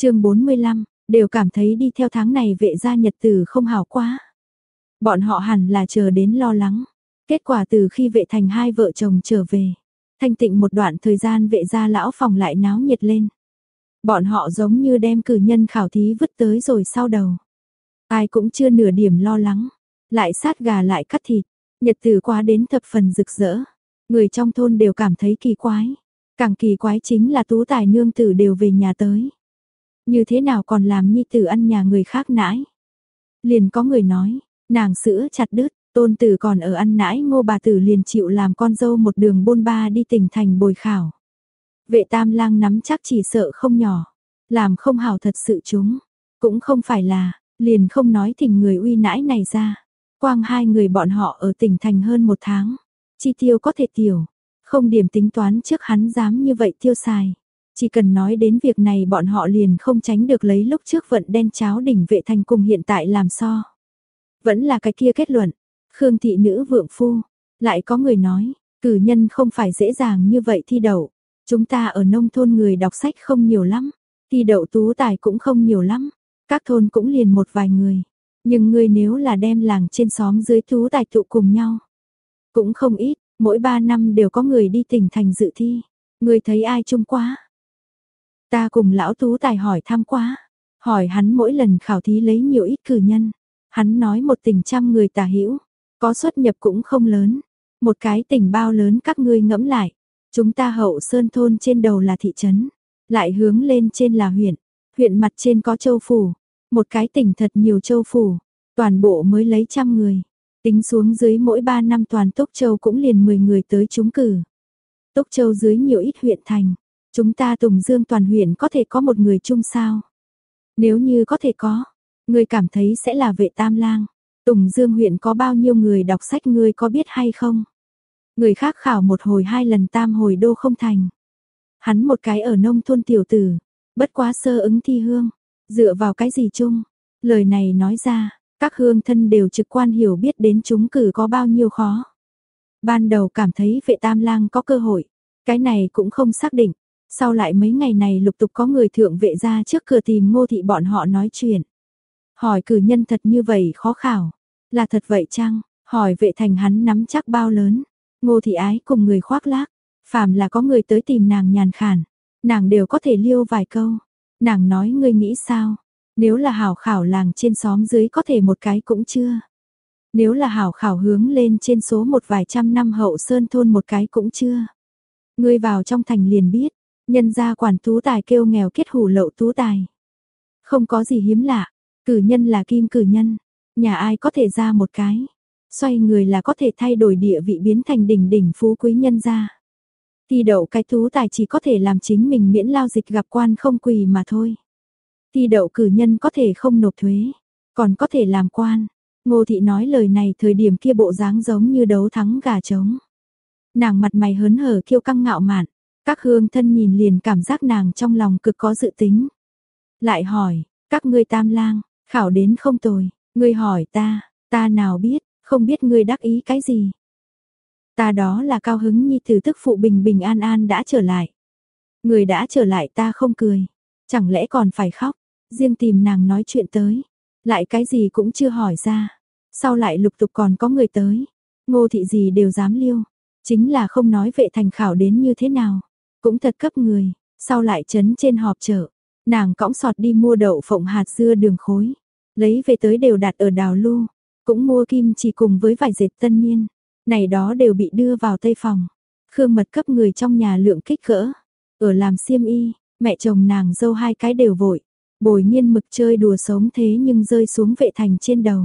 chương 45, đều cảm thấy đi theo tháng này vệ gia nhật tử không hảo quá. Bọn họ hẳn là chờ đến lo lắng. Kết quả từ khi vệ thành hai vợ chồng trở về, thanh tịnh một đoạn thời gian vệ gia lão phòng lại náo nhiệt lên. Bọn họ giống như đem cử nhân khảo thí vứt tới rồi sau đầu. Ai cũng chưa nửa điểm lo lắng, lại sát gà lại cắt thịt, nhật tử quá đến thập phần rực rỡ. Người trong thôn đều cảm thấy kỳ quái. Càng kỳ quái chính là tú tài nương tử đều về nhà tới. Như thế nào còn làm nhi tử ăn nhà người khác nãi. Liền có người nói, nàng sữa chặt đứt, tôn tử còn ở ăn nãi ngô bà tử liền chịu làm con dâu một đường bôn ba đi tỉnh thành bồi khảo. Vệ tam lang nắm chắc chỉ sợ không nhỏ, làm không hảo thật sự chúng, cũng không phải là, liền không nói thỉnh người uy nãi này ra. Quang hai người bọn họ ở tỉnh thành hơn một tháng, chi tiêu có thể tiểu, không điểm tính toán trước hắn dám như vậy tiêu xài. Chỉ cần nói đến việc này bọn họ liền không tránh được lấy lúc trước vận đen cháo đỉnh vệ thành cùng hiện tại làm so. Vẫn là cái kia kết luận, Khương thị nữ vượng phu, lại có người nói, cử nhân không phải dễ dàng như vậy thi đậu. Chúng ta ở nông thôn người đọc sách không nhiều lắm, thi đậu tú tài cũng không nhiều lắm, các thôn cũng liền một vài người. Nhưng người nếu là đem làng trên xóm dưới tú tài tụ cùng nhau, cũng không ít, mỗi ba năm đều có người đi tỉnh thành dự thi. Người thấy ai chung quá? Ta cùng lão tú tài hỏi thăm quá, hỏi hắn mỗi lần khảo thí lấy nhiều ít cử nhân. Hắn nói một tỉnh trăm người tà hữu có xuất nhập cũng không lớn. Một cái tỉnh bao lớn các ngươi ngẫm lại. Chúng ta hậu sơn thôn trên đầu là thị trấn, lại hướng lên trên là huyện. Huyện mặt trên có châu phủ, một cái tỉnh thật nhiều châu phủ, toàn bộ mới lấy trăm người. Tính xuống dưới mỗi ba năm toàn Tốc Châu cũng liền 10 người tới trúng cử. Tốc Châu dưới nhiều ít huyện thành, chúng ta Tùng Dương toàn huyện có thể có một người chung sao? Nếu như có thể có, người cảm thấy sẽ là vệ tam lang. Tùng Dương huyện có bao nhiêu người đọc sách ngươi có biết hay không? Người khác khảo một hồi hai lần tam hồi đô không thành. Hắn một cái ở nông thôn tiểu tử, bất quá sơ ứng thi hương, dựa vào cái gì chung? Lời này nói ra, các hương thân đều trực quan hiểu biết đến chúng cử có bao nhiêu khó. Ban đầu cảm thấy vệ tam lang có cơ hội, cái này cũng không xác định. Sau lại mấy ngày này lục tục có người thượng vệ ra trước cửa tìm ngô thị bọn họ nói chuyện. Hỏi cử nhân thật như vậy khó khảo. Là thật vậy chăng? Hỏi vệ thành hắn nắm chắc bao lớn. Ngô thị ái cùng người khoác lác. Phàm là có người tới tìm nàng nhàn khản. Nàng đều có thể liêu vài câu. Nàng nói ngươi nghĩ sao? Nếu là hảo khảo làng trên xóm dưới có thể một cái cũng chưa. Nếu là hảo khảo hướng lên trên số một vài trăm năm hậu sơn thôn một cái cũng chưa. Ngươi vào trong thành liền biết, nhân gia quản tú tài kêu nghèo kết hủ lậu tú tài. Không có gì hiếm lạ, cử nhân là kim cử nhân, nhà ai có thể ra một cái. Xoay người là có thể thay đổi địa vị biến thành đỉnh đỉnh phú quý nhân gia. Thi đậu cái tú tài chỉ có thể làm chính mình miễn lao dịch gặp quan không quỳ mà thôi. Thi đậu cử nhân có thể không nộp thuế, còn có thể làm quan. Ngô thị nói lời này thời điểm kia bộ dáng giống như đấu thắng gà trống. Nàng mặt mày hớn hở kiêu căng ngạo mạn, các hương thân nhìn liền cảm giác nàng trong lòng cực có dự tính. Lại hỏi, các ngươi tam lang, khảo đến không tồi, ngươi hỏi ta, ta nào biết, không biết ngươi đắc ý cái gì. Ta đó là cao hứng nhi từ tức phụ bình bình an an đã trở lại. Người đã trở lại ta không cười, chẳng lẽ còn phải khóc, riêng tìm nàng nói chuyện tới, lại cái gì cũng chưa hỏi ra. Sau lại lục tục còn có người tới, ngô thị gì đều dám liêu, chính là không nói vệ thành khảo đến như thế nào, cũng thật cấp người, sau lại chấn trên họp chợ, nàng cõng sọt đi mua đậu phộng hạt dưa đường khối, lấy về tới đều đặt ở đào lu, cũng mua kim chỉ cùng với vài dệt tân niên, này đó đều bị đưa vào tây phòng. Khương mật cấp người trong nhà lượng kích cỡ, ở làm xiêm y, mẹ chồng nàng dâu hai cái đều vội, bồi nhiên mực chơi đùa sống thế nhưng rơi xuống vệ thành trên đầu.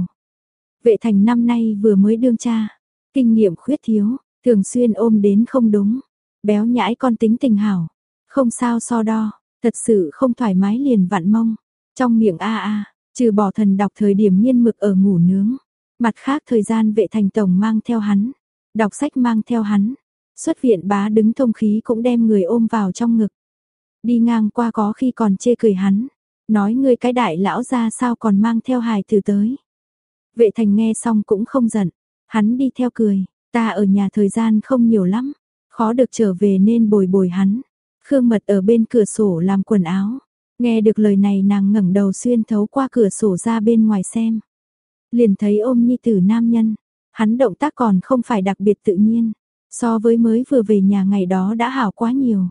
Vệ thành năm nay vừa mới đương cha, kinh nghiệm khuyết thiếu, thường xuyên ôm đến không đúng, béo nhãi con tính tình hảo, không sao so đo, thật sự không thoải mái liền vặn mông, trong miệng a a, trừ bỏ thần đọc thời điểm nghiên mực ở ngủ nướng, mặt khác thời gian vệ thành tổng mang theo hắn, đọc sách mang theo hắn, xuất viện bá đứng thông khí cũng đem người ôm vào trong ngực. Đi ngang qua có khi còn chê cười hắn, nói ngươi cái đại lão ra sao còn mang theo hài từ tới. Vệ thành nghe xong cũng không giận, hắn đi theo cười, ta ở nhà thời gian không nhiều lắm, khó được trở về nên bồi bồi hắn. Khương Mật ở bên cửa sổ làm quần áo, Nghe được lời này nàng ngẩng đầu xuyên thấu qua cửa sổ ra bên ngoài xem. Liền thấy ôm nhi tử nam nhân, hắn động tác còn không phải đặc biệt tự nhiên, so với mới vừa về nhà ngày đó đã hảo quá nhiều.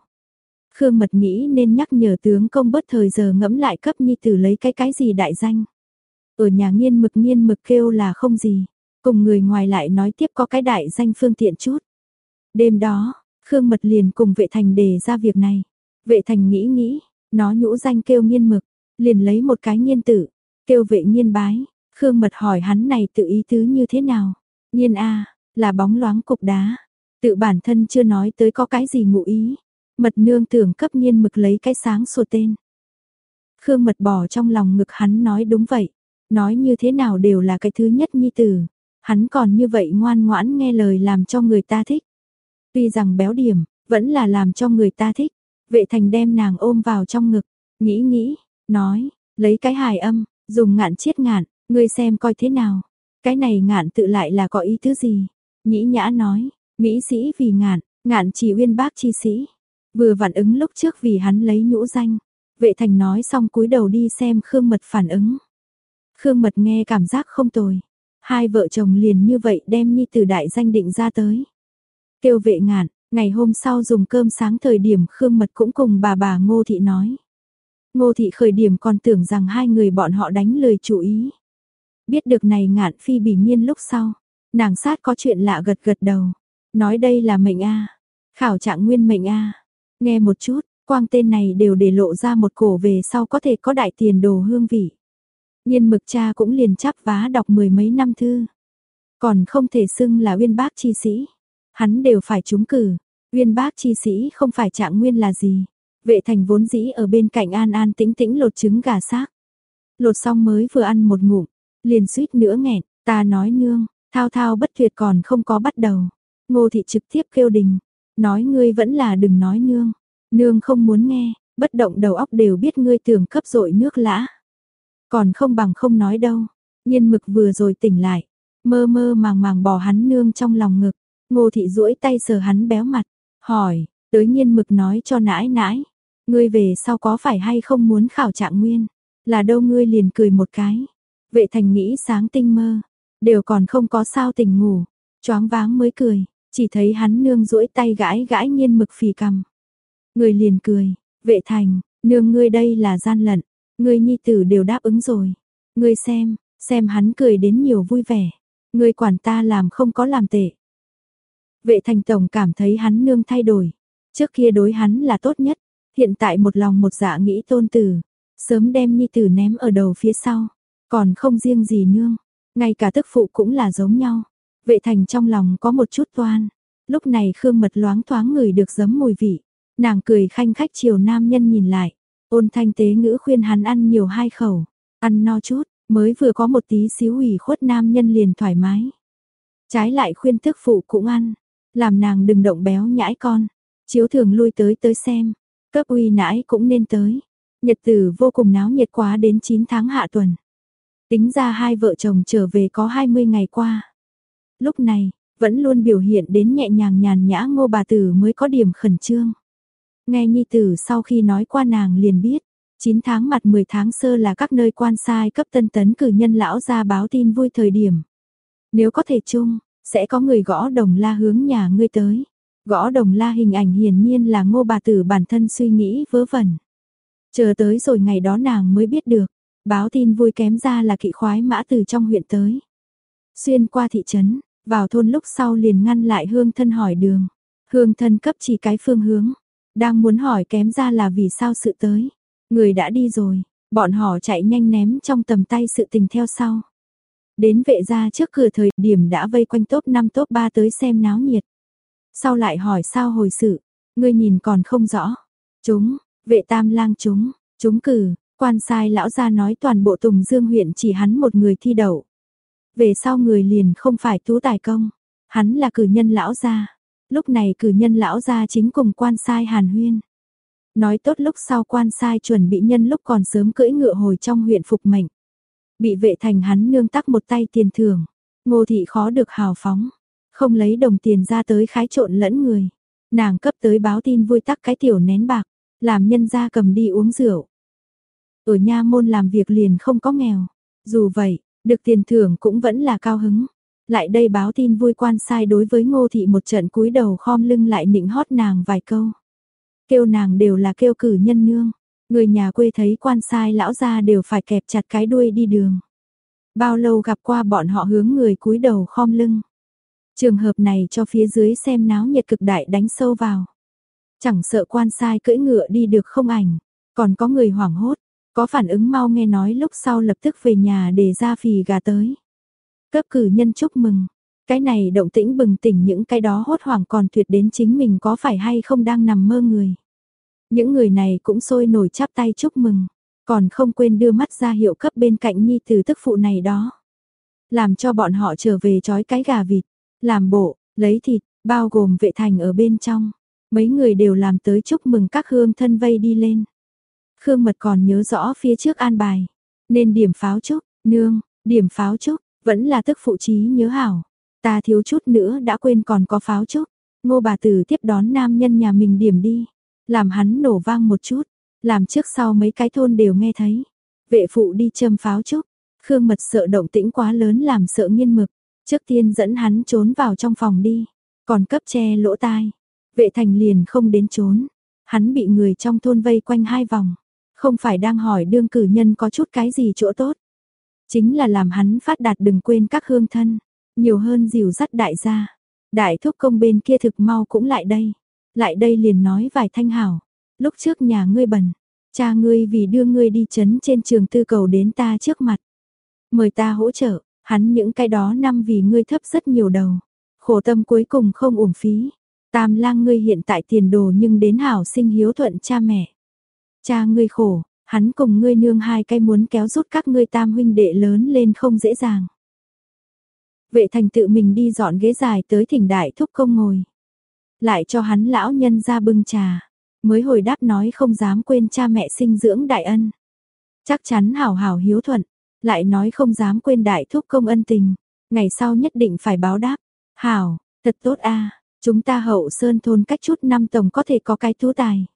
Khương Mật nghĩ nên nhắc nhở tướng công bất thời giờ ngẫm lại cấp nhi tử lấy cái cái gì đại danh. Ở nhà nghiên mực nghiên mực kêu là không gì, cùng người ngoài lại nói tiếp có cái đại danh phương tiện chút. Đêm đó, Khương Mật liền cùng vệ thành đề ra việc này. Vệ thành nghĩ nghĩ, nó nhũ danh kêu nghiên mực, liền lấy một cái nghiên tử, kêu vệ nghiên bái. Khương Mật hỏi hắn này tự ý tứ như thế nào. Nghiên A, là bóng loáng cục đá. Tự bản thân chưa nói tới có cái gì ngụ ý. Mật nương tưởng cấp nghiên mực lấy cái sáng sổ tên. Khương Mật bỏ trong lòng ngực hắn nói đúng vậy. Nói như thế nào đều là cái thứ nhất nhi tử. Hắn còn như vậy ngoan ngoãn nghe lời làm cho người ta thích. Tuy rằng béo điểm, vẫn là làm cho người ta thích. Vệ thành đem nàng ôm vào trong ngực, nghĩ nghĩ, nói, lấy cái hài âm, dùng ngạn chiết ngạn, ngươi xem coi thế nào. Cái này ngạn tự lại là có ý thứ gì? Nhĩ nhã nói, Mỹ sĩ vì ngạn, ngạn chỉ uyên bác chi sĩ. Vừa phản ứng lúc trước vì hắn lấy nhũ danh. Vệ thành nói xong cúi đầu đi xem Khương Mật phản ứng. Khương Mật nghe cảm giác không tồi. Hai vợ chồng liền như vậy đem nhi từ đại danh định ra tới. Kêu vệ ngạn, ngày hôm sau dùng cơm sáng thời điểm Khương Mật cũng cùng bà bà Ngô Thị nói. Ngô Thị khởi điểm còn tưởng rằng hai người bọn họ đánh lời chủ ý. Biết được này ngạn phi bỉ nhiên lúc sau, nàng sát có chuyện lạ gật gật đầu. Nói đây là mệnh A, khảo trạng nguyên mệnh A. Nghe một chút, quang tên này đều để lộ ra một cổ về sau có thể có đại tiền đồ hương vị. Nhiên mực cha cũng liền chắp vá đọc mười mấy năm thư. Còn không thể xưng là uyên bác chi sĩ. Hắn đều phải trúng cử. Uyên bác chi sĩ không phải trạng nguyên là gì. Vệ thành vốn dĩ ở bên cạnh an an tĩnh tĩnh lột trứng gà xác. Lột xong mới vừa ăn một ngụm, liền suýt nữa nghẹn, ta nói nương, thao thao bất tuyệt còn không có bắt đầu. Ngô thị trực tiếp kêu đình, nói ngươi vẫn là đừng nói nương, nương không muốn nghe, bất động đầu óc đều biết ngươi tưởng cấp dội nước lã. Còn không bằng không nói đâu, nhiên mực vừa rồi tỉnh lại, mơ mơ màng màng bỏ hắn nương trong lòng ngực, ngô thị duỗi tay sờ hắn béo mặt, hỏi, tới nhiên mực nói cho nãi nãi, ngươi về sau có phải hay không muốn khảo trạng nguyên, là đâu ngươi liền cười một cái, vệ thành nghĩ sáng tinh mơ, đều còn không có sao tỉnh ngủ, choáng váng mới cười, chỉ thấy hắn nương duỗi tay gãi gãi nhiên mực phì cầm. Người liền cười, vệ thành, nương ngươi đây là gian lận, ngươi nhi tử đều đáp ứng rồi. Ngươi xem, xem hắn cười đến nhiều vui vẻ. Ngươi quản ta làm không có làm tệ. Vệ thành tổng cảm thấy hắn nương thay đổi. Trước kia đối hắn là tốt nhất, hiện tại một lòng một dạ nghĩ tôn tử. Sớm đem nhi tử ném ở đầu phía sau. Còn không riêng gì nương, ngay cả tức phụ cũng là giống nhau. Vệ thành trong lòng có một chút toan. Lúc này Khương Mật loáng thoáng người được giấm mùi vị. Nàng cười khanh khách chiều nam nhân nhìn lại. Ôn thanh tế ngữ khuyên hắn ăn nhiều hai khẩu. Ăn no chút, mới vừa có một tí xíu ủy khuất nam nhân liền thoải mái. Trái lại khuyên thức phụ cũng ăn. Làm nàng đừng động béo nhãi con. Chiếu thường lui tới tới xem. Cấp uy nãi cũng nên tới. Nhật tử vô cùng náo nhiệt quá đến 9 tháng hạ tuần. Tính ra hai vợ chồng trở về có 20 ngày qua. Lúc này, vẫn luôn biểu hiện đến nhẹ nhàng nhàn nhã ngô bà tử mới có điểm khẩn trương. Nghe nhi tử sau khi nói qua nàng liền biết, 9 tháng mặt 10 tháng sơ là các nơi quan sai cấp tân tấn cử nhân lão ra báo tin vui thời điểm. Nếu có thể chung, sẽ có người gõ đồng la hướng nhà ngươi tới. Gõ đồng la hình ảnh hiển nhiên là ngô bà tử bản thân suy nghĩ vớ vẩn. Chờ tới rồi ngày đó nàng mới biết được, báo tin vui kém ra là kỵ khoái mã từ trong huyện tới. Xuyên qua thị trấn, vào thôn lúc sau liền ngăn lại hương thân hỏi đường. Hương thân cấp chỉ cái phương hướng, đang muốn hỏi kém ra là vì sao sự tới. Người đã đi rồi, bọn họ chạy nhanh ném trong tầm tay sự tình theo sau. Đến vệ gia trước cửa thời điểm đã vây quanh top 5 top 3 tới xem náo nhiệt. Sau lại hỏi sao hồi sự, ngươi nhìn còn không rõ. Chúng, vệ tam lang chúng, chúng cử, quan sai lão gia nói toàn bộ Tùng Dương huyện chỉ hắn một người thi đậu. Về sau người liền không phải tú tài công, hắn là cử nhân lão gia. Lúc này cử nhân lão gia chính cùng quan sai Hàn Huyên. Nói tốt lúc sau quan sai chuẩn bị nhân lúc còn sớm cưỡi ngựa hồi trong huyện phục mệnh. Bị vệ thành hắn nương tắc một tay tiền thưởng. Ngô thị khó được hào phóng. Không lấy đồng tiền ra tới khái trộn lẫn người. Nàng cấp tới báo tin vui tắc cái tiểu nén bạc. Làm nhân ra cầm đi uống rượu. ở nha môn làm việc liền không có nghèo. Dù vậy, được tiền thưởng cũng vẫn là cao hứng. Lại đây báo tin vui quan sai đối với ngô thị một trận cúi đầu khom lưng lại nịnh hót nàng vài câu. Kêu nàng đều là kêu cử nhân nương. Người nhà quê thấy quan sai lão gia đều phải kẹp chặt cái đuôi đi đường. Bao lâu gặp qua bọn họ hướng người cúi đầu khom lưng. Trường hợp này cho phía dưới xem náo nhiệt cực đại đánh sâu vào. Chẳng sợ quan sai cưỡi ngựa đi được không ảnh, còn có người hoảng hốt, có phản ứng mau nghe nói lúc sau lập tức về nhà để ra phì gà tới. Cấp cử nhân chúc mừng, cái này động tĩnh bừng tỉnh những cái đó hốt hoảng còn tuyệt đến chính mình có phải hay không đang nằm mơ người. Những người này cũng sôi nổi chắp tay chúc mừng, còn không quên đưa mắt ra hiệu cấp bên cạnh nhi từ tức phụ này đó. Làm cho bọn họ trở về trói cái gà vịt, làm bộ, lấy thịt, bao gồm vệ thành ở bên trong. Mấy người đều làm tới chúc mừng các hương thân vây đi lên. Khương Mật còn nhớ rõ phía trước an bài. Nên điểm pháo chúc, nương, điểm pháo chúc, vẫn là tức phụ trí nhớ hảo. Ta thiếu chút nữa đã quên còn có pháo chúc. Ngô bà tử tiếp đón nam nhân nhà mình điểm đi. Làm hắn nổ vang một chút. Làm trước sau mấy cái thôn đều nghe thấy. Vệ phụ đi châm pháo chúc. Khương Mật sợ động tĩnh quá lớn làm sợ nghiên mực. Trước tiên dẫn hắn trốn vào trong phòng đi. Còn cấp che lỗ tai. Vệ thành liền không đến trốn. Hắn bị người trong thôn vây quanh hai vòng. Không phải đang hỏi đương cử nhân có chút cái gì chỗ tốt. Chính là làm hắn phát đạt đừng quên các hương thân. Nhiều hơn dìu dắt đại gia. Đại thúc công bên kia thực mau cũng lại đây. Lại đây liền nói vài thanh hảo. Lúc trước nhà ngươi bẩn. Cha ngươi vì đưa ngươi đi chấn trên trường tư cầu đến ta trước mặt. Mời ta hỗ trợ. Hắn những cái đó năm vì ngươi thấp rất nhiều đầu. Khổ tâm cuối cùng không uổng phí. Tam lang ngươi hiện tại tiền đồ nhưng đến hảo sinh hiếu thuận cha mẹ. Cha ngươi khổ, hắn cùng ngươi nương hai cái muốn kéo rút các ngươi tam huynh đệ lớn lên không dễ dàng. Vệ thành tự mình đi dọn ghế dài tới thỉnh đại thúc công ngồi. Lại cho hắn lão nhân ra bưng trà. Mới hồi đáp nói không dám quên cha mẹ sinh dưỡng đại ân. Chắc chắn hảo hảo hiếu thuận. Lại nói không dám quên đại thúc công ân tình. Ngày sau nhất định phải báo đáp. Hảo, thật tốt a Chúng ta hậu sơn thôn cách chút năm tổng có thể có cái tú tài.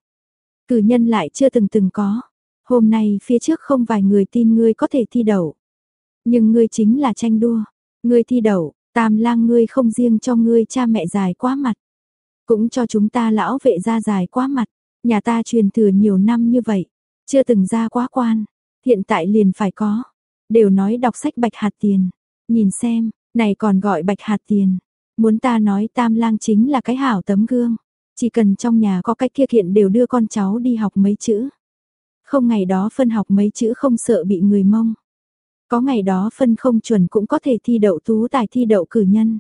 Cử nhân lại chưa từng từng có. Hôm nay phía trước không vài người tin ngươi có thể thi đậu. Nhưng ngươi chính là tranh đua. Ngươi thi đậu, tam lang ngươi không riêng cho ngươi cha mẹ dài quá mặt. Cũng cho chúng ta lão vệ gia dài quá mặt. Nhà ta truyền thừa nhiều năm như vậy. Chưa từng ra quá quan. Hiện tại liền phải có. Đều nói đọc sách bạch hạt tiền. Nhìn xem, này còn gọi bạch hạt tiền. Muốn ta nói tam lang chính là cái hảo tấm gương. Chỉ cần trong nhà có cách kia hiện đều đưa con cháu đi học mấy chữ. Không ngày đó phân học mấy chữ không sợ bị người mông. Có ngày đó phân không chuẩn cũng có thể thi đậu tú tài thi đậu cử nhân.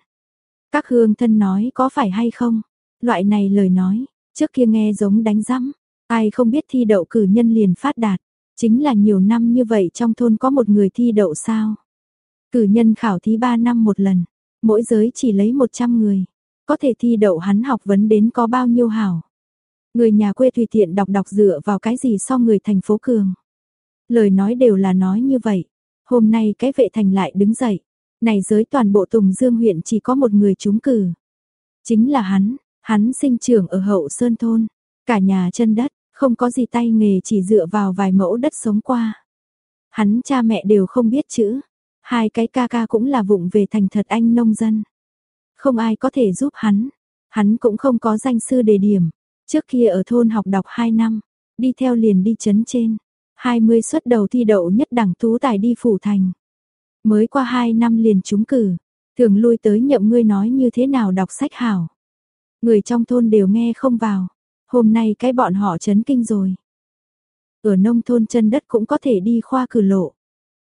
Các hương thân nói có phải hay không? Loại này lời nói, trước kia nghe giống đánh rắm. Ai không biết thi đậu cử nhân liền phát đạt. Chính là nhiều năm như vậy trong thôn có một người thi đậu sao? Cử nhân khảo thí 3 năm một lần, mỗi giới chỉ lấy 100 người. Có thể thi đậu hắn học vấn đến có bao nhiêu hảo. Người nhà quê tùy tiện đọc đọc dựa vào cái gì so người thành phố cường. Lời nói đều là nói như vậy. Hôm nay cái vệ thành lại đứng dậy. Này giới toàn bộ Tùng Dương huyện chỉ có một người trúng cử. Chính là hắn, hắn sinh trưởng ở hậu sơn thôn. Cả nhà chân đất, không có gì tay nghề chỉ dựa vào vài mẫu đất sống qua. Hắn cha mẹ đều không biết chữ. Hai cái ca ca cũng là vụng về thành thật anh nông dân. Không ai có thể giúp hắn. Hắn cũng không có danh sư đề điểm. Trước kia ở thôn học đọc 2 năm, đi theo liền đi chấn trên. 20 xuất đầu thi đậu nhất đẳng tú tài đi phủ thành. Mới qua 2 năm liền trúng cử, thường lui tới nhậm ngươi nói như thế nào đọc sách hảo. Người trong thôn đều nghe không vào, hôm nay cái bọn họ chấn kinh rồi. Ở nông thôn chân đất cũng có thể đi khoa cử lộ,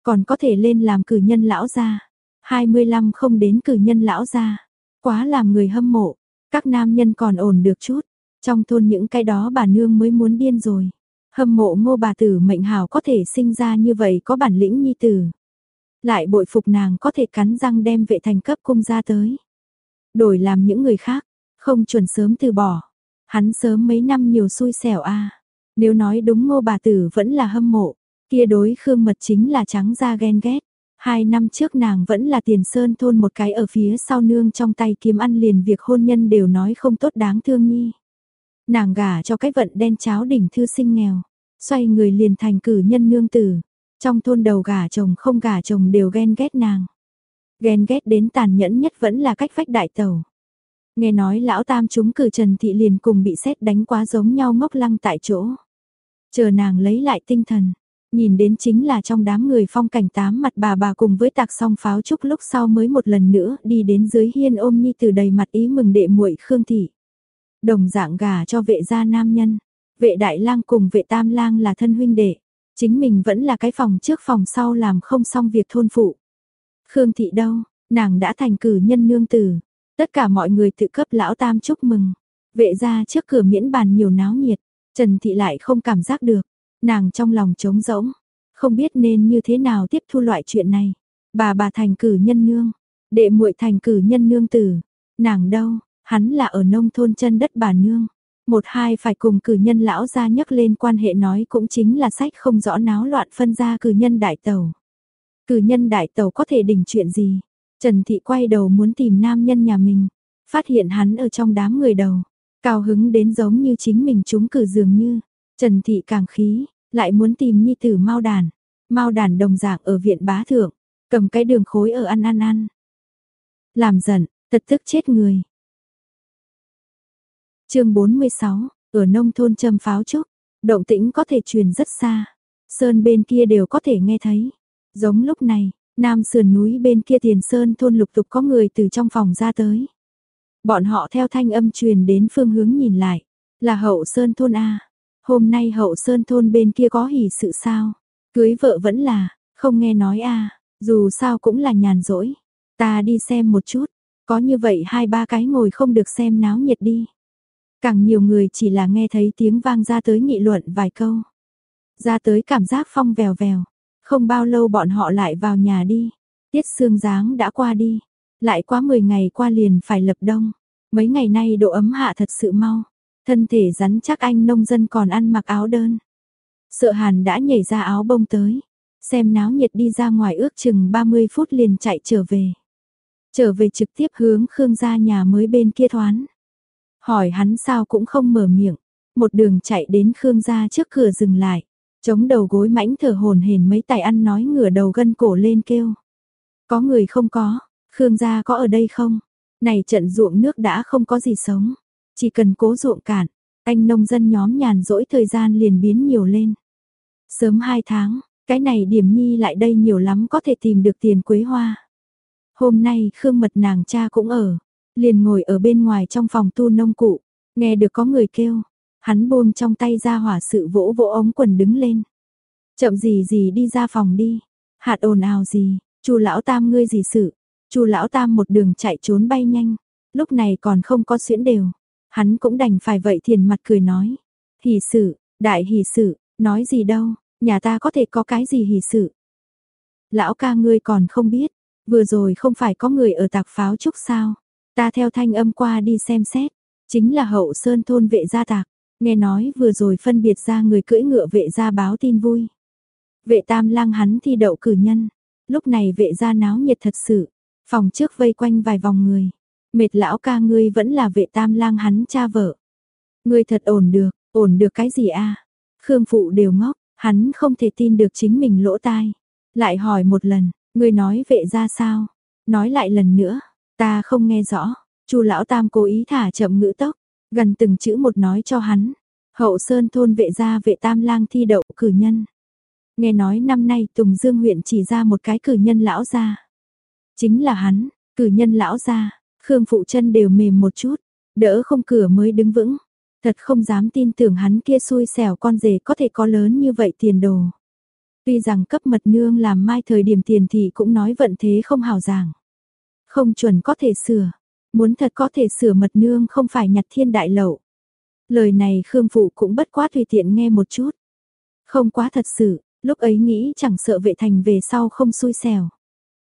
còn có thể lên làm cử nhân lão gia. 25 không đến cử nhân lão gia quá làm người hâm mộ, các nam nhân còn ổn được chút, trong thôn những cái đó bà nương mới muốn điên rồi. Hâm mộ ngô bà tử mệnh hào có thể sinh ra như vậy có bản lĩnh nhi tử. Lại bội phục nàng có thể cắn răng đem vệ thành cấp cung ra tới. Đổi làm những người khác, không chuẩn sớm từ bỏ. Hắn sớm mấy năm nhiều xui xẻo a Nếu nói đúng ngô bà tử vẫn là hâm mộ, kia đối khương mật chính là trắng da ghen ghét. Hai năm trước nàng vẫn là tiền sơn thôn một cái ở phía sau nương trong tay kiếm ăn liền việc hôn nhân đều nói không tốt đáng thương nhi. Nàng gả cho cái vận đen cháo đỉnh thư sinh nghèo. xoay người liền thành cử nhân nương tử. Trong thôn đầu gả chồng không gả chồng đều ghen ghét nàng. Ghen ghét đến tàn nhẫn nhất vẫn là cách vách đại tàu. Nghe nói lão tam chúng cử Trần Thị liền cùng bị xét đánh quá giống nhau ngốc lăng tại chỗ. Chờ nàng lấy lại tinh thần, nhìn đến chính là trong đám người phong cảnh tám mặt bà bà cùng với tạc song pháo trúc lúc sau mới một lần nữa đi đến dưới hiên ôm nhi từ đầy mặt ý mừng đệ muội Khương Thị. Đồng dạng gà cho vệ gia nam nhân, vệ đại lang cùng vệ tam lang là thân huynh đệ, chính mình vẫn là cái phòng trước phòng sau làm không xong việc thôn phụ. Khương Thị đâu, nàng đã thành cử nhân nương tử, tất cả mọi người tự cấp lão tam chúc mừng, vệ ra trước cửa miễn bàn nhiều náo nhiệt, Trần Thị lại không cảm giác được, nàng trong lòng trống rỗng, không biết nên như thế nào tiếp thu loại chuyện này. Bà bà thành cử nhân nương, đệ muội thành cử nhân nương tử, nàng đâu, hắn là ở nông thôn chân đất bà nương. Một hai phải cùng cử nhân lão ra nhắc lên quan hệ nói cũng chính là sách không rõ náo loạn phân ra cử nhân đại tàu. Cử nhân đại tàu có thể đình chuyện gì? Trần Thị quay đầu muốn tìm nam nhân nhà mình, phát hiện hắn ở trong đám người đầu, cao hứng đến giống như chính mình chúng cử dường như. Trần Thị càng khí, lại muốn tìm nhi tử mau đàn. Mau đàn đồng dạng ở viện bá thượng, cầm cái đường khối ở ăn ăn ăn. Làm giận, thật tức chết người. chương 46, ở nông thôn châm pháo trúc, động tĩnh có thể truyền rất xa. Sơn bên kia đều có thể nghe thấy. Giống lúc này, nam sườn núi bên kia tiền sơn thôn lục tục có người từ trong phòng ra tới. Bọn họ theo thanh âm truyền đến phương hướng nhìn lại, là hậu sơn thôn A. Hôm nay hậu sơn thôn bên kia có hỉ sự sao? Cưới vợ vẫn là, không nghe nói a dù sao cũng là nhàn rỗi. Ta đi xem một chút, có như vậy hai ba cái ngồi không được xem náo nhiệt đi. Càng nhiều người chỉ là nghe thấy tiếng vang ra tới nghị luận vài câu. Ra tới cảm giác phong vèo vèo. Không bao lâu bọn họ lại vào nhà đi. Tiết sương dáng đã qua đi. Lại quá 10 ngày qua liền phải lập đông. Mấy ngày nay độ ấm hạ thật sự mau. Thân thể rắn chắc anh nông dân còn ăn mặc áo đơn. Sợ hàn đã nhảy ra áo bông tới. Xem náo nhiệt đi ra ngoài ước chừng 30 phút liền chạy trở về. Trở về trực tiếp hướng Khương gia nhà mới bên kia thoán. Hỏi hắn sao cũng không mở miệng. Một đường chạy đến Khương gia trước cửa dừng lại. Chống đầu gối mãnh thở hồn hển mấy tài ăn nói ngửa đầu gân cổ lên kêu. Có người không có, Khương gia có ở đây không? Này trận ruộng nước đã không có gì sống. Chỉ cần cố ruộng cạn, anh nông dân nhóm nhàn rỗi thời gian liền biến nhiều lên. Sớm 2 tháng, cái này điểm nhi lại đây nhiều lắm có thể tìm được tiền quế hoa. Hôm nay Khương Mật nàng cha cũng ở, liền ngồi ở bên ngoài trong phòng tu nông cụ, nghe được có người kêu, hắn buông trong tay ra hỏa sự vỗ vỗ ống quần đứng lên. Chậm gì gì đi ra phòng đi, hạt ồn ào gì, chu lão tam ngươi gì sự, chu lão tam một đường chạy trốn bay nhanh, lúc này còn không có xuyễn đều, Hắn cũng đành phải vậy thiền mặt cười nói. Hỷ sự, đại hỷ sự, nói gì đâu, nhà ta có thể có cái gì hỷ sự. Lão ca ngươi còn không biết, vừa rồi không phải có người ở tạc pháo trúc sao. Ta theo thanh âm qua đi xem xét, chính là hậu sơn thôn vệ gia tạc. Nghe nói vừa rồi phân biệt ra người cưỡi ngựa vệ gia báo tin vui. Vệ tam lang hắn thi đậu cử nhân. Lúc này vệ gia náo nhiệt thật sự. Phòng trước vây quanh vài vòng người. Mệt lão ca ngươi vẫn là vệ tam lang hắn cha vợ. Ngươi thật ổn được, ổn được cái gì a? Khương phụ đều ngốc, hắn không thể tin được chính mình lỗ tai. Lại hỏi một lần, ngươi nói vệ ra sao? Nói lại lần nữa, ta không nghe rõ. Chu lão tam cố ý thả chậm ngữ tốc, gần từng chữ một nói cho hắn. Hậu Sơn thôn vệ gia vệ tam lang thi đậu cử nhân. Nghe nói năm nay Tùng Dương huyện chỉ ra một cái cử nhân lão gia. Chính là hắn, cử nhân lão gia, Khương phụ chân đều mềm một chút, đỡ không cửa mới đứng vững. Thật không dám tin tưởng hắn kia xui xẻo con rể có thể có lớn như vậy tiền đồ. Tuy rằng cấp mật nương làm mai thời điểm tiền thì cũng nói vận thế không hào giảng. Không chuẩn có thể sửa, muốn thật có thể sửa mật nương không phải nhặt thiên đại lậu. Lời này Khương Phụ cũng bất quá tùy tiện nghe một chút. Không quá thật sự, lúc ấy nghĩ chẳng sợ vệ thành về sau không xui xẻo.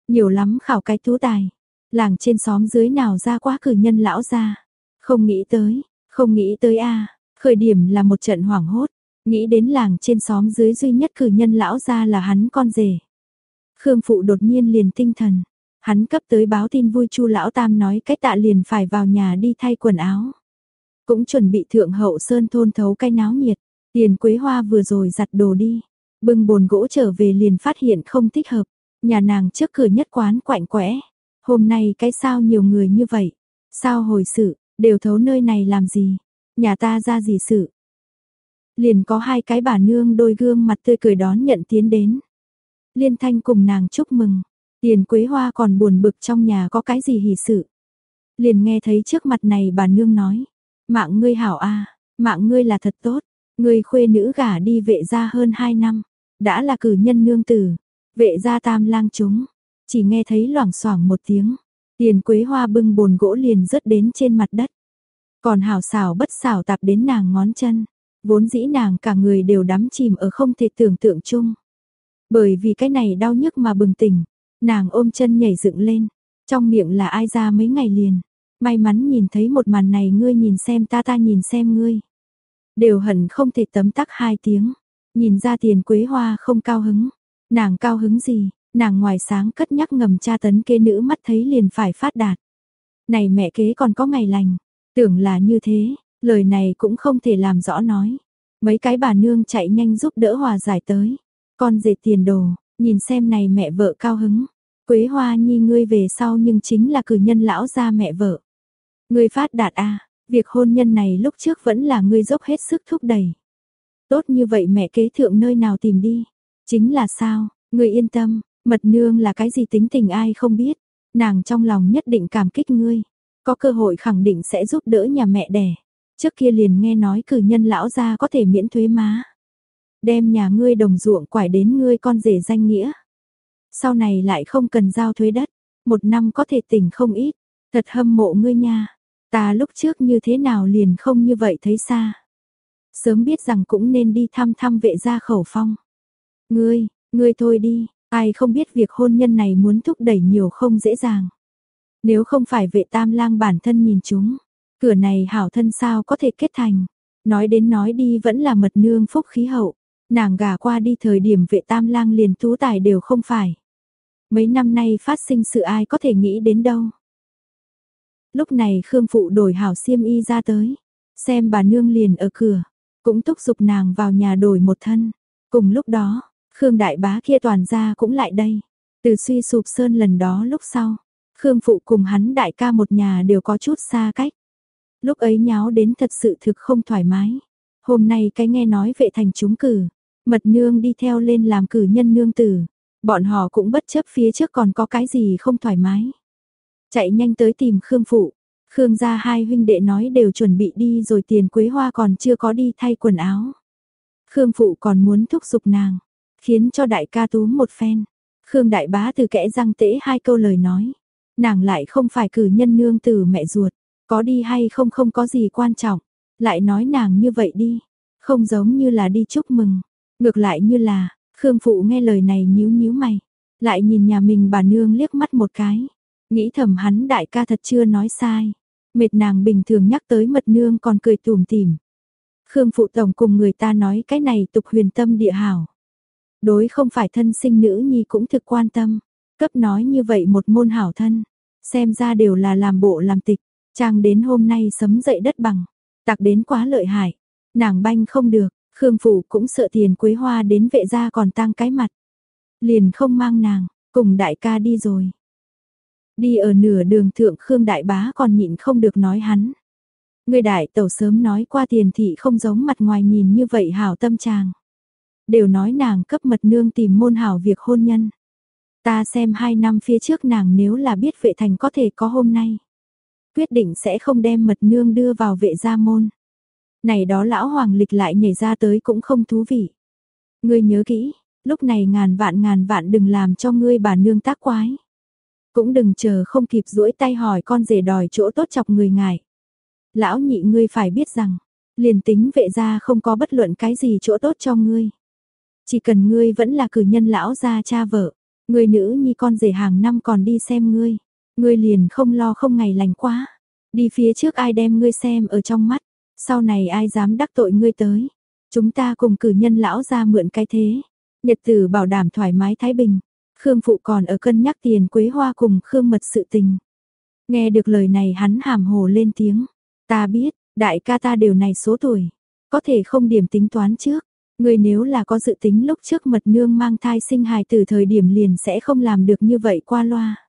Nhiều lắm khảo cái tú tài làng trên xóm dưới nào ra quá cử nhân lão ra. Không nghĩ tới, không nghĩ tới a khởi điểm là một trận hoảng hốt, nghĩ đến làng trên xóm dưới duy nhất cử nhân lão ra là hắn con rể. Khương phụ đột nhiên liền tinh thần, hắn cấp tới báo tin vui chu lão tam nói cách tạ liền phải vào nhà đi thay quần áo. Cũng chuẩn bị thượng hậu sơn thôn thấu cái náo nhiệt, Tiền Quế Hoa vừa rồi giặt đồ đi, bưng bồn gỗ trở về liền phát hiện không thích hợp, nhà nàng trước cửa nhất quán quạnh quẽ. Hôm nay cái sao nhiều người như vậy? Sao hồi sự, đều thấu nơi này làm gì? Nhà ta ra gì sự? Liền có hai cái bà nương đôi gương mặt tươi cười đón nhận tiến đến. Liên Thanh cùng nàng chúc mừng, tiền quế hoa còn buồn bực trong nhà có cái gì hỉ sự. Liền nghe thấy trước mặt này bà nương nói, mạng ngươi hảo a mạng ngươi là thật tốt, ngươi khuê nữ gả đi vệ gia hơn hai năm, đã là cử nhân nương tử, vệ gia tam lang chúng, chỉ nghe thấy loảng xoảng một tiếng, tiền quế hoa bưng bồn gỗ liền rớt đến trên mặt đất. Còn hảo xảo bất xảo tạp đến nàng ngón chân, vốn dĩ nàng cả người đều đắm chìm ở không thể tưởng tượng chung. Bởi vì cái này đau nhức mà bừng tỉnh, nàng ôm chân nhảy dựng lên, trong miệng là ai ra mấy ngày liền. May mắn nhìn thấy một màn này ngươi nhìn xem ta ta nhìn xem ngươi. Đều hận không thể tấm tắc hai tiếng. Nhìn ra tiền quế hoa không cao hứng. Nàng cao hứng gì, nàng ngoài sáng cất nhắc ngầm cha tấn kế nữ mắt thấy liền phải phát đạt. Này mẹ kế còn có ngày lành, tưởng là như thế, lời này cũng không thể làm rõ nói. Mấy cái bà nương chạy nhanh giúp đỡ hòa giải tới. Con dệt tiền đồ, nhìn xem này mẹ vợ cao hứng. Quế hoa nhi ngươi về sau nhưng chính là cử nhân lão gia mẹ vợ. Ngươi phát đạt a, việc hôn nhân này lúc trước vẫn là ngươi dốc hết sức thúc đẩy. Tốt như vậy mẹ kế thượng nơi nào tìm đi? Chính là sao? Ngươi yên tâm, mật nương là cái gì tính tình ai không biết, nàng trong lòng nhất định cảm kích ngươi, có cơ hội khẳng định sẽ giúp đỡ nhà mẹ đẻ. Trước kia liền nghe nói cử nhân lão gia có thể miễn thuế má. Đem nhà ngươi đồng ruộng quải đến ngươi con rể danh nghĩa. Sau này lại không cần giao thuế đất, một năm có thể tỉnh không ít, thật hâm mộ ngươi nha. Ta lúc trước như thế nào liền không như vậy thấy xa. Sớm biết rằng cũng nên đi thăm thăm vệ gia khẩu phong. Ngươi, ngươi thôi đi, ai không biết việc hôn nhân này muốn thúc đẩy nhiều không dễ dàng. Nếu không phải vệ tam lang bản thân nhìn chúng, cửa này hảo thân sao có thể kết thành. Nói đến nói đi vẫn là mật nương phúc khí hậu. Nàng gả qua đi thời điểm vệ tam lang liền tú tài đều không phải. Mấy năm nay phát sinh sự ai có thể nghĩ đến đâu. Lúc này Khương Phụ đổi hảo xiêm y ra tới, xem bà nương liền ở cửa, cũng thúc giục nàng vào nhà đổi một thân. Cùng lúc đó, Khương Đại Bá kia toàn gia cũng lại đây. Từ suy sụp sơn lần đó lúc sau, Khương Phụ cùng hắn đại ca một nhà đều có chút xa cách. Lúc ấy nháo đến thật sự thực không thoải mái. Hôm nay cái nghe nói vệ thành chúng cử, mật nương đi theo lên làm cử nhân nương tử. Bọn họ cũng bất chấp phía trước còn có cái gì không thoải mái. Chạy nhanh tới tìm Khương Phụ. Khương gia hai huynh đệ nói đều chuẩn bị đi rồi tiền quế hoa còn chưa có đi thay quần áo. Khương Phụ còn muốn thúc giục nàng, khiến cho đại ca tú một phen. Khương đại bá từ kẽ răng tễ hai câu lời nói. Nàng lại không phải cử nhân nương từ mẹ ruột, có đi hay không không có gì quan trọng. Lại nói nàng như vậy đi, không giống như là đi chúc mừng. Ngược lại như là, Khương Phụ nghe lời này nhíu nhíu mày. Lại nhìn nhà mình bà nương liếc mắt một cái. Nghĩ thầm hắn đại ca thật chưa nói sai. Mệt nàng bình thường nhắc tới mật nương còn cười tủm tỉm. Khương phụ tổng cùng người ta nói cái này tục huyền tâm địa hảo. Đối không phải thân sinh nữ nhi cũng thực quan tâm. Cấp nói như vậy một môn hảo thân. Xem ra đều là làm bộ làm tịch. Trang đến hôm nay sấm dậy đất bằng. Tặc đến quá lợi hại. Nàng banh không được. Khương phụ cũng sợ tiền quế hoa đến vệ gia còn tăng cái mặt. Liền không mang nàng, cùng đại ca đi rồi. Đi ở nửa đường thượng Khương Đại Bá còn nhịn không được nói hắn. Người đại tẩu sớm nói qua tiền thị không giống mặt ngoài nhìn như vậy hảo tâm chàng. Đều nói nàng cấp mật nương tìm môn hảo việc hôn nhân. Ta xem hai năm phía trước nàng nếu là biết vệ thành có thể có hôm nay. Quyết định sẽ không đem mật nương đưa vào vệ gia môn. Này đó lão hoàng lịch lại nhảy ra tới cũng không thú vị. Ngươi nhớ kỹ, lúc này ngàn vạn ngàn vạn đừng làm cho ngươi bà nương tác quái. Cũng đừng chờ không kịp duỗi tay hỏi con rể đòi chỗ tốt chọc người ngài. Lão nhị ngươi phải biết rằng, liền tính vệ gia không có bất luận cái gì chỗ tốt cho ngươi. Chỉ cần ngươi vẫn là cử nhân lão gia cha vợ, ngươi nữ nhi con rể hàng năm còn đi xem ngươi, ngươi liền không lo không ngày lành quá. Đi phía trước ai đem ngươi xem ở trong mắt, sau này ai dám đắc tội ngươi tới. Chúng ta cùng cử nhân lão ra mượn cái thế, nhật tử bảo đảm thoải mái thái bình. Khương Phụ còn ở cân nhắc tiền quế hoa cùng Khương Mật sự tình. Nghe được lời này hắn hàm hồ lên tiếng. Ta biết, đại ca ta đều này số tuổi. có thể không điểm tính toán trước. Ngươi nếu là có dự tính lúc trước mật nương mang thai sinh hài từ thời điểm liền sẽ không làm được như vậy qua loa.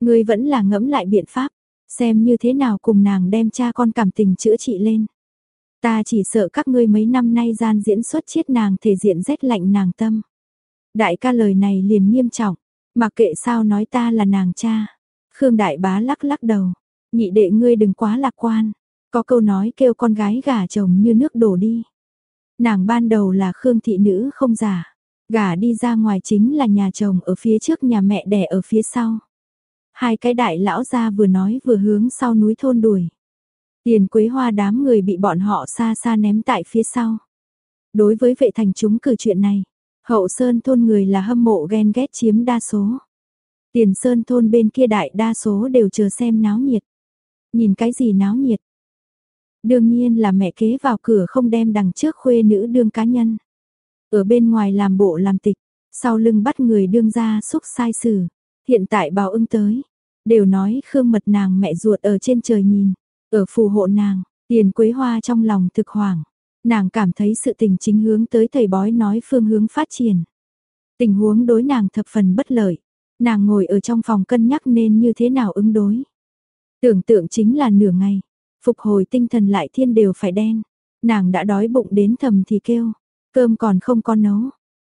Ngươi vẫn là ngẫm lại biện pháp, xem như thế nào cùng nàng đem cha con cảm tình chữa trị lên. Ta chỉ sợ các ngươi mấy năm nay gian diễn xuất chiết nàng thể diện rét lạnh nàng tâm. Đại ca lời này liền nghiêm trọng, mặc kệ sao nói ta là nàng cha. Khương Đại Bá lắc lắc đầu, nhị đệ ngươi đừng quá lạc quan, có câu nói kêu con gái gả chồng như nước đổ đi. Nàng ban đầu là Khương thị nữ không giả, gả đi ra ngoài chính là nhà chồng ở phía trước nhà mẹ đẻ ở phía sau. Hai cái đại lão gia vừa nói vừa hướng sau núi thôn đuổi. Tiền quế hoa đám người bị bọn họ xa xa ném tại phía sau. Đối với vệ thành chúng cử chuyện này, hậu sơn thôn người là hâm mộ ghen ghét chiếm đa số. Tiền sơn thôn bên kia đại đa số đều chờ xem náo nhiệt. Nhìn cái gì náo nhiệt? Đương nhiên là mẹ kế vào cửa không đem đằng trước khuê nữ đương cá nhân. Ở bên ngoài làm bộ làm tịch, sau lưng bắt người đương ra xúc sai xử. Hiện tại bào ưng tới, đều nói khương mật nàng mẹ ruột ở trên trời nhìn, ở phù hộ nàng, tiền quế hoa trong lòng thực hoàng. Nàng cảm thấy sự tình chính hướng tới thầy bói nói phương hướng phát triển. Tình huống đối nàng thập phần bất lợi. Nàng ngồi ở trong phòng cân nhắc nên như thế nào ứng đối. Tưởng tượng chính là nửa ngày, phục hồi tinh thần lại thiên đều phải đen. Nàng đã đói bụng đến thầm thì kêu, cơm còn không có nấu.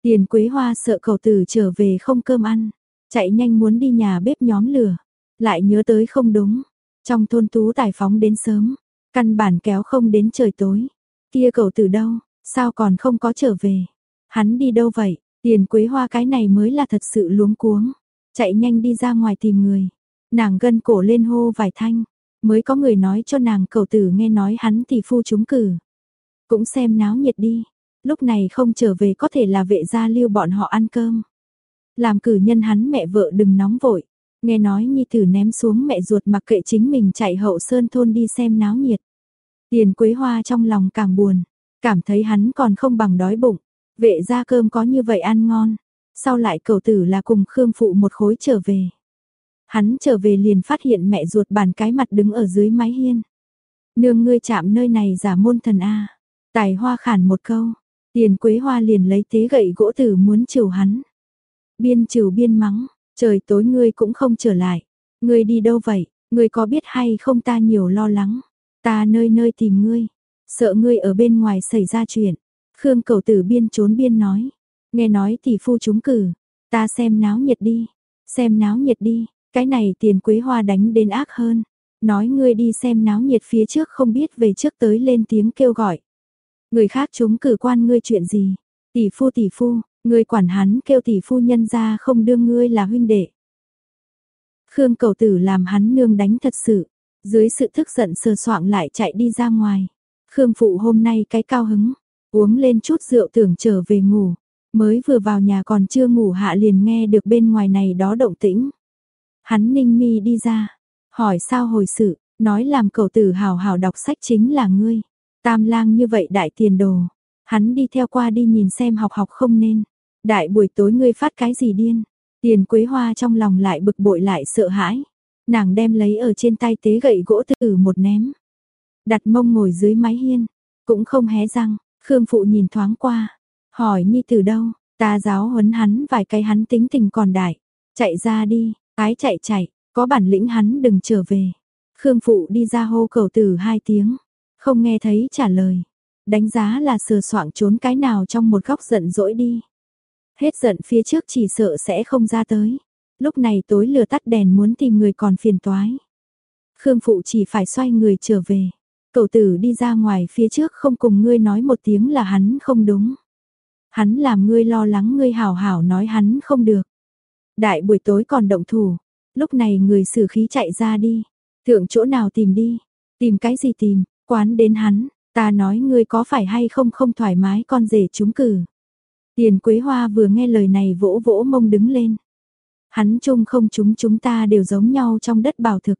Tiền quế hoa sợ cầu tử trở về không cơm ăn, chạy nhanh muốn đi nhà bếp nhóm lửa, lại nhớ tới không đúng. Trong thôn tú tài phóng đến sớm, căn bản kéo không đến trời tối. Kia cầu tử đâu, sao còn không có trở về? Hắn đi đâu vậy? Tiền quế hoa cái này mới là thật sự luống cuống. Chạy nhanh đi ra ngoài tìm người. Nàng gân cổ lên hô vài thanh. Mới có người nói cho nàng cầu tử nghe nói hắn tỷ phu trúng cử. Cũng xem náo nhiệt đi. Lúc này không trở về có thể là vệ gia lưu bọn họ ăn cơm. Làm cử nhân hắn mẹ vợ đừng nóng vội. Nghe nói nhi tử ném xuống mẹ ruột mặc kệ chính mình chạy hậu sơn thôn đi xem náo nhiệt. Tiền quế hoa trong lòng càng buồn. Cảm thấy hắn còn không bằng đói bụng. Vệ gia cơm có như vậy ăn ngon. Sau lại cầu tử là cùng Khương Phụ một khối trở về. Hắn trở về liền phát hiện mẹ ruột bàn cái mặt đứng ở dưới mái hiên. Nương ngươi chạm nơi này giả môn thần A. Tài hoa khản một câu. Tiền quế hoa liền lấy tế gậy gỗ tử muốn chiều hắn. Biên trừ biên mắng. Trời tối ngươi cũng không trở lại. Ngươi đi đâu vậy? Ngươi có biết hay không ta nhiều lo lắng. Ta nơi nơi tìm ngươi. Sợ ngươi ở bên ngoài xảy ra chuyện. Khương cầu tử biên trốn biên nói. Nghe nói tỷ phu chúng cử, ta xem náo nhiệt đi, xem náo nhiệt đi, cái này tiền quế hoa đánh đến ác hơn. Nói ngươi đi xem náo nhiệt phía trước không biết về trước tới lên tiếng kêu gọi. Người khác chúng cử quan ngươi chuyện gì? Tỷ phu tỷ phu, người quản hắn kêu tỷ phu nhân ra không đương ngươi là huynh đệ. Khương cầu tử làm hắn nương đánh thật sự, dưới sự thức giận sờ soạng lại chạy đi ra ngoài. Khương phụ hôm nay cái cao hứng, uống lên chút rượu tưởng trở về ngủ, Mới vừa vào nhà còn chưa ngủ hạ liền nghe được bên ngoài này đó động tĩnh. Hắn ninh mi đi ra, hỏi sao hồi sự, nói làm cầu tử hào hào đọc sách chính là ngươi. Tam lang như vậy đại tiền đồ. Hắn đi theo qua đi nhìn xem học học không nên. Đại buổi tối ngươi phát cái gì điên. Tiền quế hoa trong lòng lại bực bội lại sợ hãi. Nàng đem lấy ở trên tay tế gậy gỗ từ một ném. Đặt mông ngồi dưới mái hiên. Cũng không hé răng. Khương phụ nhìn thoáng qua. Hỏi nhi từ đâu, ta giáo huấn hắn vài cái hắn tính tình còn đại. Chạy ra đi, ái chạy chạy, có bản lĩnh hắn đừng trở về. Khương phụ đi ra hô cầu từ hai tiếng, không nghe thấy trả lời. Đánh giá là sờ soạng trốn cái nào trong một góc giận dỗi đi. Hết giận phía trước chỉ sợ sẽ không ra tới. Lúc này tối lửa tắt đèn muốn tìm người còn phiền toái. Khương phụ chỉ phải xoay người trở về. Cậu tử đi ra ngoài phía trước không cùng ngươi nói một tiếng là hắn không đúng. Hắn làm ngươi lo lắng ngươi hảo hảo nói hắn không được. Đại buổi tối còn động thủ, lúc này người xử khí chạy ra đi. Thượng chỗ nào tìm đi, tìm cái gì tìm, quán đến hắn, ta nói ngươi có phải hay không không thoải mái con rể chúng cử. Tiền Quế Hoa vừa nghe lời này vỗ vỗ mông đứng lên. Hắn chung không chúng chúng ta đều giống nhau trong đất bảo thực.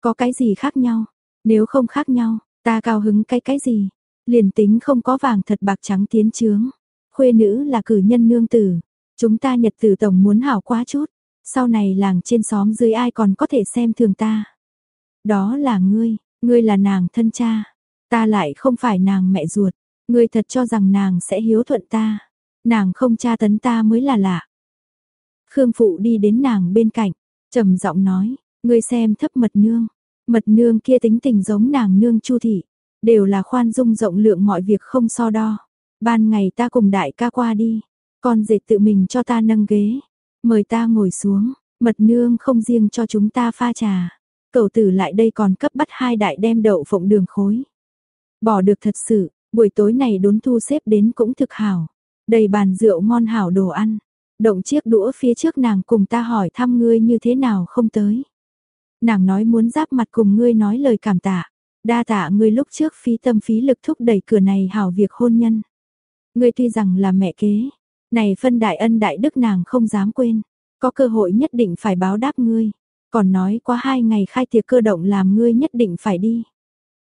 Có cái gì khác nhau? Nếu không khác nhau, ta cao hứng cái cái gì? Liền tính không có vàng thật bạc trắng tiến trướng khuê nữ là cử nhân nương tử, chúng ta nhật tử tổng muốn hảo quá chút, sau này làng trên xóm dưới ai còn có thể xem thường ta. Đó là ngươi, ngươi là nàng thân cha, ta lại không phải nàng mẹ ruột, Ngươi thật cho rằng nàng sẽ hiếu thuận ta, nàng không tra tấn ta mới là lạ. Khương Phụ đi đến nàng bên cạnh, trầm giọng nói, ngươi xem thấp mật nương, mật nương kia tính tình giống nàng nương chu thị, đều là khoan dung rộng lượng mọi việc không so đo. Ban ngày ta cùng đại ca qua đi, con dệt tự mình cho ta nâng ghế, mời ta ngồi xuống, mật nương không riêng cho chúng ta pha trà. Cậu tử lại đây còn cấp bắt hai đại đem đậu phộng đường khối. Bỏ được thật sự, buổi tối này đốn thu xếp đến cũng thực hảo. Đầy bàn rượu ngon hảo đồ ăn. Động chiếc đũa phía trước nàng cùng ta hỏi thăm ngươi như thế nào không tới. Nàng nói muốn giáp mặt cùng ngươi nói lời cảm tạ. Đa tạ ngươi lúc trước phí tâm phí lực thúc đẩy cửa này hảo việc hôn nhân. Ngươi tuy rằng là mẹ kế, này phân đại ân đại đức nàng không dám quên, có cơ hội nhất định phải báo đáp ngươi, còn nói qua hai ngày khai tiệc cơ động làm ngươi nhất định phải đi.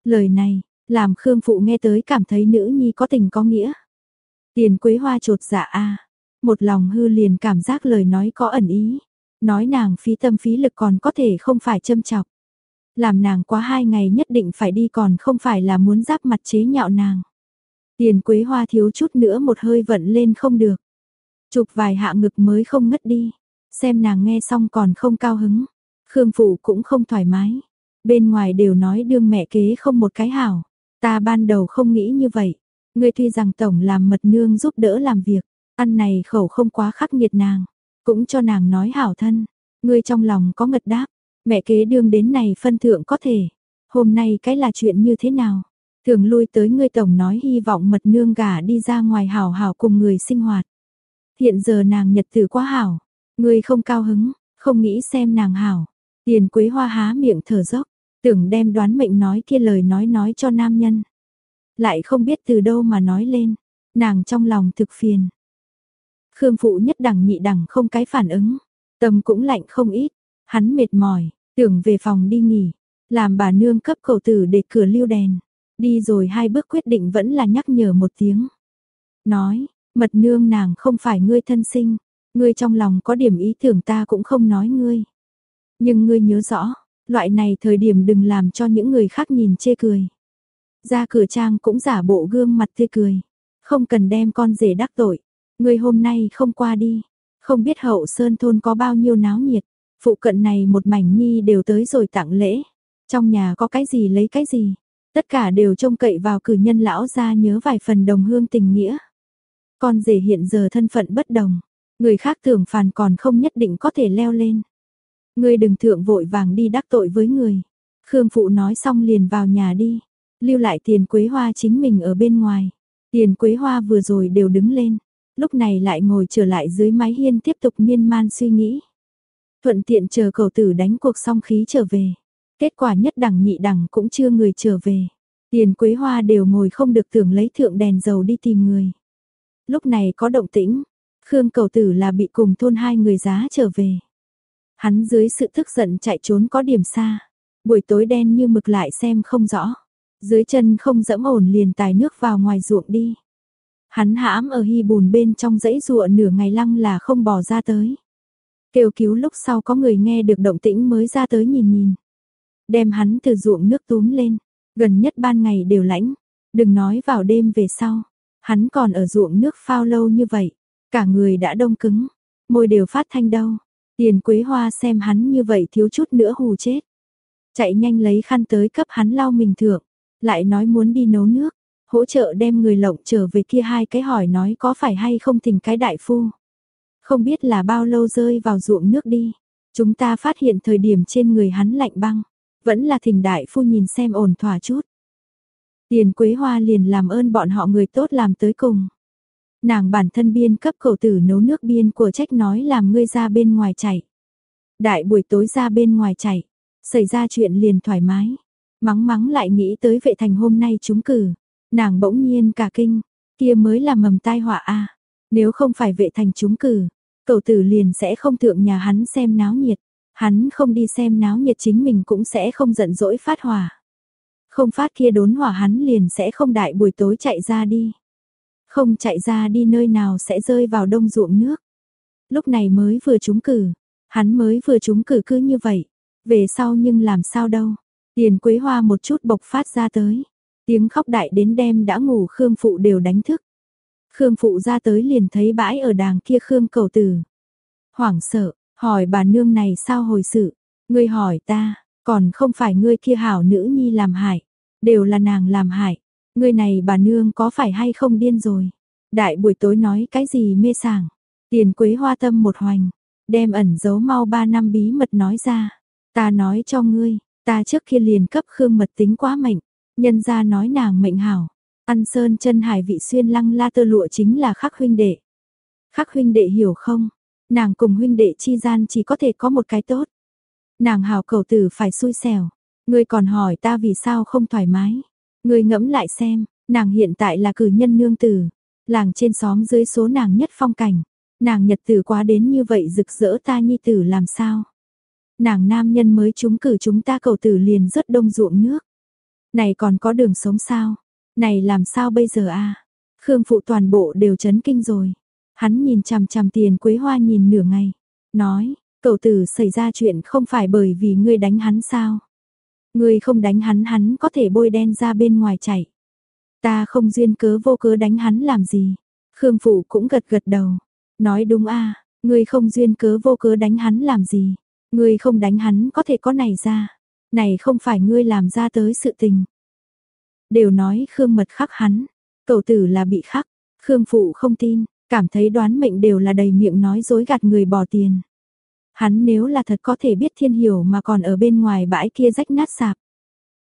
Lời này, làm Khương Phụ nghe tới cảm thấy nữ nhi có tình có nghĩa. Tiền quế hoa trột dạ a một lòng hư liền cảm giác lời nói có ẩn ý, nói nàng phí tâm phí lực còn có thể không phải châm chọc. Làm nàng quá hai ngày nhất định phải đi còn không phải là muốn giáp mặt chế nhạo nàng. Tiền quế hoa thiếu chút nữa một hơi vận lên không được. Chụp vài hạ ngực mới không ngất đi. Xem nàng nghe xong còn không cao hứng. Khương Phụ cũng không thoải mái. Bên ngoài đều nói đương mẹ kế không một cái hảo. Ta ban đầu không nghĩ như vậy. Ngươi tuy rằng tổng làm mật nương giúp đỡ làm việc. Ăn này khẩu không quá khắc nghiệt nàng. Cũng cho nàng nói hảo thân. Ngươi trong lòng có ngật đáp. Mẹ kế đương đến này phân thượng có thể. Hôm nay cái là chuyện như thế nào? Thường lui tới ngươi tổng nói hy vọng mật nương gả đi ra ngoài hảo hảo cùng người sinh hoạt. Hiện giờ nàng nhật tử quá hảo, ngươi không cao hứng, không nghĩ xem nàng hảo. Tiền quế hoa há miệng thở dốc, tưởng đem đoán mệnh nói kia lời nói nói cho nam nhân. Lại không biết từ đâu mà nói lên, nàng trong lòng thực phiền. Khương phụ nhất đẳng nhị đẳng không cái phản ứng, tâm cũng lạnh không ít, hắn mệt mỏi, tưởng về phòng đi nghỉ, làm bà nương cấp cầu tử để cửa lưu đèn. Đi rồi hai bước quyết định vẫn là nhắc nhở một tiếng. Nói, mật nương nàng không phải ngươi thân sinh, ngươi trong lòng có điểm ý tưởng ta cũng không nói ngươi. Nhưng ngươi nhớ rõ, loại này thời điểm đừng làm cho những người khác nhìn chê cười. Ra cửa trang cũng giả bộ gương mặt tươi cười, không cần đem con rể đắc tội. người hôm nay không qua đi, không biết hậu sơn thôn có bao nhiêu náo nhiệt, phụ cận này một mảnh nhi đều tới rồi tặng lễ. Trong nhà có cái gì lấy cái gì, Tất cả đều trông cậy vào cử nhân lão ra nhớ vài phần đồng hương tình nghĩa. Con rể hiện giờ thân phận bất đồng, người khác tưởng phàn còn không nhất định có thể leo lên. Ngươi đừng thượng vội vàng đi đắc tội với người. Khương Phụ nói xong liền vào nhà đi, lưu lại tiền quế hoa chính mình ở bên ngoài. Tiền quế hoa vừa rồi đều đứng lên, lúc này lại ngồi trở lại dưới mái hiên tiếp tục miên man suy nghĩ. Thuận tiện chờ cầu tử đánh cuộc song khí trở về. Kết quả nhất đẳng nhị đẳng cũng chưa người trở về. Tiền quế hoa đều ngồi không được tưởng lấy thượng đèn dầu đi tìm người. Lúc này có động tĩnh, Khương cầu tử là bị cùng thôn hai người giá trở về. Hắn dưới sự tức giận chạy trốn có điểm xa. Buổi tối đen như mực lại xem không rõ. Dưới chân không dẫm ổn liền tài nước vào ngoài ruộng đi. Hắn hãm ở hy bùn bên trong dãy ruộng nửa ngày lăng là không bò ra tới. Kêu cứu lúc sau có người nghe được động tĩnh mới ra tới nhìn nhìn đem hắn từ ruộng nước túm lên, gần nhất ban ngày đều lãnh, đừng nói vào đêm về sau, hắn còn ở ruộng nước phao lâu như vậy, cả người đã đông cứng, môi đều phát thanh đâu. Tiền Quế Hoa xem hắn như vậy thiếu chút nữa hù chết. Chạy nhanh lấy khăn tới cấp hắn lau mình thượng, lại nói muốn đi nấu nước, hỗ trợ đem người lộng trở về kia hai cái hỏi nói có phải hay không tình cái đại phu. Không biết là bao lâu rơi vào ruộng nước đi, chúng ta phát hiện thời điểm trên người hắn lạnh băng. Vẫn là thỉnh đại phu nhìn xem ổn thỏa chút. Tiền quế hoa liền làm ơn bọn họ người tốt làm tới cùng. Nàng bản thân biên cấp cầu tử nấu nước biên của trách nói làm ngươi ra bên ngoài chạy. Đại buổi tối ra bên ngoài chạy, xảy ra chuyện liền thoải mái. Mắng mắng lại nghĩ tới vệ thành hôm nay chúng cử. Nàng bỗng nhiên cả kinh, kia mới là mầm tai họa a Nếu không phải vệ thành chúng cử, cầu tử liền sẽ không thượng nhà hắn xem náo nhiệt. Hắn không đi xem náo nhiệt chính mình cũng sẽ không giận dỗi phát hỏa. Không phát kia đốn hỏa hắn liền sẽ không đại buổi tối chạy ra đi. Không chạy ra đi nơi nào sẽ rơi vào đông ruộng nước. Lúc này mới vừa trúng cử, hắn mới vừa trúng cử cứ như vậy. Về sau nhưng làm sao đâu. Tiền quế hoa một chút bộc phát ra tới. Tiếng khóc đại đến đêm đã ngủ Khương Phụ đều đánh thức. Khương Phụ ra tới liền thấy bãi ở đàng kia Khương cầu tử. Hoảng sợ, hỏi bà nương này sao hồi sự, ngươi hỏi ta, còn không phải ngươi kia hảo nữ nhi làm hại, đều là nàng làm hại, người này bà nương có phải hay không điên rồi. Đại buổi tối nói cái gì mê sảng, tiền quế hoa tâm một hoành, đem ẩn giấu mau ba năm bí mật nói ra. Ta nói cho ngươi, ta trước kia liền cấp Khương mật tính quá mệnh, nhân ra nói nàng mệnh hảo. Ăn sơn chân hải vị xuyên lăng la tơ lụa chính là khắc huynh đệ. Khắc huynh đệ hiểu không? Nàng cùng huynh đệ chi gian chỉ có thể có một cái tốt. Nàng hảo cầu tử phải xui xẻo. Ngươi còn hỏi ta vì sao không thoải mái. Ngươi ngẫm lại xem, nàng hiện tại là cử nhân nương tử. Làng trên xóm dưới số nàng nhất phong cảnh. Nàng nhật tử quá đến như vậy rực rỡ ta nhi tử làm sao? Nàng nam nhân mới chúng cử chúng ta cầu tử liền rất đông ruộng nước. Này còn có đường sống sao? Này làm sao bây giờ a? Khương phụ toàn bộ đều chấn kinh rồi. Hắn nhìn chằm chằm tiền quế hoa nhìn nửa ngày. Nói, cậu tử xảy ra chuyện không phải bởi vì ngươi đánh hắn sao? Ngươi không đánh hắn hắn có thể bôi đen ra bên ngoài chạy. Ta không duyên cớ vô cớ đánh hắn làm gì. Khương phụ cũng gật gật đầu. Nói đúng a, ngươi không duyên cớ vô cớ đánh hắn làm gì. Ngươi không đánh hắn có thể có này ra. Này không phải ngươi làm ra tới sự tình. Đều nói Khương mật khắc hắn. Cậu tử là bị khắc. Khương phụ không tin, cảm thấy đoán mệnh đều là đầy miệng nói dối gạt người bỏ tiền. Hắn nếu là thật có thể biết thiên hiểu mà còn ở bên ngoài bãi kia rách nát sạp.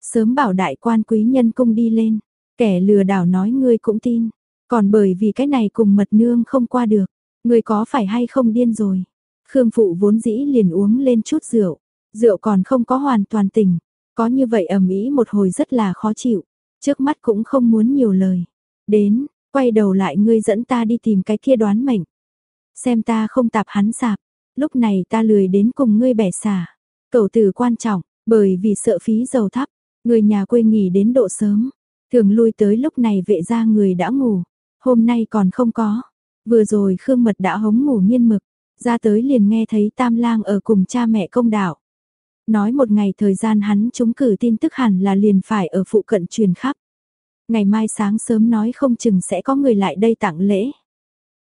Sớm bảo đại quan quý nhân cung đi lên, kẻ lừa đảo nói ngươi cũng tin, còn bởi vì cái này cùng mật nương không qua được, ngươi có phải hay không điên rồi. Khương phụ vốn dĩ liền uống lên chút rượu, rượu còn không có hoàn toàn tỉnh, có như vậy ầm ĩ một hồi rất là khó chịu, trước mắt cũng không muốn nhiều lời. Đến, quay đầu lại ngươi dẫn ta đi tìm cái kia đoán mệnh. Xem ta không tạp hắn sạp, lúc này ta lười đến cùng ngươi bẻ xả. Cầu tử quan trọng, bởi vì sợ phí dầu thấp, người nhà quê nghỉ đến độ sớm, thường lui tới lúc này vệ ra người đã ngủ, hôm nay còn không có. Vừa rồi Khương Mật đã hống ngủ nghiên mực, ra tới liền nghe thấy Tam Lang ở cùng cha mẹ công đạo. Nói một ngày thời gian hắn chúng cử tin tức hẳn là liền phải ở phụ cận truyền khắp. Ngày mai sáng sớm nói không chừng sẽ có người lại đây tặng lễ.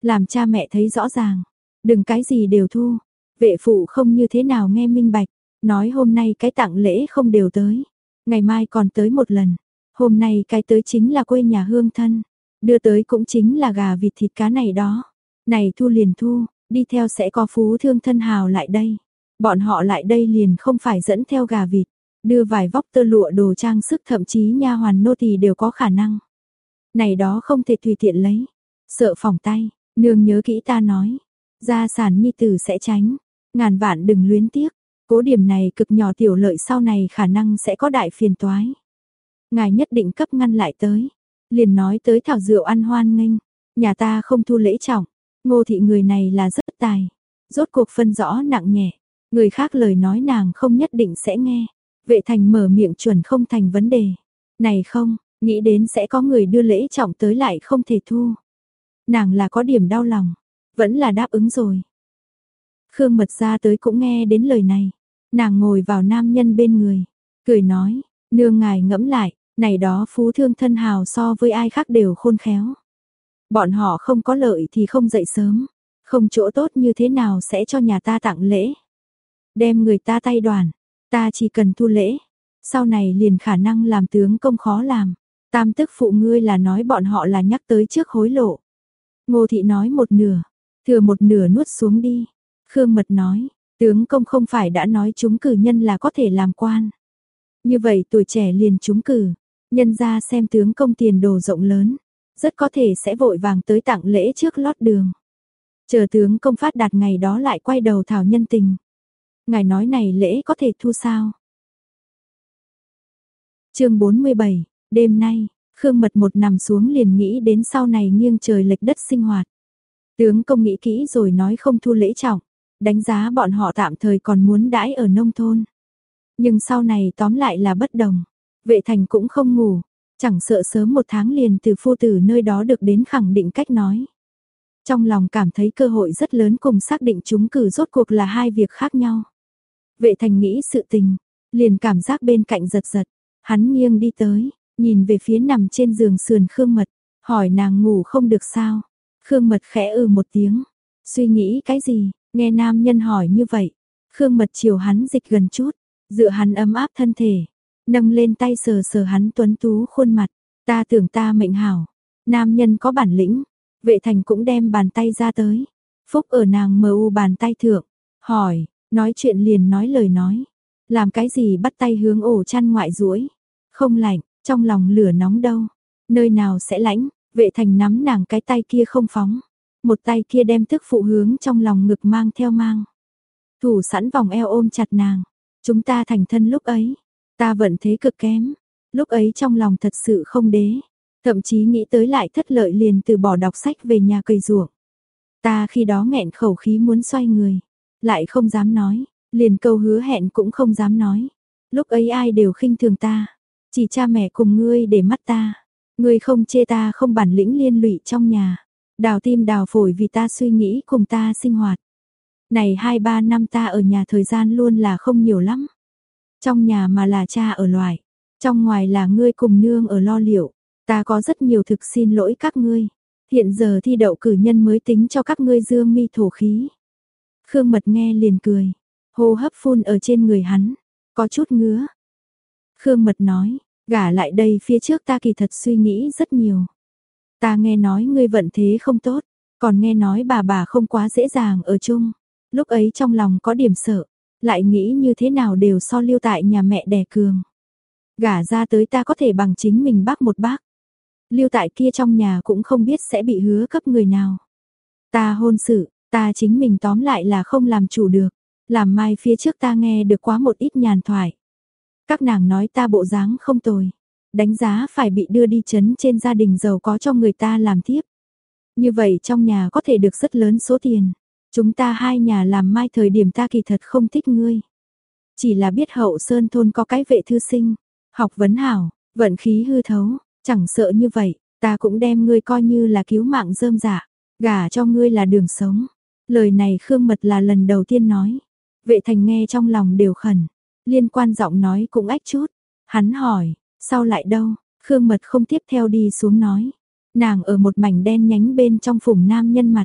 Làm cha mẹ thấy rõ ràng, đừng cái gì đều thu. Vệ phụ không như thế nào nghe minh bạch, nói hôm nay cái tặng lễ không đều tới. Ngày mai còn tới một lần, hôm nay cái tới chính là quê nhà hương thân. Đưa tới cũng chính là gà vịt thịt cá này đó. Này thu liền thu, đi theo sẽ có phú thương thân hào lại đây. Bọn họ lại đây liền không phải dẫn theo gà vịt, đưa vài vóc tơ lụa đồ trang sức thậm chí nha hoàn nô tỳ đều có khả năng. Này đó không thể tùy tiện lấy, sợ phòng tay, nương nhớ kỹ ta nói, gia sản nhi tử sẽ tránh, ngàn vạn đừng luyến tiếc, cố điểm này cực nhỏ tiểu lợi sau này khả năng sẽ có đại phiền toái. Ngài nhất định cấp ngăn lại tới, liền nói tới thảo rượu ăn hoan nghênh, nhà ta không thu lễ trọng, ngô thị người này là rất tài, rốt cuộc phân rõ nặng nhẹ, người khác lời nói nàng không nhất định sẽ nghe, vệ thành mở miệng chuẩn không thành vấn đề, này không, nghĩ đến sẽ có người đưa lễ trọng tới lại không thể thu. Nàng là có điểm đau lòng, vẫn là đáp ứng rồi. Khương mật ra tới cũng nghe đến lời này, nàng ngồi vào nam nhân bên người, cười nói, nương ngài ngẫm lại, này đó phú thương thân hào so với ai khác đều khôn khéo. Bọn họ không có lợi thì không dậy sớm, không chỗ tốt như thế nào sẽ cho nhà ta tặng lễ. Đem người ta tay đoàn, ta chỉ cần thu lễ, sau này liền khả năng làm tướng công khó làm. Tam tức phụ ngươi là nói bọn họ là nhắc tới trước hối lộ. Ngô thị nói một nửa, thừa một nửa nuốt xuống đi. Khương mật nói, tướng công không phải đã nói chúng cử nhân là có thể làm quan. Như vậy tuổi trẻ liền chúng cử, nhân ra xem tướng công tiền đồ rộng lớn, rất có thể sẽ vội vàng tới tặng lễ trước lót đường. Chờ tướng công phát đạt ngày đó lại quay đầu thảo nhân tình. Ngài nói này lễ có thể thu sao? chương 47, đêm nay, Khương Mật một nằm xuống liền nghĩ đến sau này nghiêng trời lệch đất sinh hoạt. Tướng công nghĩ kỹ rồi nói không thu lễ trọng, đánh giá bọn họ tạm thời còn muốn đãi ở nông thôn. Nhưng sau này tóm lại là bất đồng. Vệ thành cũng không ngủ, chẳng sợ sớm một tháng liền từ phu tử nơi đó được đến khẳng định cách nói. Trong lòng cảm thấy cơ hội rất lớn cùng xác định chúng cử rốt cuộc là hai việc khác nhau. Vệ thành nghĩ sự tình, liền cảm giác bên cạnh giật giật, hắn nghiêng đi tới, nhìn về phía nằm trên giường sườn Khương Mật, hỏi nàng ngủ không được sao. Khương Mật khẽ ừ một tiếng, suy nghĩ cái gì, nghe nam nhân hỏi như vậy. Khương Mật chiều hắn dịch gần chút, dựa hắn ấm áp thân thể, nâng lên tay sờ sờ hắn tuấn tú khuôn mặt, ta tưởng ta mệnh hảo, nam nhân có bản lĩnh, vệ thành cũng đem bàn tay ra tới, phúc ở nàng mờ u bàn tay thượng, hỏi, nói chuyện liền nói lời nói, làm cái gì bắt tay hướng ổ chăn ngoại duỗi? Không lạnh, trong lòng lửa nóng đâu, nơi nào sẽ lạnh? Vệ thành nắm nàng cái tay kia không phóng, một tay kia đem thức phụ hướng trong lòng ngực mang theo mang. Thủ sẵn vòng eo ôm chặt nàng, chúng ta thành thân lúc ấy, ta vẫn thế cực kém, lúc ấy trong lòng thật sự không đế, thậm chí nghĩ tới lại thất lợi liền từ bỏ đọc sách về nhà cây ruộng. Ta khi đó nghẹn khẩu khí muốn xoay người, lại không dám nói, liền câu hứa hẹn cũng không dám nói. Lúc ấy ai đều khinh thường ta, chỉ cha mẹ cùng ngươi để mắt ta. Ngươi không chê ta không bản lĩnh liên lụy trong nhà, đào tim đào phổi vì ta suy nghĩ cùng ta sinh hoạt. Này hai ba năm ta ở nhà thời gian luôn là không nhiều lắm. Trong nhà mà là cha ở loài trong ngoài là ngươi cùng nương ở lo liệu. Ta có rất nhiều thực xin lỗi các ngươi. Hiện giờ thi đậu cử nhân mới tính cho các ngươi dương mi thổ khí. Khương Mật nghe liền cười, hô hấp phun ở trên người hắn, có chút ngứa. Khương Mật nói, gả lại đây phía trước ta kỳ thật suy nghĩ rất nhiều. Ta nghe nói ngươi vận thế không tốt, còn nghe nói bà bà không quá dễ dàng ở chung. Lúc ấy trong lòng có điểm sợ, lại nghĩ như thế nào đều so lưu tại nhà mẹ đẻ cường. Gả ra tới ta có thể bằng chính mình bác một bác. Lưu tại kia trong nhà cũng không biết sẽ bị hứa cấp người nào. Ta hôn sự, ta chính mình tóm lại là không làm chủ được. Làm mai phía trước ta nghe được quá một ít nhàn thoại. Các nàng nói ta bộ dáng không tồi. Đánh giá phải bị đưa đi chấn trên gia đình giàu có cho người ta làm tiếp. Như vậy trong nhà có thể được rất lớn số tiền. Chúng ta hai nhà làm mai thời điểm ta kỳ thật không thích ngươi. Chỉ là biết hậu sơn thôn có cái vệ thư sinh, học vấn hảo, vận khí hư thấu, chẳng sợ như vậy, ta cũng đem ngươi coi như là cứu mạng rơm giả, gả cho ngươi là đường sống. Lời này Khương Mật là lần đầu tiên nói. Vệ thành nghe trong lòng đều khẩn, liên quan giọng nói cũng ách chút. Hắn hỏi, sao lại đâu? Khương Mật không tiếp theo đi xuống nói. Nàng ở một mảnh đen nhánh bên trong phùng nam nhân mặt.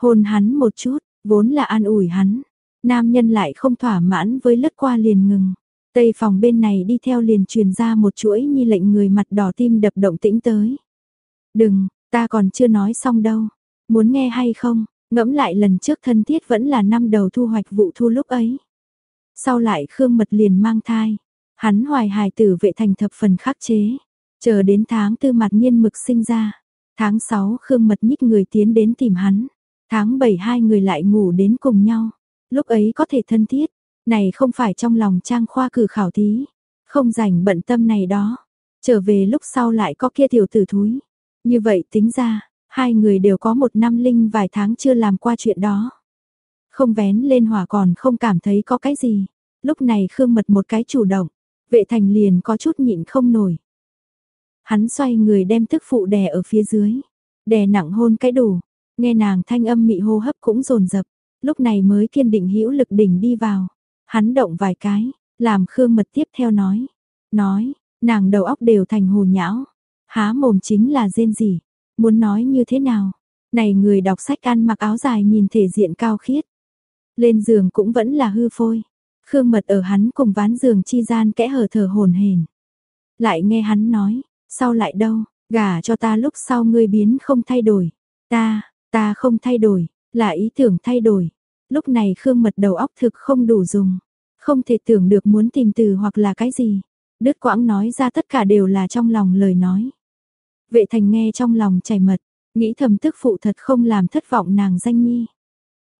Hôn hắn một chút, vốn là an ủi hắn. Nam nhân lại không thỏa mãn với lướt qua liền ngừng. Tây phòng bên này đi theo liền truyền ra một chuỗi nhi lệnh người mặt đỏ tim đập động tĩnh tới. Đừng, ta còn chưa nói xong đâu. Muốn nghe hay không, ngẫm lại lần trước thân thiết vẫn là năm đầu thu hoạch vụ thu lúc ấy. Sau lại Khương Mật liền mang thai. Hắn hoài hài tử vệ thành thập phần khắc chế. Chờ đến tháng tư mặt nhiên mực sinh ra. Tháng 6 Khương Mật nhích người tiến đến tìm hắn. Tháng 7 hai người lại ngủ đến cùng nhau. Lúc ấy có thể thân thiết. Này không phải trong lòng trang khoa cử khảo thí. Không rảnh bận tâm này đó. Trở về lúc sau lại có kia tiểu tử thúi. Như vậy tính ra, hai người đều có một năm linh vài tháng chưa làm qua chuyện đó. Không vén lên hỏa còn không cảm thấy có cái gì. Lúc này Khương Mật một cái chủ động, vệ thành liền có chút nhịn không nổi. Hắn xoay người đem thức phụ đè ở phía dưới, đè nặng hôn cái đủ, nghe nàng thanh âm mị hô hấp cũng rồn rập lúc này mới kiên định hữu lực đỉnh đi vào. Hắn động vài cái, làm Khương Mật tiếp theo nói. Nói, nàng đầu óc đều thành hồ nhão. Há mồm chính là rên gì. Muốn nói như thế nào? Này người đọc sách ăn mặc áo dài nhìn thể diện cao khiết. Lên giường cũng vẫn là hư phôi. Khương Mật ở hắn cùng ván giường chi gian kẽ hở thở hồn hển. Lại nghe hắn nói, sao lại đâu, gả cho ta lúc sau ngươi biến không thay đổi. Ta, ta không thay đổi, là ý tưởng thay đổi. Lúc này Khương Mật đầu óc thực không đủ dùng, không thể tưởng được muốn tìm từ hoặc là cái gì. Đứt quãng nói ra tất cả đều là trong lòng lời nói. Vệ thành nghe trong lòng chảy mật, nghĩ thầm tức phụ thật không làm thất vọng nàng danh nhi.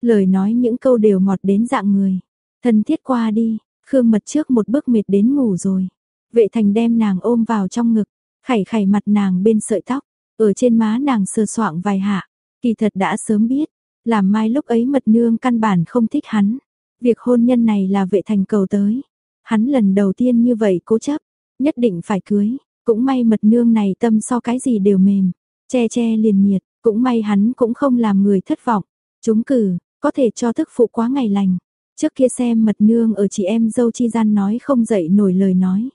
Lời nói những câu đều ngọt đến dạng người. Thân thiết qua đi, Khương Mật trước một bước mệt đến ngủ rồi. Vệ thành đem nàng ôm vào trong ngực, khảy khảy mặt nàng bên sợi tóc, ở trên má nàng sờ soạng vài hạ. Kỳ thật đã sớm biết, làm mai lúc ấy mật nương căn bản không thích hắn. Việc hôn nhân này là vệ thành cầu tới. Hắn lần đầu tiên như vậy cố chấp, nhất định phải cưới. Cũng may mật nương này tâm so cái gì đều mềm, che che liền nhiệt, cũng may hắn cũng không làm người thất vọng. Chúng cử, có thể cho thức phụ quá ngày lành. Trước kia xem mật nương ở chị em dâu chi gian nói không dậy nổi lời nói.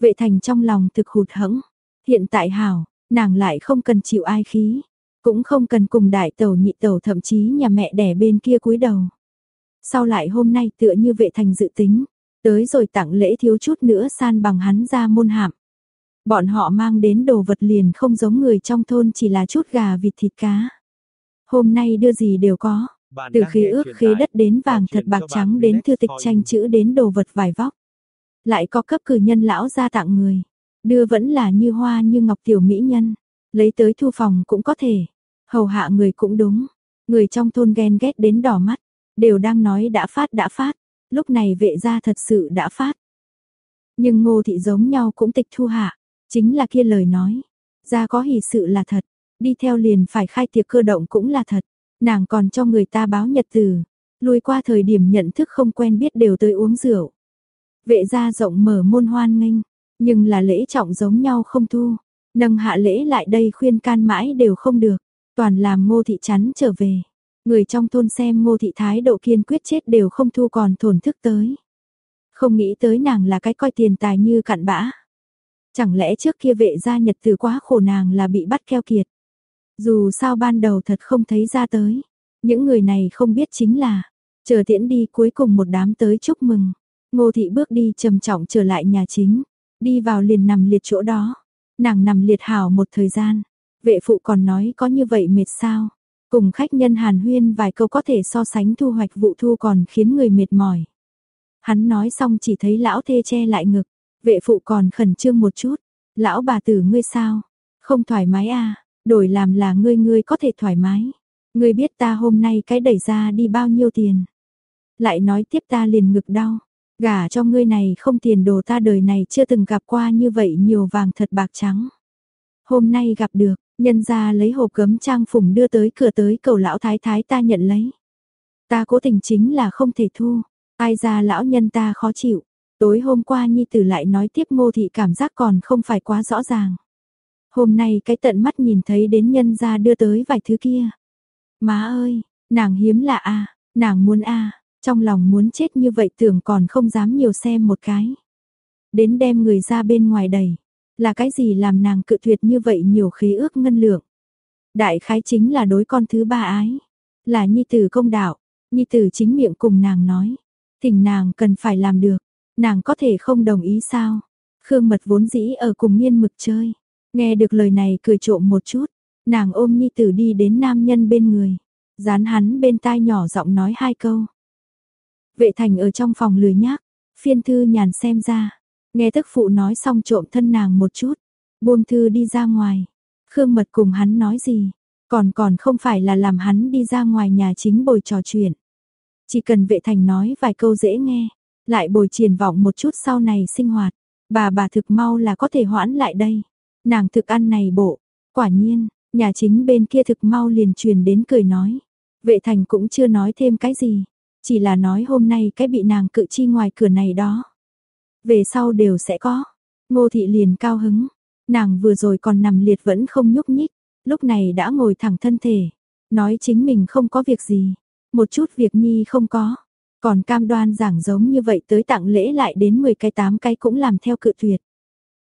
Vệ thành trong lòng thực hụt hẫng. Hiện tại hảo, nàng lại không cần chịu ai khí. Cũng không cần cùng đại tẩu nhị tẩu thậm chí nhà mẹ đẻ bên kia cúi đầu. Sau lại hôm nay tựa như vệ thành dự tính. Tới rồi tặng lễ thiếu chút nữa san bằng hắn ra môn hạm. Bọn họ mang đến đồ vật liền không giống người trong thôn chỉ là chút gà vịt thịt cá. Hôm nay đưa gì đều có, từ khế ước khế đất đến vàng thật bạc trắng đến thư tịch tranh chữ đến đồ vật vải vóc. Lại có cấp cử nhân lão ra tặng người, đưa vẫn là như hoa như ngọc tiểu mỹ nhân, lấy tới thu phòng cũng có thể, hầu hạ người cũng đúng, người trong thôn ghen ghét đến đỏ mắt, đều đang nói đã phát đã phát, lúc này vệ gia thật sự đã phát. Nhưng ngô thị giống nhau cũng tịch thu hạ, chính là kia lời nói, ra có hỷ sự là thật, đi theo liền phải khai tiệc cơ động cũng là thật, nàng còn cho người ta báo nhật từ, lùi qua thời điểm nhận thức không quen biết đều tới uống rượu. Vệ gia rộng mở môn hoan nghênh, nhưng là lễ trọng giống nhau không thu, nâng hạ lễ lại đây khuyên can mãi đều không được, toàn làm ngô thị chắn trở về. Người trong thôn xem ngô thị thái độ kiên quyết chết đều không thu còn thổn thức tới. Không nghĩ tới nàng là cái coi tiền tài như cặn bã. Chẳng lẽ trước kia vệ gia nhật từ quá khổ nàng là bị bắt keo kiệt. Dù sao ban đầu thật không thấy ra tới. Những người này không biết chính là, chờ tiễn đi cuối cùng một đám tới chúc mừng. Ngô thị bước đi trầm trọng trở lại nhà chính, đi vào liền nằm liệt chỗ đó. Nàng nằm liệt hảo một thời gian, vệ phụ còn nói có như vậy mệt sao. Cùng khách nhân hàn huyên vài câu có thể so sánh thu hoạch vụ thu còn khiến người mệt mỏi. Hắn nói xong chỉ thấy lão thê che lại ngực, vệ phụ còn khẩn trương một chút. Lão bà tử ngươi sao? Không thoải mái à? Đổi làm là ngươi ngươi có thể thoải mái. Ngươi biết ta hôm nay cái đẩy ra đi bao nhiêu tiền. Lại nói tiếp ta liền ngực đau. Gả cho ngươi này không tiền đồ ta đời này chưa từng gặp qua như vậy nhiều vàng thật bạc trắng. Hôm nay gặp được, nhân ra lấy hộp gấm trang phùng đưa tới cửa tới cầu lão thái thái ta nhận lấy. Ta cố tình chính là không thể thu, ai ra lão nhân ta khó chịu. Tối hôm qua Nhi Tử lại nói tiếp ngô thị cảm giác còn không phải quá rõ ràng. Hôm nay cái tận mắt nhìn thấy đến nhân gia đưa tới vài thứ kia. Má ơi, nàng hiếm lạ a, nàng muốn a, trong lòng muốn chết như vậy tưởng còn không dám nhiều xem một cái. Đến đem người ra bên ngoài đầy, là cái gì làm nàng cự tuyệt như vậy nhiều khí ước ngân lượng. Đại khái chính là đối con thứ ba ái, là nhi tử công đạo, nhi tử chính miệng cùng nàng nói, thỉnh nàng cần phải làm được, nàng có thể không đồng ý sao? Khương Mật vốn dĩ ở cùng Nghiên Mực chơi, Nghe được lời này cười trộm một chút, nàng ôm nhi tử đi đến nam nhân bên người, dán hắn bên tai nhỏ giọng nói hai câu. Vệ thành ở trong phòng lười nhác, phiên thư nhàn xem ra, nghe tức phụ nói xong trộm thân nàng một chút, buông thư đi ra ngoài. Khương mật cùng hắn nói gì, còn còn không phải là làm hắn đi ra ngoài nhà chính bồi trò chuyện. Chỉ cần vệ thành nói vài câu dễ nghe, lại bồi triển vọng một chút sau này sinh hoạt, bà bà thực mau là có thể hoãn lại đây. Nàng thực ăn này bộ, quả nhiên, nhà chính bên kia thực mau liền truyền đến cười nói. Vệ thành cũng chưa nói thêm cái gì, chỉ là nói hôm nay cái bị nàng cự chi ngoài cửa này đó. Về sau đều sẽ có. Ngô thị liền cao hứng, nàng vừa rồi còn nằm liệt vẫn không nhúc nhích, lúc này đã ngồi thẳng thân thể, nói chính mình không có việc gì, một chút việc nhi không có. Còn cam đoan giảng giống như vậy tới tặng lễ lại đến 10 cái 8 cái cũng làm theo cự tuyệt.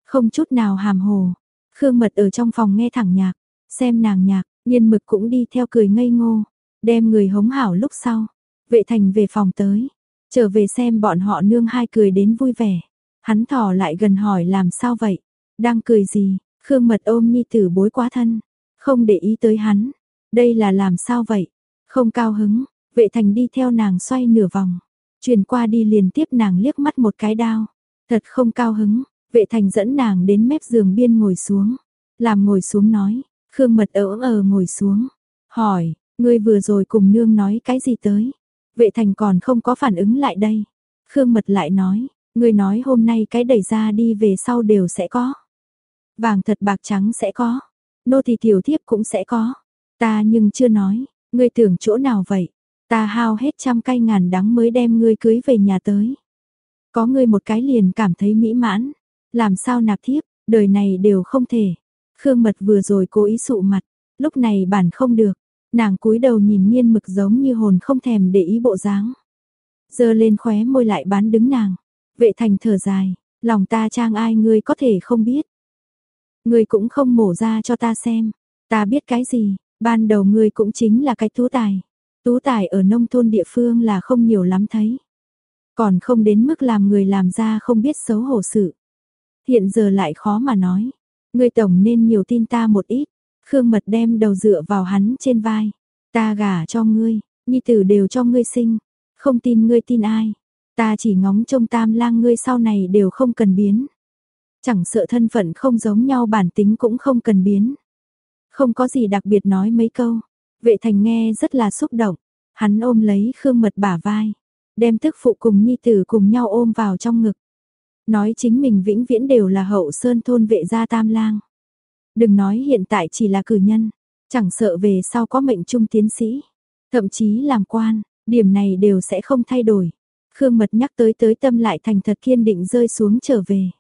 Không chút nào hàm hồ, Khương Mật ở trong phòng nghe thẳng nhạc, xem nàng nhạc, nhiên mực cũng đi theo cười ngây ngô, đem người hống hảo lúc sau. Vệ thành về phòng tới, trở về xem bọn họ nương hai cười đến vui vẻ. Hắn thỏ lại gần hỏi làm sao vậy, đang cười gì, Khương Mật ôm nhi tử bối quá thân, không để ý tới hắn. Đây là làm sao vậy, không cao hứng, vệ thành đi theo nàng xoay nửa vòng, truyền qua đi liền tiếp nàng liếc mắt một cái đao. Thật không cao hứng, Vệ thành dẫn nàng đến mép giường biên ngồi xuống. Làm ngồi xuống nói, Khương mật ở ờ ngồi xuống. Hỏi, ngươi vừa rồi cùng nương nói cái gì tới? Vệ thành còn không có phản ứng lại đây. Khương mật lại nói, ngươi nói hôm nay cái đẩy ra đi về sau đều sẽ có. Vàng thật bạc trắng sẽ có. Nô thì tiểu thiếp cũng sẽ có. Ta nhưng chưa nói, ngươi tưởng chỗ nào vậy? Ta hao hết trăm cây ngàn đắng mới đem ngươi cưới về nhà tới. Có ngươi một cái liền cảm thấy mỹ mãn. Làm sao nạp thiếp, đời này đều không thể. Khương Mật vừa rồi cố ý sụ mặt, lúc này bản không được. Nàng cúi đầu nhìn miên mực giống như hồn không thèm để ý bộ dáng. Giờ lên khóe môi lại bán đứng nàng. Vệ thành thở dài, Lòng ta trang ai ngươi có thể không biết. Ngươi cũng không mổ ra cho ta xem. Ta biết cái gì, ban đầu ngươi cũng chính là cái tú tài. Tú tài ở nông thôn địa phương là không nhiều lắm thấy. Còn không đến mức làm người làm ra không biết xấu hổ sự. Hiện giờ lại khó mà nói. Ngươi tổng nên nhiều tin ta một ít. Khương Mật đem đầu dựa vào hắn trên vai. Ta gả cho ngươi, nhi tử đều cho ngươi sinh. Không tin ngươi tin ai. Ta chỉ ngóng trông tam lang ngươi sau này đều không cần biến. Chẳng sợ thân phận không giống nhau bản tính cũng không cần biến. Không có gì đặc biệt nói mấy câu. Vệ thành nghe rất là xúc động. Hắn ôm lấy Khương Mật bả vai. Đem tức phụ cùng nhi tử cùng nhau ôm vào trong ngực. Nói chính mình vĩnh viễn đều là hậu sơn thôn vệ gia tam lang. Đừng nói hiện tại chỉ là cử nhân. Chẳng sợ về sau có mệnh trung tiến sĩ. Thậm chí làm quan, điểm này đều sẽ không thay đổi. Khương Mật nhắc tới tới tâm lại thành thật kiên định rơi xuống trở về.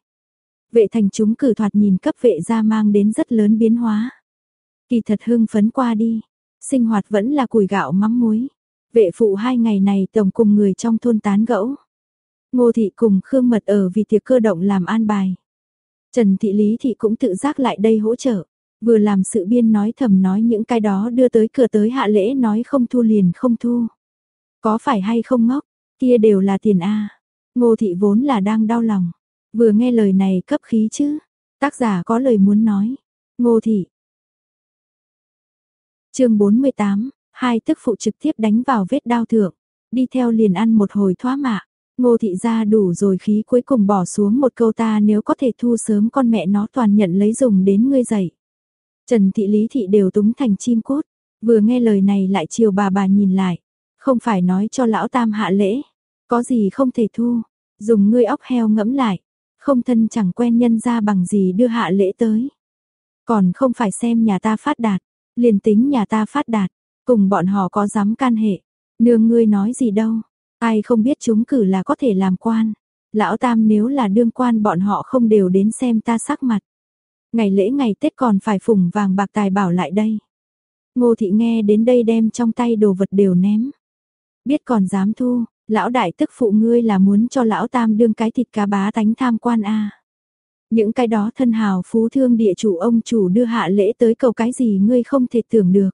Vệ thành chúng cử thoạt nhìn cấp vệ gia mang đến rất lớn biến hóa. Kỳ thật hưng phấn qua đi, sinh hoạt vẫn là củi gạo mắm muối. Vệ phụ hai ngày này tổng cùng người trong thôn tán gẫu. Ngô thị cùng Khương Mật ở vì tiệc cơ động làm an bài. Trần thị Lý thị cũng tự giác lại đây hỗ trợ. Vừa làm sự biên nói thầm nói những cái đó đưa tới cửa tới hạ lễ nói không thu liền không thu. Có phải hay không ngốc, kia đều là tiền A. Ngô thị vốn là đang đau lòng. Vừa nghe lời này cấp khí chứ. Tác giả có lời muốn nói. Ngô thị. chương 48, hai tức phụ trực tiếp đánh vào vết đao thượng. Đi theo liền ăn một hồi thoá mạ. Ngô thị ra đủ rồi khí cuối cùng bỏ xuống một câu ta nếu có thể thu sớm con mẹ nó toàn nhận lấy dùng đến ngươi dậy. Trần thị lý thị đều túng thành chim cốt. Vừa nghe lời này lại chiều bà bà nhìn lại. Không phải nói cho lão tam hạ lễ. Có gì không thể thu. Dùng ngươi óc heo ngẫm lại. Không thân chẳng quen nhân ra bằng gì đưa hạ lễ tới. Còn không phải xem nhà ta phát đạt. Liền tính nhà ta phát đạt. Cùng bọn họ có dám can hệ. Nương ngươi nói gì đâu. Ai không biết chúng cử là có thể làm quan. Lão Tam nếu là đương quan bọn họ không đều đến xem ta sắc mặt. Ngày lễ ngày Tết còn phải phùng vàng bạc tài bảo lại đây. Ngô thị nghe đến đây đem trong tay đồ vật đều ném. Biết còn dám thu, lão đại tức phụ ngươi là muốn cho lão tam đương cái thịt cá bá tánh tham quan a. Những cái đó thân hào phú thương địa chủ ông chủ đưa hạ lễ tới cầu cái gì ngươi không thể tưởng được.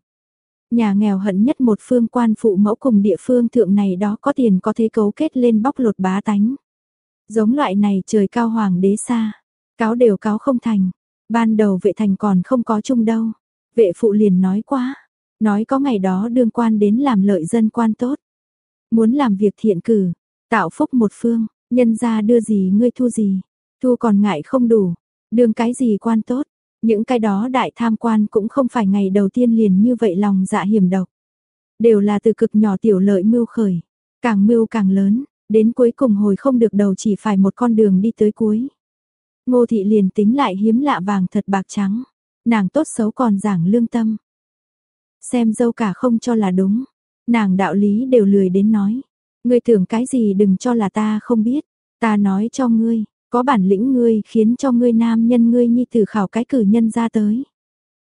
Nhà nghèo hận nhất một phương quan phụ mẫu cùng địa phương thượng này đó có tiền có thế cấu kết lên bóc lột bá tánh. Giống loại này trời cao hoàng đế xa, cáo đều cáo không thành, ban đầu vệ thành còn không có chung đâu. Vệ phụ liền nói quá, nói có ngày đó đương quan đến làm lợi dân quan tốt. Muốn làm việc thiện cử, tạo phúc một phương, nhân ra đưa gì ngươi thu gì, thu còn ngại không đủ, đương cái gì quan tốt, những cái đó đại tham quan cũng không phải ngày đầu tiên liền như vậy lòng dạ hiểm độc. Đều là từ cực nhỏ tiểu lợi mưu khởi, càng mưu càng lớn, đến cuối cùng hồi không được đầu chỉ phải một con đường đi tới cuối. Ngô thị liền tính lại hiếm lạ vàng thật bạc trắng, nàng tốt xấu còn giảng lương tâm. Xem dâu cả không cho là đúng, nàng đạo lý đều lười đến nói. Ngươi tưởng cái gì đừng cho là ta không biết, ta nói cho ngươi, có bản lĩnh ngươi khiến cho ngươi nam nhân ngươi nhi tử khảo cái cử nhân ra tới.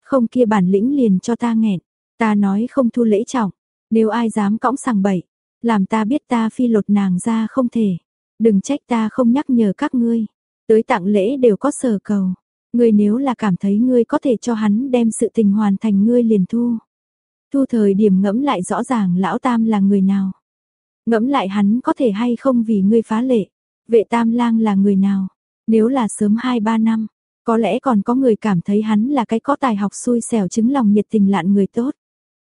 Không kia bản lĩnh liền cho ta nghẹn, ta nói không thu lễ trọng, nếu ai dám cõng sằng bậy, làm ta biết ta phi lột nàng ra không thể. Đừng trách ta không nhắc nhở các ngươi, tới tặng lễ đều có sở cầu. Ngươi nếu là cảm thấy ngươi có thể cho hắn đem sự tình hoàn thành ngươi liền thu. Thu thời điểm ngẫm lại rõ ràng lão tam là người nào. Ngẫm lại hắn có thể hay không vì ngươi phá lệ. Vệ tam lang là người nào? Nếu là sớm 2-3 năm, có lẽ còn có người cảm thấy hắn là cái có tài học xui xẻo chứng lòng nhiệt tình lạn người tốt.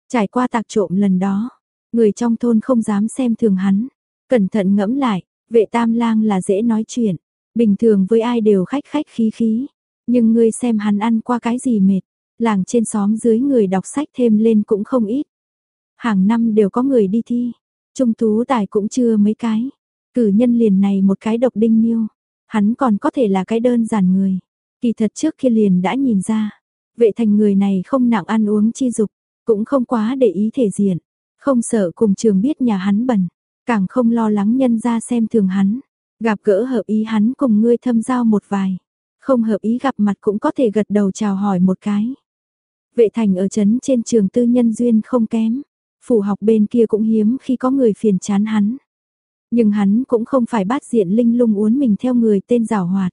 Trải qua tạc trộm lần đó, người trong thôn không dám xem thường hắn. Cẩn thận ngẫm lại, vệ tam lang là dễ nói chuyện, bình thường với ai đều khách khách khí khí. Nhưng ngươi xem hắn ăn qua cái gì mệt, làng trên xóm dưới người đọc sách thêm lên cũng không ít. Hàng năm đều có người đi thi, trung tú tài cũng chưa mấy cái. Cử nhân liền này một cái độc đinh miêu, hắn còn có thể là cái đơn giản người. Kỳ thật trước kia liền đã nhìn ra, vệ thành người này không nặng ăn uống chi dục, cũng không quá để ý thể diện, không sợ cùng trường biết nhà hắn bẩn, càng không lo lắng nhân ra xem thường hắn, gặp gỡ hợp ý hắn cùng ngươi thâm giao một vài, không hợp ý gặp mặt cũng có thể gật đầu chào hỏi một cái. Vệ thành ở chấn trên trường tư nhân duyên không kém, phủ học bên kia cũng hiếm khi có người phiền chán hắn. Nhưng hắn cũng không phải bát diện linh lung uốn mình theo người tên giảo hoạt.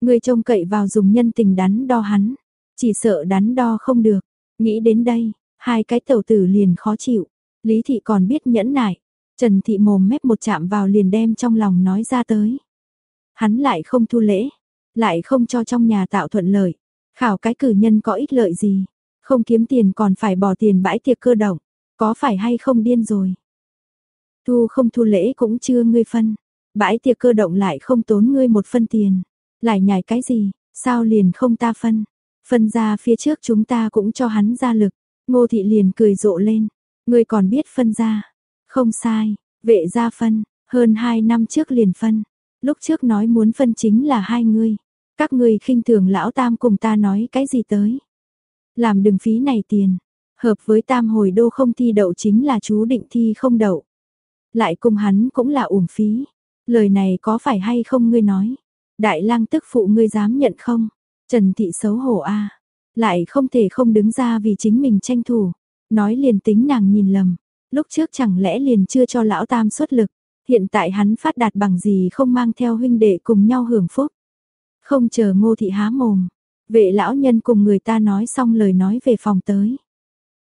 Người trông cậy vào dùng nhân tình đắn đo hắn, chỉ sợ đắn đo không được. Nghĩ đến đây, hai cái tẩu tử liền khó chịu. Lý thị còn biết nhẫn nại, Trần thị mồm mép một chạm vào liền đem trong lòng nói ra tới. Hắn lại không thu lễ, lại không cho trong nhà tạo thuận lợi. Khảo cái cử nhân có ích lợi gì, không kiếm tiền còn phải bỏ tiền bãi tiệc cơ động, có phải hay không điên rồi. Thu không thu lễ cũng chưa ngươi phân, bãi tiệc cơ động lại không tốn ngươi một phân tiền, lại nhảy cái gì, sao liền không ta phân. Phân ra phía trước chúng ta cũng cho hắn ra lực, ngô thị liền cười rộ lên, ngươi còn biết phân ra. Không sai, vệ gia phân, hơn hai năm trước liền phân, lúc trước nói muốn phân chính là hai ngươi. Các ngươi khinh thường lão tam cùng ta nói cái gì tới. Làm đừng phí này tiền, hợp với tam hồi đô không thi đậu chính là chú định thi không đậu. Lại cùng hắn cũng là uổng phí. Lời này có phải hay không ngươi nói? Đại lang tức phụ ngươi dám nhận không? Trần thị xấu hổ a, lại không thể không đứng ra vì chính mình tranh thủ. Nói liền tính nàng nhìn lầm, lúc trước chẳng lẽ liền chưa cho lão tam xuất lực, hiện tại hắn phát đạt bằng gì không mang theo huynh đệ cùng nhau hưởng phúc. Không chờ ngô thị há mồm, vệ lão nhân cùng người ta nói xong lời nói về phòng tới.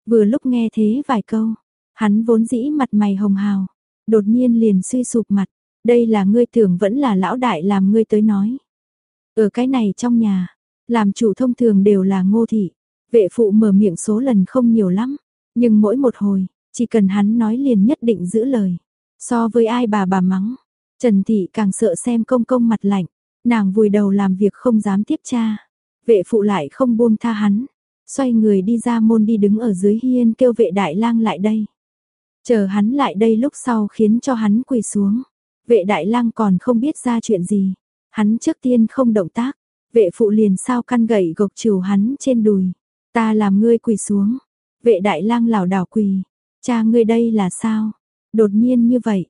Vừa lúc nghe thế vài câu, hắn vốn dĩ mặt mày hồng hào, đột nhiên liền suy sụp mặt, đây là ngươi tưởng vẫn là lão đại làm ngươi tới nói. Ở cái này trong nhà, làm chủ thông thường đều là ngô thị, vệ phụ mở miệng số lần không nhiều lắm, nhưng mỗi một hồi, chỉ cần hắn nói liền nhất định giữ lời. So với ai bà bà mắng, Trần Thị càng sợ xem công công mặt lạnh, nàng vùi đầu làm việc không dám tiếp cha. Vệ phụ lại không buông tha hắn, xoay người đi ra môn đi đứng ở dưới hiên kêu vệ đại lang lại đây. Chờ hắn lại đây lúc sau khiến cho hắn quỳ xuống. Vệ đại lang còn không biết ra chuyện gì. Hắn trước tiên không động tác. Vệ phụ liền sao căn gậy gộc chiều hắn trên đùi. Ta làm ngươi quỳ xuống. Vệ đại lang lảo đảo quỳ. Cha ngươi đây là sao? Đột nhiên như vậy.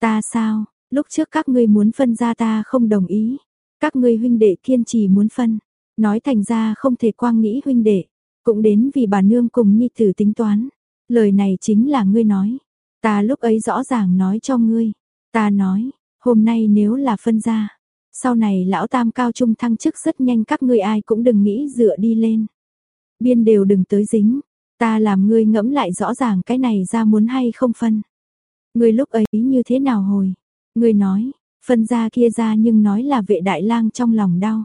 Ta sao? Lúc trước các ngươi muốn phân ra ta không đồng ý. Các ngươi huynh đệ kiên trì muốn phân. Nói thành ra không thể quang nghĩ huynh đệ. Cũng đến vì bà nương cùng nhi tử tính toán. Lời này chính là ngươi nói. Ta lúc ấy rõ ràng nói cho ngươi. Ta nói, hôm nay nếu là phân ra. Sau này lão tam cao trung thăng chức rất nhanh các ngươi ai cũng đừng nghĩ dựa đi lên. Biên đều đừng tới dính. Ta làm ngươi ngẫm lại rõ ràng cái này ra muốn hay không phân. Ngươi lúc ấy như thế nào hồi? Ngươi nói, phân ra kia ra nhưng nói là vệ đại lang trong lòng đau.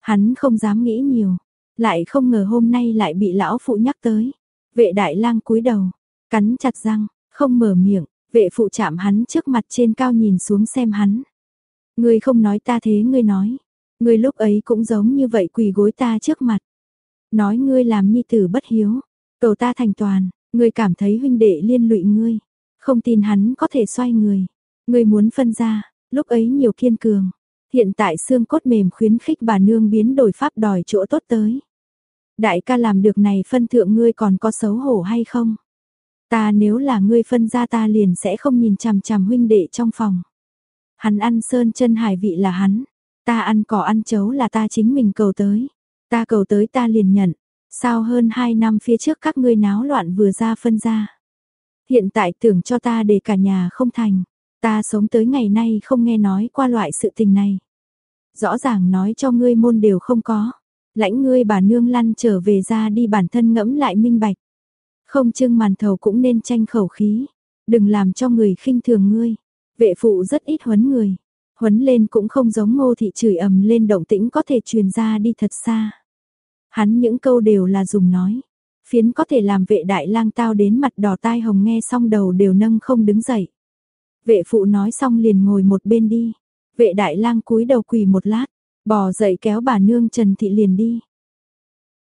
Hắn không dám nghĩ nhiều, lại không ngờ hôm nay lại bị lão phụ nhắc tới. Vệ đại lang cúi đầu, cắn chặt răng, không mở miệng, vệ phụ chạm hắn trước mặt trên cao nhìn xuống xem hắn. Ngươi không nói ta thế ngươi nói, ngươi lúc ấy cũng giống như vậy quỳ gối ta trước mặt. Nói ngươi làm nhi tử bất hiếu, cầu ta thành toàn, ngươi cảm thấy huynh đệ liên lụy ngươi, không tin hắn có thể xoay người. Ngươi muốn phân ra, lúc ấy nhiều kiên cường, hiện tại xương cốt mềm khuyến khích bà nương biến đổi pháp đòi chỗ tốt tới. Đại ca làm được này phân thượng ngươi còn có xấu hổ hay không? Ta nếu là ngươi phân ra ta liền sẽ không nhìn chằm chằm huynh đệ trong phòng. Hắn ăn sơn chân hải vị là hắn, ta ăn cỏ ăn chấu là ta chính mình cầu tới. Ta cầu tới ta liền nhận, sao hơn hai năm phía trước các ngươi náo loạn vừa ra phân ra. Hiện tại tưởng cho ta để cả nhà không thành, ta sống tới ngày nay không nghe nói qua loại sự tình này. Rõ ràng nói cho ngươi môn đều không có. Lãnh ngươi bà nương lăn trở về ra đi bản thân ngẫm lại minh bạch. Không trưng màn thầu cũng nên tranh khẩu khí. Đừng làm cho người khinh thường ngươi. Vệ phụ rất ít huấn người. Huấn lên cũng không giống ngô thị chửi ầm lên động tĩnh có thể truyền ra đi thật xa. Hắn những câu đều là dùng nói. Phiến có thể làm vệ đại lang tao đến mặt đỏ tai hồng nghe xong đầu đều nâng không đứng dậy. Vệ phụ nói xong liền ngồi một bên đi. Vệ đại lang cúi đầu quỳ một lát, Bò dậy kéo bà nương Trần Thị liền đi.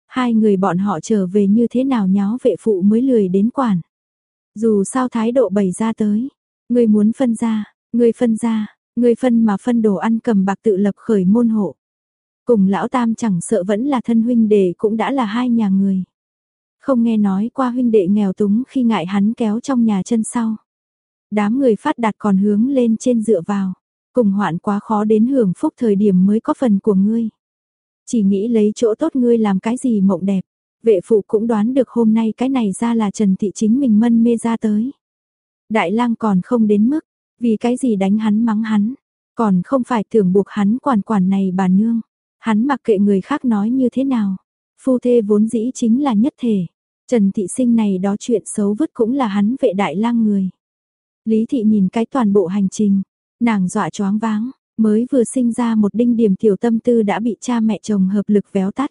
Hai người bọn họ trở về như thế nào nháo vệ phụ mới lười đến quản. Dù sao thái độ bày ra tới, người muốn phân ra, người phân ra, người phân mà phân đồ ăn cầm bạc tự lập khởi môn hộ. Cùng lão tam chẳng sợ vẫn là thân huynh đệ cũng đã là hai nhà người. Không nghe nói qua huynh đệ nghèo túng khi ngại hắn kéo trong nhà chân sau. Đám người phát đạt còn hướng lên trên dựa vào. Cùng hoạn quá khó đến hưởng phúc thời điểm mới có phần của ngươi. Chỉ nghĩ lấy chỗ tốt ngươi làm cái gì mộng đẹp. Vệ phụ cũng đoán được hôm nay cái này ra là Trần Thị chính mình mân mê ra tới. Đại lang còn không đến mức, Vì cái gì đánh hắn mắng hắn, còn không phải tưởng buộc hắn quản quản này bà nương. Hắn mặc kệ người khác nói như thế nào. Phu thê vốn dĩ chính là nhất thể. Trần Thị Sinh này đó chuyện xấu vứt cũng là hắn vệ đại lang người. Lý Thị nhìn cái toàn bộ hành trình, nàng dọa choáng váng, mới vừa sinh ra một đinh điểm tiểu tâm tư đã bị cha mẹ chồng hợp lực véo tắt.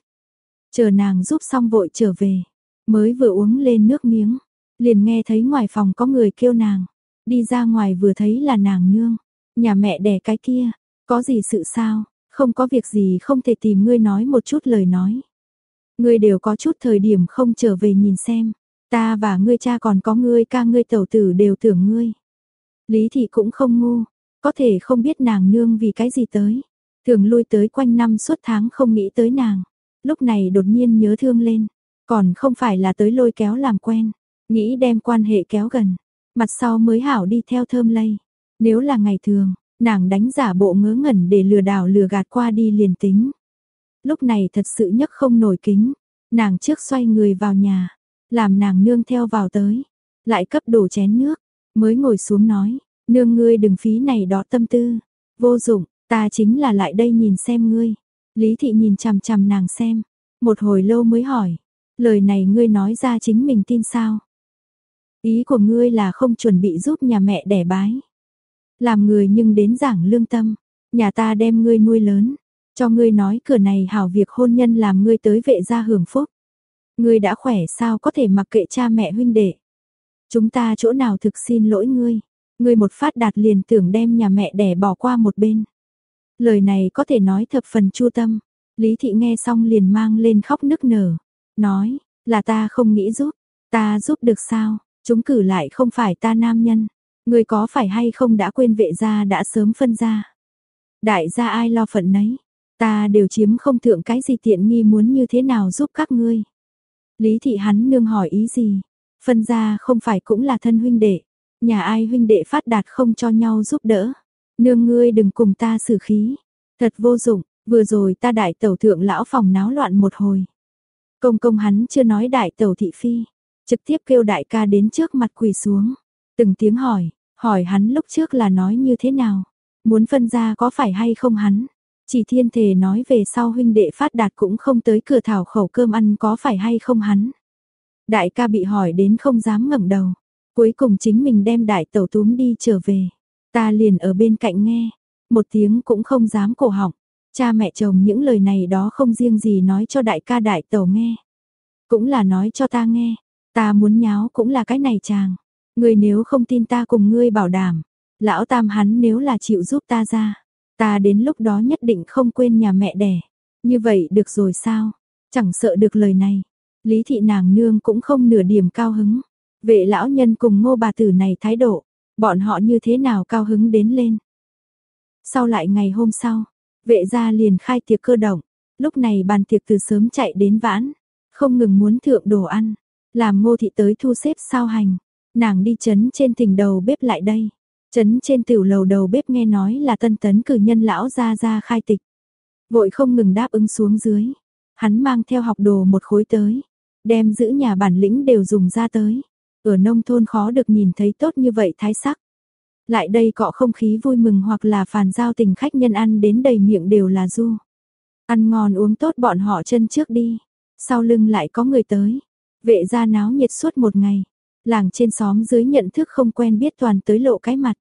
Chờ nàng giúp xong vội trở về, mới vừa uống lên nước miếng, liền nghe thấy ngoài phòng có người kêu nàng, đi ra ngoài vừa thấy là nàng nương, nhà mẹ đẻ cái kia, có gì sự sao, không có việc gì không thể tìm ngươi nói một chút lời nói. Ngươi đều có chút thời điểm không trở về nhìn xem, ta và ngươi cha còn có ngươi ca ngươi tẩu tử đều tưởng ngươi. Lý thị cũng không ngu, có thể không biết nàng nương vì cái gì tới. Thường lui tới quanh năm suốt tháng không nghĩ tới nàng. Lúc này đột nhiên nhớ thương lên. Còn không phải là tới lôi kéo làm quen. Nghĩ đem quan hệ kéo gần. Mặt sau mới hảo đi theo thơm lây. Nếu là ngày thường, nàng đánh giả bộ ngớ ngẩn để lừa đảo lừa gạt qua đi liền tính. Lúc này thật sự nhất không nổi kính. Nàng trước xoay người vào nhà. Làm nàng nương theo vào tới. Lại cấp đổ chén nước. Mới ngồi xuống nói. Nương ngươi đừng phí này đó tâm tư. Vô dụng, ta chính là lại đây nhìn xem ngươi. Lý thị nhìn chằm chằm nàng xem. Một hồi lâu mới hỏi. Lời này ngươi nói ra chính mình tin sao? Ý của ngươi là không chuẩn bị giúp nhà mẹ đẻ bái. Làm người nhưng đến giảng lương tâm. Nhà ta đem ngươi nuôi lớn. Cho ngươi nói cửa này hảo việc hôn nhân làm ngươi tới vệ gia hưởng phúc. Ngươi đã khỏe sao có thể mặc kệ cha mẹ huynh đệ. Chúng ta chỗ nào thực xin lỗi ngươi. Ngươi một phát đạt liền tưởng đem nhà mẹ đẻ bỏ qua một bên. Lời này có thể nói thập phần chu tâm. Lý thị nghe xong liền mang lên khóc nức nở. Nói, là ta không nghĩ giúp. Ta giúp được sao? Chúng cử lại không phải ta nam nhân. Ngươi có phải hay không đã quên vệ gia đã sớm phân ra. Đại gia ai lo phận nấy. Ta đều chiếm không thượng cái gì tiện nghi muốn như thế nào giúp các ngươi. Lý thị hắn nương hỏi ý gì. Phân ra không phải cũng là thân huynh đệ. Nhà ai huynh đệ phát đạt không cho nhau giúp đỡ. Nương ngươi đừng cùng ta xử khí. Thật vô dụng, vừa rồi ta đại tẩu thượng lão phòng náo loạn một hồi. Công công hắn chưa nói đại tẩu thị phi. Trực tiếp kêu đại ca đến trước mặt quỳ xuống. Từng tiếng hỏi, hỏi hắn lúc trước là nói như thế nào. Muốn phân ra có phải hay không hắn. Chỉ thiên thể nói về sau huynh đệ phát đạt cũng không tới cửa thảo khẩu cơm ăn có phải hay không hắn. Đại ca bị hỏi đến không dám ngẩng đầu. Cuối cùng chính mình đem đại tẩu túm đi trở về. Ta liền ở bên cạnh nghe, một tiếng cũng không dám cổ họng. Cha mẹ chồng những lời này đó không riêng gì nói cho đại ca đại tẩu nghe. Cũng là nói cho ta nghe, ta muốn nháo cũng là cái này chàng. Ngươi nếu không tin ta cùng ngươi bảo đảm, lão tam hắn nếu là chịu giúp ta ra, ta đến lúc đó nhất định không quên nhà mẹ đẻ. Như vậy được rồi sao? Chẳng sợ được lời này. Lý thị nàng nương cũng không nửa điểm cao hứng. Vệ lão nhân cùng ngô bà tử này thái độ, bọn họ như thế nào cao hứng đến lên. Sau lại ngày hôm sau, vệ gia liền khai tiệc cơ động, lúc này bàn tiệc từ sớm chạy đến vãn, không ngừng muốn thượng đồ ăn, làm ngô thị tới thu xếp sao hành, nàng đi chấn trên tỉnh đầu bếp lại đây. Chấn trên tiểu lầu đầu bếp nghe nói là tân tấn cử nhân lão gia ra khai tịch. Vội không ngừng đáp ứng xuống dưới. Hắn mang theo học đồ một khối tới. Đem giữ nhà bản lĩnh đều dùng ra tới. Ở nông thôn khó được nhìn thấy tốt như vậy thái sắc. Lại đây cọ không khí vui mừng hoặc là phàn giao tình khách nhân ăn đến đầy miệng đều là du. Ăn ngon uống tốt bọn họ chân trước đi. Sau lưng lại có người tới. Vệ ra náo nhiệt suốt một ngày. Làng trên xóm dưới nhận thức không quen biết toàn tới lộ cái mặt.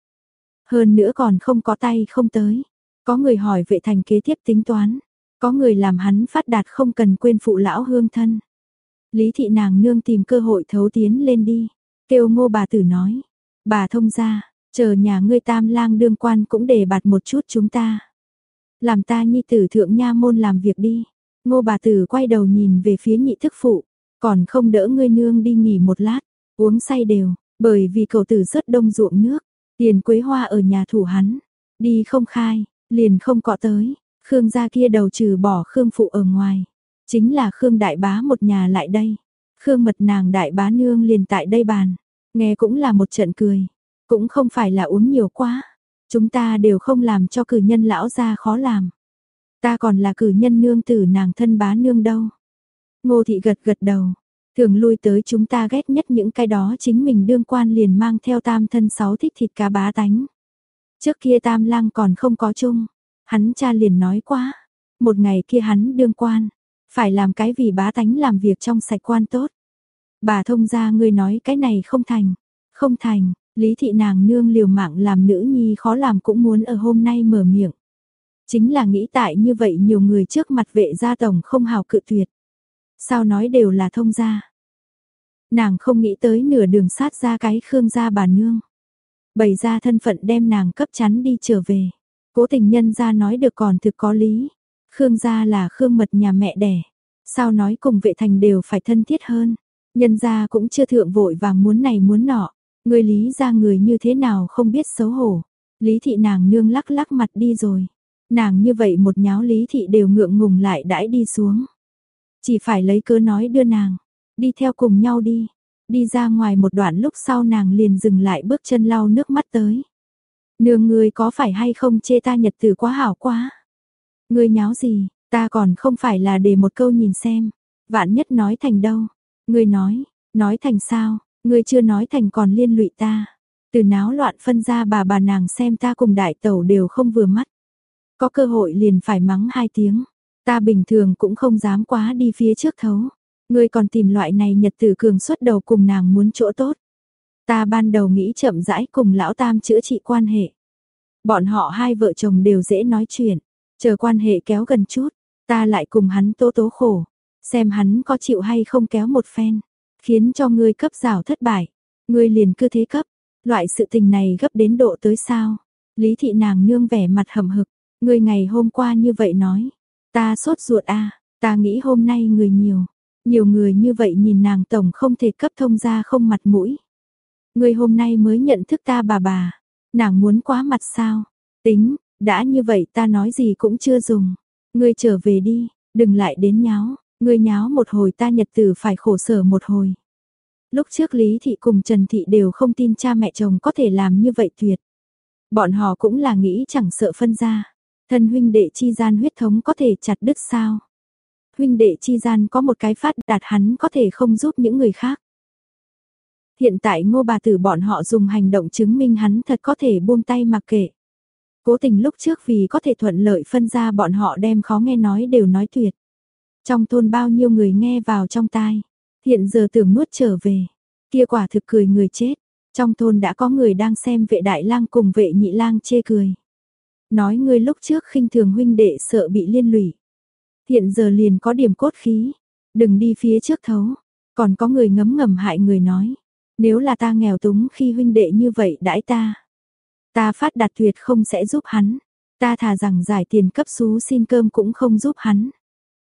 Hơn nữa còn không có tay không tới. Có người hỏi vệ thành kế tiếp tính toán. Có người làm hắn phát đạt không cần quên phụ lão hương thân. Lý thị nàng nương tìm cơ hội thấu tiến lên đi, kêu ngô bà tử nói, bà thông ra, chờ nhà ngươi tam lang đương quan cũng để bạt một chút chúng ta. Làm ta nhi tử thượng nha môn làm việc đi. Ngô bà tử quay đầu nhìn về phía nhị thức phụ, còn không đỡ ngươi nương đi nghỉ một lát, uống say đều, bởi vì cậu tử rất đông ruộng nước, tiền quế hoa ở nhà thủ hắn, đi không khai, liền không cọ tới, Khương gia kia đầu trừ bỏ Khương phụ ở ngoài, Chính là Khương Đại Bá một nhà lại đây. Khương mật nàng Đại Bá nương liền tại đây bàn. Nghe cũng là một trận cười. Cũng không phải là uống nhiều quá. Chúng ta đều không làm cho cử nhân lão gia khó làm. Ta còn là cử nhân nương tử nàng thân bá nương đâu. Ngô thị gật gật đầu. Thường lui tới chúng ta ghét nhất những cái đó chính mình đương quan liền mang theo tam thân sáu thích thịt cá bá tánh. Trước kia Tam Lang còn không có chung, hắn cha liền nói quá, một ngày kia hắn đương quan, phải làm cái vì bá tánh làm việc trong sạch quan tốt. Bà thông ra ngươi nói cái này không thành, không thành, lý thị nàng nương liều mạng làm nữ nhi khó làm cũng muốn ở hôm nay mở miệng. Chính là nghĩ tại như vậy nhiều người trước mặt vệ gia tổng không hào cự tuyệt. Sao nói đều là thông gia. Nàng không nghĩ tới nửa đường sát ra cái khương gia bà nương. Bày ra thân phận đem nàng cấp chắn đi trở về. Cố tình nhân gia nói được còn thực có lý. Khương gia là khương mật nhà mẹ đẻ. Sao nói cùng vệ thành đều phải thân thiết hơn. Nhân gia cũng chưa thượng vội vàng muốn này muốn nọ. Người lý ra người như thế nào không biết xấu hổ. Lý thị nàng nương lắc lắc mặt đi rồi. Nàng như vậy một nháo lý thị đều ngượng ngùng lại đãi đi xuống. Chỉ phải lấy cớ nói đưa nàng, đi theo cùng nhau đi. Đi ra ngoài một đoạn lúc sau nàng liền dừng lại bước chân lau nước mắt tới. Nương người có phải hay không chê ta nhật tử quá hảo quá. Ngươi nháo gì, ta còn không phải là để một câu nhìn xem. Vạn nhất nói thành đâu. Ngươi nói, nói thành sao, ngươi chưa nói thành còn liên lụy ta. Từ náo loạn phân ra bà bà nàng xem ta cùng đại tẩu đều không vừa mắt. Có cơ hội liền phải mắng hai tiếng. Ta bình thường cũng không dám quá đi phía trước thấu. Ngươi còn tìm loại này nhật tử cường xuất đầu cùng nàng muốn chỗ tốt. Ta ban đầu nghĩ chậm rãi cùng lão tam chữa trị quan hệ. Bọn họ hai vợ chồng đều dễ nói chuyện. Chờ quan hệ kéo gần chút, ta lại cùng hắn tố tố khổ. Xem hắn có chịu hay không kéo một phen. Khiến cho ngươi cấp rào thất bại. Ngươi liền cứ thế cấp. Loại sự tình này gấp đến độ tới sao. Lý thị nàng nương vẻ mặt hầm hực. Ngươi ngày hôm qua như vậy nói. Ta sốt ruột a à, ta nghĩ hôm nay người nhiều. Nhiều người như vậy nhìn nàng tổng không thể cấp thông ra không mặt mũi. Ngươi hôm nay mới nhận thức ta bà bà. Nàng muốn quá mặt sao? Tính, đã như vậy ta nói gì cũng chưa dùng. Ngươi trở về đi, đừng lại đến nháo. Ngươi nháo một hồi ta nhật tử phải khổ sở một hồi. Lúc trước Lý Thị cùng Trần Thị đều không tin cha mẹ chồng có thể làm như vậy tuyệt. Bọn họ cũng là nghĩ chẳng sợ phân ra. Thân huynh đệ chi gian huyết thống có thể chặt đứt sao? Huynh đệ chi gian có một cái phát đạt hắn có thể không giúp những người khác. Hiện tại ngô bà tử bọn họ dùng hành động chứng minh hắn thật có thể buông tay mặc kệ. Cố tình lúc trước vì có thể thuận lợi phân ra bọn họ đem khó nghe nói đều nói tuyệt. Trong thôn bao nhiêu người nghe vào trong tai. Hiện giờ tưởng nuốt trở về. Kia quả thực cười người chết. Trong thôn đã có người đang xem vệ đại lang cùng vệ nhị lang chê cười. Nói ngươi lúc trước khinh thường huynh đệ sợ bị liên lụy. Hiện giờ liền có điểm cốt khí. Đừng đi phía trước thấu. Còn có người ngấm ngầm hại người nói. Nếu là ta nghèo túng khi huynh đệ như vậy đãi ta. Ta phát đạt tuyệt không sẽ giúp hắn. Ta thà rằng giải tiền cấp xú xin cơm cũng không giúp hắn.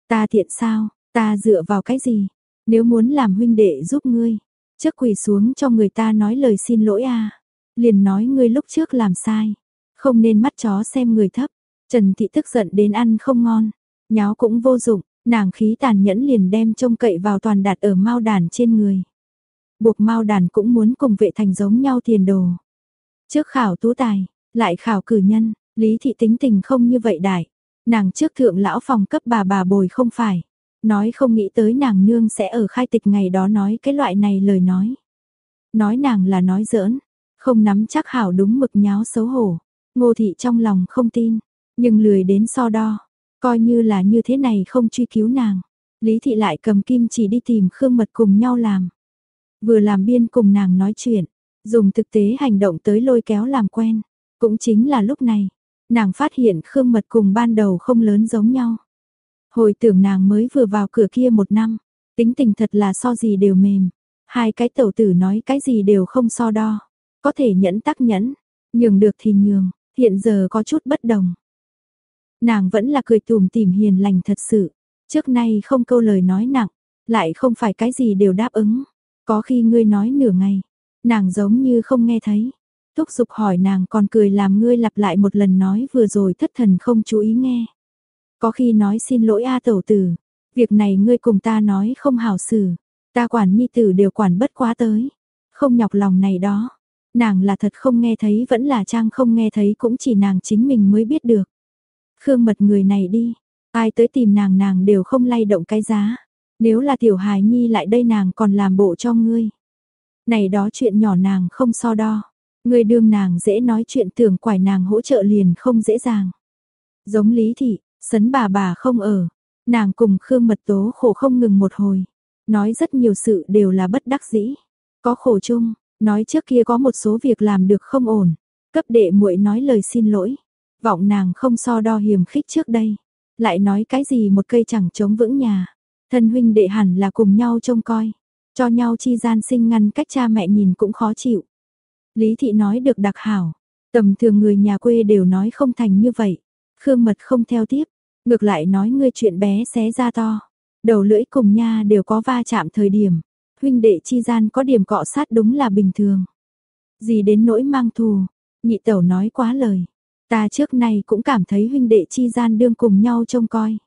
Ta thiện sao, ta dựa vào cái gì? Nếu muốn làm huynh đệ giúp ngươi, trước quỳ xuống cho người ta nói lời xin lỗi a. Liền nói ngươi lúc trước làm sai. Không nên mắt chó xem người thấp. Trần Thị tức giận đến ăn không ngon. Nháo cũng vô dụng, nàng khí tàn nhẫn liền đem trông cậy vào toàn đạt ở mau đàn trên người. Buộc mau đàn cũng muốn cùng vệ thành giống nhau tiền đồ. Trước khảo tú tài, lại khảo cử nhân, Lý Thị tính tình không như vậy đại. Nàng trước thượng lão phòng cấp bà bà bồi không phải. Nói không nghĩ tới nàng nương sẽ ở khai tịch ngày đó nói cái loại này lời nói. Nói nàng là nói giỡn, không nắm chắc hảo đúng mực nháo xấu hổ. Ngô thị trong lòng không tin, nhưng lười đến so đo, coi như là như thế này không truy cứu nàng. Lý thị lại cầm kim chỉ đi tìm Khương Mật cùng nhau làm. Vừa làm biên cùng nàng nói chuyện, dùng thực tế hành động tới lôi kéo làm quen. Cũng chính là lúc này, nàng phát hiện Khương Mật cùng ban đầu không lớn giống nhau. Hồi tưởng nàng mới vừa vào cửa kia một năm, tính tình thật là so gì đều mềm. Hai cái tẩu tử nói cái gì đều không so đo. Có thể nhẫn tắc nhẫn, nhường được thì nhường, hiện giờ có chút bất đồng. Nàng vẫn là cười tùm tìm hiền lành thật sự, trước nay không câu lời nói nặng, lại không phải cái gì đều đáp ứng. Có khi ngươi nói nửa ngày, nàng giống như không nghe thấy. Thúc giục hỏi nàng còn cười làm ngươi lặp lại một lần nói vừa rồi thất thần không chú ý nghe. Có khi nói xin lỗi A tẩu tử, việc này ngươi cùng ta nói không hảo xử, ta quản nhi tử đều quản bất quá tới, không nhọc lòng này đó. Nàng là thật không nghe thấy vẫn là trang không nghe thấy cũng chỉ nàng chính mình mới biết được. Khương mật người này đi, ai tới tìm nàng nàng đều không lay động cái giá. Nếu là tiểu hài nhi lại đây nàng còn làm bộ cho ngươi. Này đó chuyện nhỏ nàng không so đo. Người đương nàng dễ nói chuyện tưởng quải nàng hỗ trợ liền không dễ dàng. Giống lý thị, sấn bà bà không ở, nàng cùng Khương Mật Tố khổ không ngừng một hồi. Nói rất nhiều sự đều là bất đắc dĩ. Có khổ chung, nói trước kia có một số việc làm được không ổn. Cấp đệ muội nói lời xin lỗi. Vọng nàng không so đo hiểm khích trước đây. Lại nói cái gì một cây chẳng chống vững nhà. Thân huynh đệ hẳn là cùng nhau trông coi. Cho nhau chi gian sinh ngăn cách cha mẹ nhìn cũng khó chịu. Lý thị nói được đặc hảo. Tầm thường người nhà quê đều nói không thành như vậy. Khương mật không theo tiếp. Ngược lại nói ngươi chuyện bé xé ra to. Đầu lưỡi cùng nha đều có va chạm thời điểm. Huynh đệ chi gian có điểm cọ sát đúng là bình thường. Gì đến nỗi mang thù. Nhị tẩu nói quá lời. Ta trước nay cũng cảm thấy huynh đệ chi gian đương cùng nhau trông coi.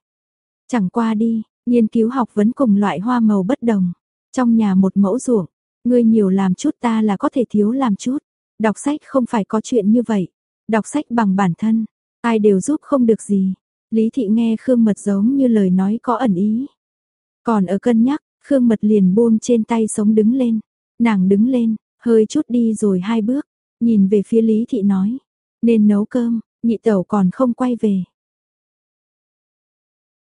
Chẳng qua đi, nghiên cứu học vẫn cùng loại hoa màu bất đồng. Trong nhà một mẫu ruộng, ngươi nhiều làm chút ta là có thể thiếu làm chút. Đọc sách không phải có chuyện như vậy. Đọc sách bằng bản thân, ai đều giúp không được gì. Lý thị nghe Khương Mật giống như lời nói có ẩn ý. Còn ở cân nhắc, Khương Mật liền buông trên tay sống đứng lên. Nàng đứng lên, hơi chút đi rồi hai bước, nhìn về phía Lý thị nói, nên nấu cơm, nhị tẩu còn không quay về.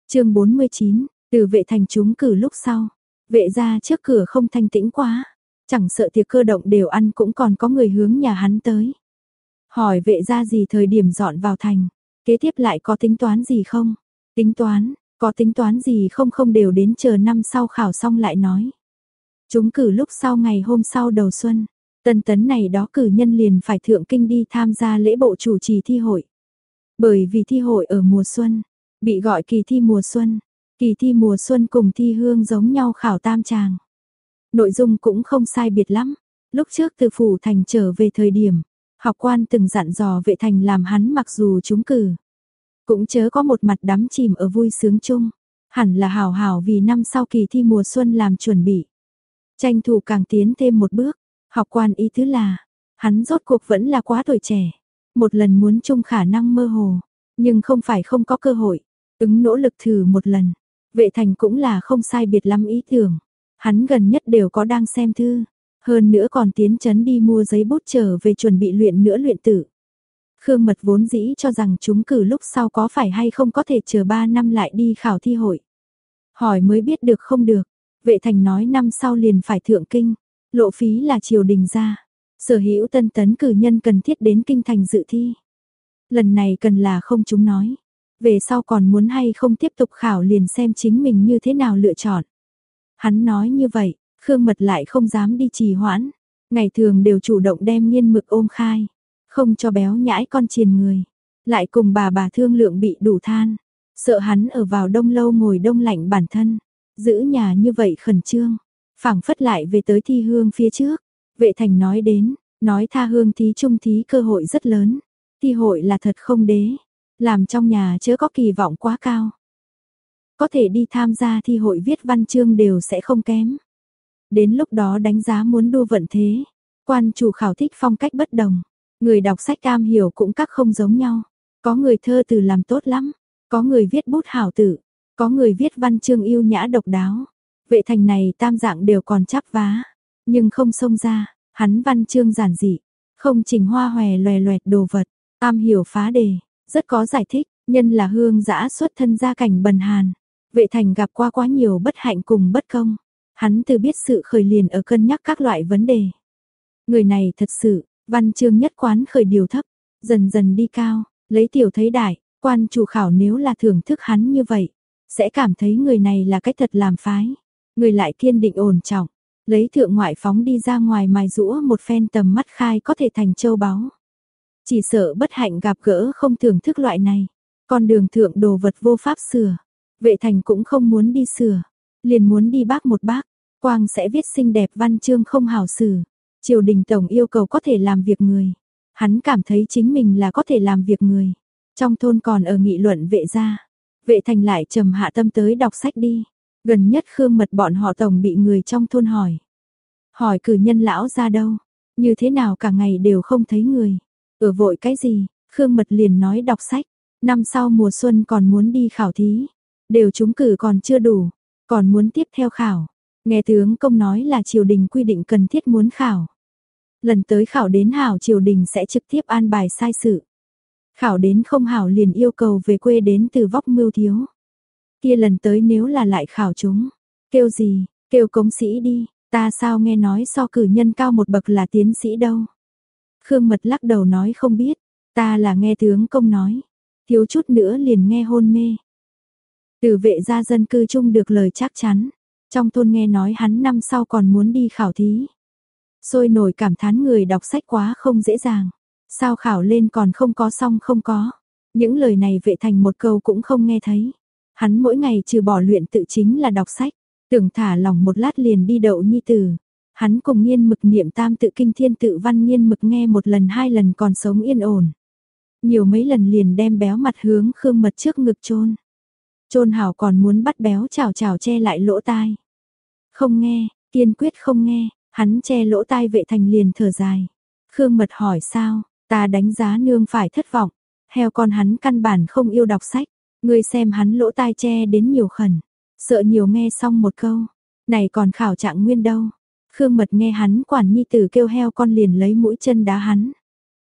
Chương 49, từ vệ thành chúng cử lúc sau, vệ ra trước cửa không thanh tĩnh quá, chẳng sợ tiệc cơ động đều ăn cũng còn có người hướng nhà hắn tới. Hỏi vệ ra gì thời điểm dọn vào thành, kế tiếp lại có tính toán gì không? Tính toán, có tính toán gì không không đều đến chờ năm sau khảo xong lại nói. Chúng cử lúc sau ngày hôm sau đầu xuân, tân tấn này đó cử nhân liền phải thượng kinh đi tham gia lễ bộ chủ trì thi hội. Bởi vì thi hội ở mùa xuân, bị gọi kỳ thi mùa xuân, kỳ thi mùa xuân cùng thi hương giống nhau khảo tam tràng. Nội dung cũng không sai biệt lắm, lúc trước từ phủ thành trở về thời điểm, học quan từng dặn dò vệ thành làm hắn mặc dù trúng cử. Cũng chớ có một mặt đắm chìm ở vui sướng chung, hẳn là hào hào vì năm sau kỳ thi mùa xuân làm chuẩn bị. Tranh thủ càng tiến thêm một bước, học quan ý thứ là, hắn rốt cuộc vẫn là quá tuổi trẻ, một lần muốn chung khả năng mơ hồ, nhưng không phải không có cơ hội, ứng nỗ lực thử một lần, vệ thành cũng là không sai biệt lắm ý tưởng, hắn gần nhất đều có đang xem thư, hơn nữa còn tiến chấn đi mua giấy bút trở về chuẩn bị luyện nữa luyện tử. Khương Mật vốn dĩ cho rằng chúng cử lúc sau có phải hay không có thể chờ 3 năm lại đi khảo thi hội. Hỏi mới biết được không được, vệ thành nói năm sau liền phải thượng kinh, lộ phí là triều đình ra. Sở hữu tân tấn cử nhân cần thiết đến kinh thành dự thi. Lần này cần là không chúng nói. Về sau còn muốn hay không tiếp tục khảo liền xem chính mình như thế nào lựa chọn. Hắn nói như vậy, Khương Mật lại không dám đi trì hoãn. Ngày thường đều chủ động đem nghiên mực ôm khai không cho béo nhãi con triền người, lại cùng bà bà thương lượng bị đủ than, sợ hắn ở vào đông lâu ngồi đông lạnh bản thân, giữ nhà như vậy khẩn trương, phảng phất lại về tới thi hương phía trước, vệ thành nói đến, nói tha hương thí trung thí cơ hội rất lớn, thi hội là thật không đế, làm trong nhà chớ có kỳ vọng quá cao. Có thể đi tham gia thi hội viết văn chương đều sẽ không kém. Đến lúc đó đánh giá muốn đua vận thế, quan chủ khảo thích phong cách bất đồng, Người đọc sách cam hiểu cũng các không giống nhau. Có người thơ từ làm tốt lắm, có người viết bút hảo tử, có người viết văn chương yêu nhã độc đáo. Vệ thành này tam dạng đều còn chắp vá, nhưng không xông ra, hắn văn chương giản dị, không trình hoa hòe loè loẹt đồ vật, tam hiểu phá đề, rất có giải thích, nhân là hương giã xuất thân gia cảnh bần hàn. Vệ thành gặp qua quá nhiều bất hạnh cùng bất công, hắn từ biết sự khởi liền ở cân nhắc các loại vấn đề. Người này thật sự, Văn chương nhất quán khởi điều thấp, dần dần đi cao, lấy tiểu thấy đại, quan chủ khảo nếu là thưởng thức hắn như vậy, sẽ cảm thấy người này là cách thật làm phái. Người lại kiên định ổn trọng, lấy thượng ngoại phóng đi ra ngoài mài rũa một phen tầm mắt khai có thể thành châu báu. Chỉ sợ bất hạnh gặp gỡ không thưởng thức loại này, con đường thượng đồ vật vô pháp sửa, vệ thành cũng không muốn đi sửa, liền muốn đi bác một bác, quang sẽ viết xinh đẹp văn chương không hảo xử, Triều đình tổng yêu cầu có thể làm việc người. Hắn cảm thấy chính mình là có thể làm việc người. Trong thôn còn ở nghị luận vệ gia. Vệ thành lại trầm hạ tâm tới đọc sách đi. Gần nhất Khương Mật bọn họ tổng bị người trong thôn hỏi. Hỏi cử nhân lão ra đâu? Như thế nào cả ngày đều không thấy người? Ở vội cái gì? Khương Mật liền nói đọc sách. Năm sau mùa xuân còn muốn đi khảo thí. Đều chúng cử còn chưa đủ. Còn muốn tiếp theo khảo. Nghe tướng công nói là triều đình quy định cần thiết muốn khảo. Lần tới khảo đến hảo triều đình sẽ trực tiếp an bài sai sự. Khảo đến không hảo liền yêu cầu về quê đến từ vóc mưu thiếu. Kia lần tới nếu là lại khảo chúng, kêu gì, kêu cống sĩ đi, ta sao nghe nói so cử nhân cao một bậc là tiến sĩ đâu. Khương Mật lắc đầu nói không biết, ta là nghe tướng công nói, thiếu chút nữa liền nghe hôn mê. Từ vệ gia dân cư chung được lời chắc chắn, trong thôn nghe nói hắn năm sau còn muốn đi khảo thí. Sôi nổi cảm thán người đọc sách quá không dễ dàng, sao khảo lên còn không có xong không có. Những lời này vệ thành một câu cũng không nghe thấy. Hắn mỗi ngày trừ bỏ luyện tự chính là đọc sách, tưởng thả lòng một lát liền đi đậu nhi tử. Hắn cùng nghiên mực niệm tam tự kinh thiên tự văn nghiên mực nghe một lần hai lần còn sống yên ổn. Nhiều mấy lần liền đem béo mặt hướng khương mật trước ngực chôn Chôn hảo còn muốn bắt béo chào chào che lại lỗ tai. Không nghe, kiên quyết không nghe, hắn che lỗ tai vệ thành liền thở dài. Khương mật hỏi sao, ta đánh giá nương phải thất vọng, heo con hắn căn bản không yêu đọc sách, ngươi xem hắn lỗ tai che đến nhiều khẩn, sợ nhiều nghe xong một câu, này còn khảo trạng nguyên đâu. Khương mật nghe hắn quản nhi tử kêu heo con liền lấy mũi chân đá hắn.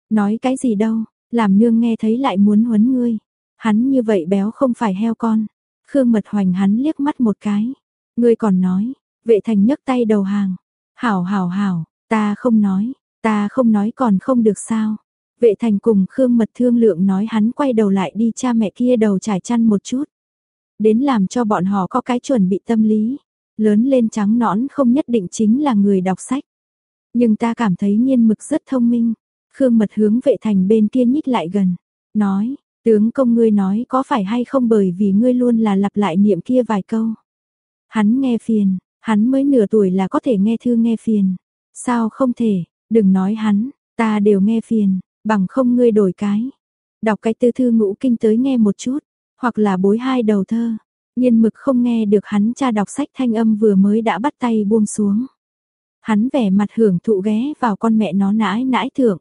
Nói cái gì đâu, làm nương nghe thấy lại muốn huấn ngươi. Hắn như vậy béo không phải heo con. Khương mật hoành hắn liếc mắt một cái. Ngươi còn nói, vệ thành nhấc tay đầu hàng. Hảo hảo hảo, ta không nói, ta không nói còn không được sao. Vệ thành cùng Khương mật thương lượng nói hắn quay đầu lại đi cha mẹ kia đầu trải chăn một chút. Đến làm cho bọn họ có cái chuẩn bị tâm lý. Lớn lên trắng nõn không nhất định chính là người đọc sách. Nhưng ta cảm thấy nhiên mực rất thông minh. Khương mật hướng vệ thành bên kia nhích lại gần. Nói, tướng công ngươi nói có phải hay không bởi vì ngươi luôn là lặp lại niệm kia vài câu. Hắn nghe phiền, hắn mới nửa tuổi là có thể nghe thư nghe phiền. Sao không thể, đừng nói hắn, ta đều nghe phiền, bằng không ngươi đổi cái. Đọc cái tư thư ngũ kinh tới nghe một chút, hoặc là bối hai đầu thơ. Nhiên mực không nghe được hắn cha đọc sách thanh âm vừa mới đã bắt tay buông xuống. Hắn vẻ mặt hưởng thụ ghé vào con mẹ nó nãi nãi thượng.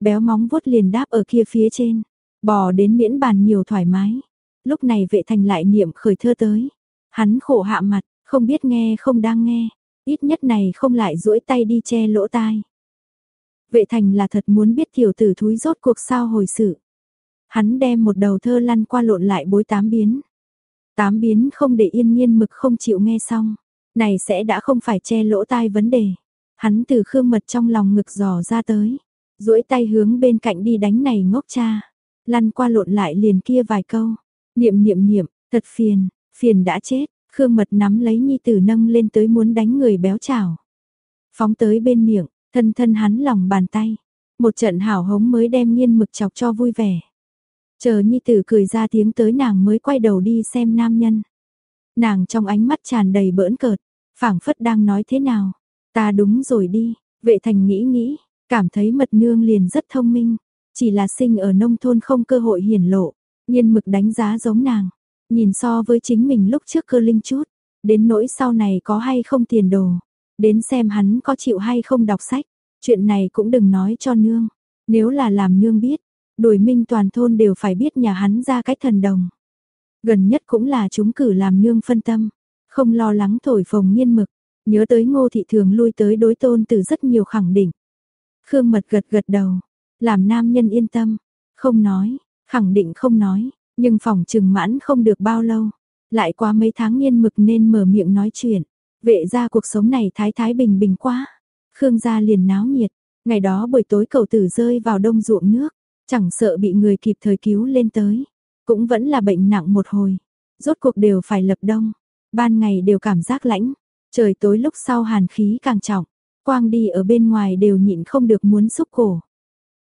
Béo móng vuốt liền đáp ở kia phía trên, bò đến miễn bàn nhiều thoải mái. Lúc này vệ thành lại niệm khởi thơ tới. Hắn khổ hạ mặt, không biết nghe không đang nghe, ít nhất này không lại duỗi tay đi che lỗ tai. Vệ thành là thật muốn biết tiểu tử thúi rốt cuộc sao hồi sự. Hắn đem một đầu thơ lăn qua lộn lại bối tám biến. Tám biến không để yên nhiên mực không chịu nghe xong. Này sẽ đã không phải che lỗ tai vấn đề. Hắn từ khương mật trong lòng ngực dò ra tới. duỗi tay hướng bên cạnh đi đánh này ngốc cha. Lăn qua lộn lại liền kia vài câu. Niệm niệm niệm, thật phiền, phiền đã chết. Khương mật nắm lấy nhi tử nâng lên tới muốn đánh người béo chảo. Phóng tới bên miệng, thân thân hắn lòng bàn tay. Một trận hảo hống mới đem nghiên mực chọc cho vui vẻ. Chờ nhi tử cười ra tiếng tới nàng mới quay đầu đi xem nam nhân. Nàng trong ánh mắt tràn đầy bỡn cợt, phảng phất đang nói thế nào. Ta đúng rồi đi, vệ thành nghĩ nghĩ, cảm thấy mật nương liền rất thông minh. Chỉ là sinh ở nông thôn không cơ hội hiển lộ, nhiên mực đánh giá giống nàng. Nhìn so với chính mình lúc trước cơ linh chút, đến nỗi sau này có hay không tiền đồ. Đến xem hắn có chịu hay không đọc sách, chuyện này cũng đừng nói cho nương. Nếu là làm nương biết, đuổi minh toàn thôn đều phải biết nhà hắn ra cái thần đồng. Gần nhất cũng là chúng cử làm nương phân tâm, không lo lắng thổi phồng nghiên mực, nhớ tới ngô thị thường lui tới đối tôn từ rất nhiều khẳng định. Khương mật gật gật đầu, làm nam nhân yên tâm, không nói, khẳng định không nói, nhưng phòng trừng mãn không được bao lâu. Lại qua mấy tháng nghiên mực nên mở miệng nói chuyện, vệ ra cuộc sống này thái thái bình bình quá. Khương gia liền náo nhiệt, ngày đó buổi tối cầu tử rơi vào đông ruộng nước, Chẳng sợ bị người kịp thời cứu lên tới, cũng vẫn là bệnh nặng một hồi. Rốt cuộc đều phải lập đông, ban ngày đều cảm giác lãnh, trời tối lúc sau hàn khí càng trọng, quang đi ở bên ngoài đều nhịn không được muốn xúc cổ.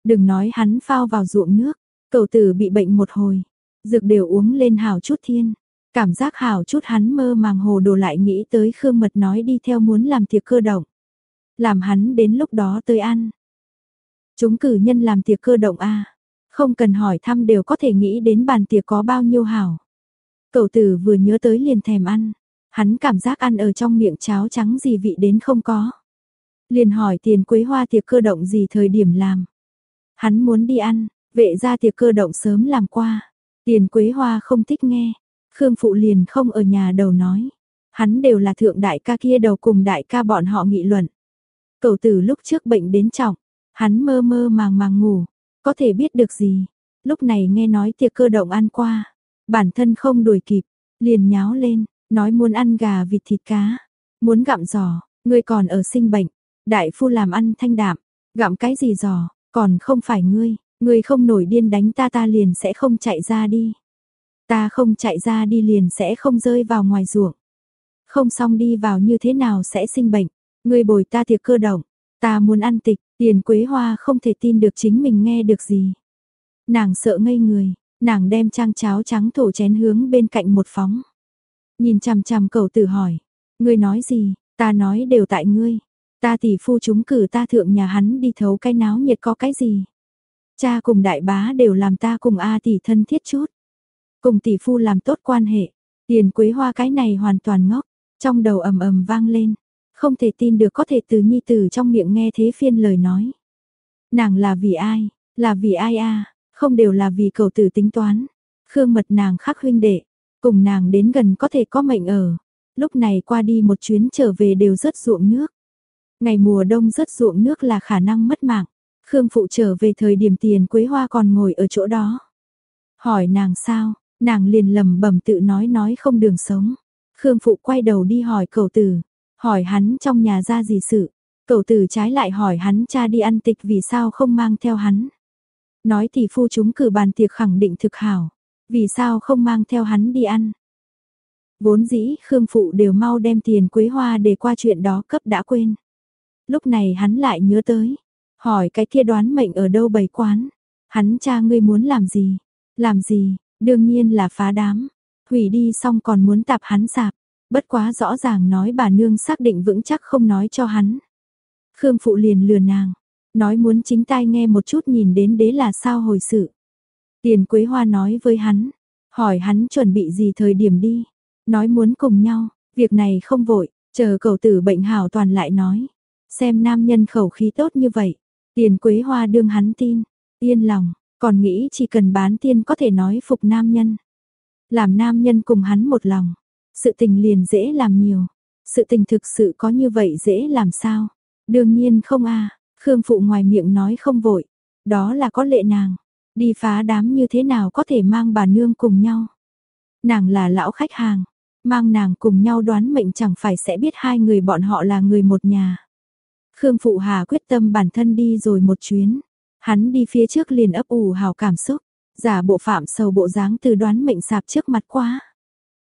Đừng nói hắn phao vào ruộng nước, cầu tử bị bệnh một hồi, dược đều uống lên hào chút thiên. Cảm giác hào chút hắn mơ màng hồ đồ lại nghĩ tới Khương Mật nói đi theo muốn làm tiệc cơ động. Làm hắn đến lúc đó tới ăn, Chúng cử nhân làm tiệc cơ động a Không cần hỏi thăm đều có thể nghĩ đến bàn tiệc có bao nhiêu hảo. Cậu tử vừa nhớ tới liền thèm ăn. Hắn cảm giác ăn ở trong miệng cháo trắng gì vị đến không có. Liền hỏi tiền quế hoa tiệc cơ động gì thời điểm làm. Hắn muốn đi ăn, vệ ra tiệc cơ động sớm làm qua. Tiền quế hoa không thích nghe. Khương Phụ liền không ở nhà đầu nói. Hắn đều là thượng đại ca kia đầu cùng đại ca bọn họ nghị luận. Cậu tử lúc trước bệnh đến trọng, hắn mơ mơ màng màng ngủ, có thể biết được gì. Lúc này nghe nói tiệc cơ động ăn qua, bản thân không đuổi kịp, liền nháo lên, nói muốn ăn gà vịt thịt cá, muốn gặm giò, ngươi còn ở sinh bệnh, đại phu làm ăn thanh đạm, gặm cái gì giò, còn không phải ngươi, ngươi không nổi điên đánh ta ta liền sẽ không chạy ra đi. Ta không chạy ra đi liền sẽ không rơi vào ngoài ruộng. Không xong đi vào như thế nào sẽ sinh bệnh, ngươi bồi ta tiệc cơ động, ta muốn ăn tịch, tiền quế hoa không thể tin được chính mình nghe được gì. Nàng sợ ngây người, nàng đem trang cháo trắng thổ chén hướng bên cạnh một phóng. Nhìn chằm chằm cầu tử hỏi, ngươi nói gì, ta nói đều tại ngươi. Ta tỷ phu chúng cử ta thượng nhà hắn đi thấu cái náo nhiệt có cái gì. Cha cùng đại bá đều làm ta cùng A tỷ thân thiết chút. Cùng tỷ phu làm tốt quan hệ, tiền quế hoa cái này hoàn toàn ngốc, trong đầu ầm ầm vang lên. Không thể tin được có thể từ nhi tử trong miệng nghe thế phiên lời nói. Nàng là vì ai, là vì ai a không đều là vì cầu tử tính toán. Khương mật nàng khắc huynh đệ, cùng nàng đến gần có thể có mệnh ở. Lúc này qua đi một chuyến trở về đều rất ruộng nước. Ngày mùa đông rất ruộng nước là khả năng mất mạng. Khương phụ trở về thời điểm tiền quế hoa còn ngồi ở chỗ đó. Hỏi nàng sao, nàng liền lầm bẩm tự nói nói không đường sống. Khương phụ quay đầu đi hỏi cầu tử, hỏi hắn trong nhà ra gì sự. cậu tử trái lại hỏi hắn cha đi ăn tịch vì sao không mang theo hắn. Nói thì phu chúng cử bàn tiệc khẳng định thực hảo. Vì sao không mang theo hắn đi ăn? Vốn dĩ, Khương Phụ đều mau đem tiền quế hoa để qua chuyện đó cấp đã quên. Lúc này hắn lại nhớ tới. Hỏi cái kia đoán mệnh ở đâu bày quán. Hắn cha ngươi muốn làm gì? Làm gì? Đương nhiên là phá đám. Hủy đi xong còn muốn tạp hắn sạp. Bất quá rõ ràng nói bà nương xác định vững chắc không nói cho hắn. Khương Phụ liền lừa nàng. Nói muốn chính tai nghe một chút nhìn đến đế là sao hồi sự. Tiền Quế Hoa nói với hắn, hỏi hắn chuẩn bị gì thời điểm đi, nói muốn cùng nhau, việc này không vội, chờ cầu tử bệnh hảo toàn lại nói. Xem nam nhân khẩu khí tốt như vậy, tiền Quế Hoa đương hắn tin, yên lòng, còn nghĩ chỉ cần bán tiên có thể nói phục nam nhân. Làm nam nhân cùng hắn một lòng, sự tình liền dễ làm nhiều, sự tình thực sự có như vậy dễ làm sao? Đương nhiên không a Khương Phụ ngoài miệng nói không vội, đó là có lệ nàng. Đi phá đám như thế nào có thể mang bà nương cùng nhau. Nàng là lão khách hàng, mang nàng cùng nhau đoán mệnh chẳng phải sẽ biết hai người bọn họ là người một nhà. Khương Phụ Hà quyết tâm bản thân đi rồi một chuyến. Hắn đi phía trước liền ấp ủ hào cảm xúc, giả bộ phạm sầu bộ dáng từ đoán mệnh sạp trước mặt quá.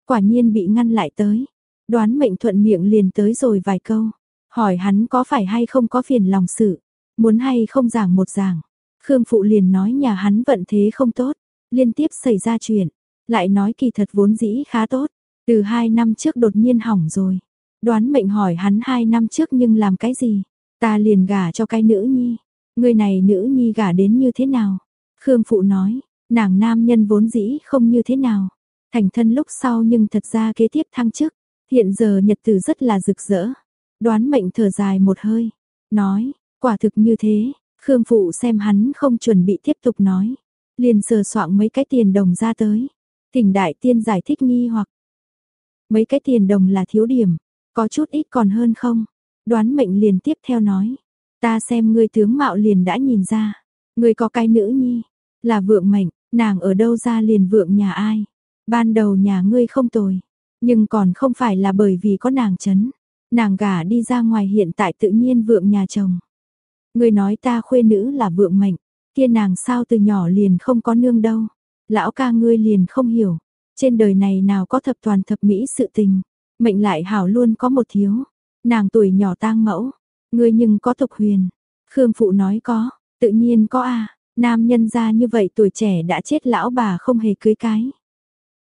Quả nhiên bị ngăn lại tới. Đoán mệnh thuận miệng liền tới rồi vài câu. Hỏi hắn có phải hay không có phiền lòng sự. Muốn hay không giảng một giảng. Khương Phụ liền nói nhà hắn vận thế không tốt, liên tiếp xảy ra chuyện, lại nói kỳ thật vốn dĩ khá tốt, từ hai năm trước đột nhiên hỏng rồi. Đoán mệnh hỏi hắn hai năm trước nhưng làm cái gì? Ta liền gả cho cái nữ nhi. Người này nữ nhi gả đến như thế nào? Khương Phụ nói, nàng nam nhân vốn dĩ không như thế nào. Thành thân lúc sau nhưng thật ra kế tiếp thăng chức. Hiện giờ nhật tử rất là rực rỡ. Đoán mệnh thở dài một hơi. Nói, quả thực như thế, Khương Phụ xem hắn không chuẩn bị tiếp tục nói. Liền sờ soạn mấy cái tiền đồng ra tới. Thỉnh đại tiên giải thích nghi hoặc. Mấy cái tiền đồng là thiếu điểm, có chút ít còn hơn không? Đoán mệnh liền tiếp theo nói. Ta xem ngươi tướng mạo liền đã nhìn ra. Ngươi có cái nữ nhi, là vượng mệnh, nàng ở đâu ra liền vượng nhà ai? Ban đầu nhà ngươi không tồi, nhưng còn không phải là bởi vì có nàng chấn. Nàng gả đi ra ngoài hiện tại tự nhiên vượng nhà chồng. ngươi nói ta khuê nữ là vượng mệnh, kia nàng sao từ nhỏ liền không có nương đâu. Lão ca ngươi liền không hiểu, trên đời này nào có thập toàn thập mỹ sự tình, mệnh lại hảo luôn có một thiếu. Nàng tuổi nhỏ tang mẫu, ngươi nhưng có tục huyền. Khương phụ nói có, tự nhiên có a, nam nhân gia như vậy tuổi trẻ đã chết lão bà không hề cưới cái.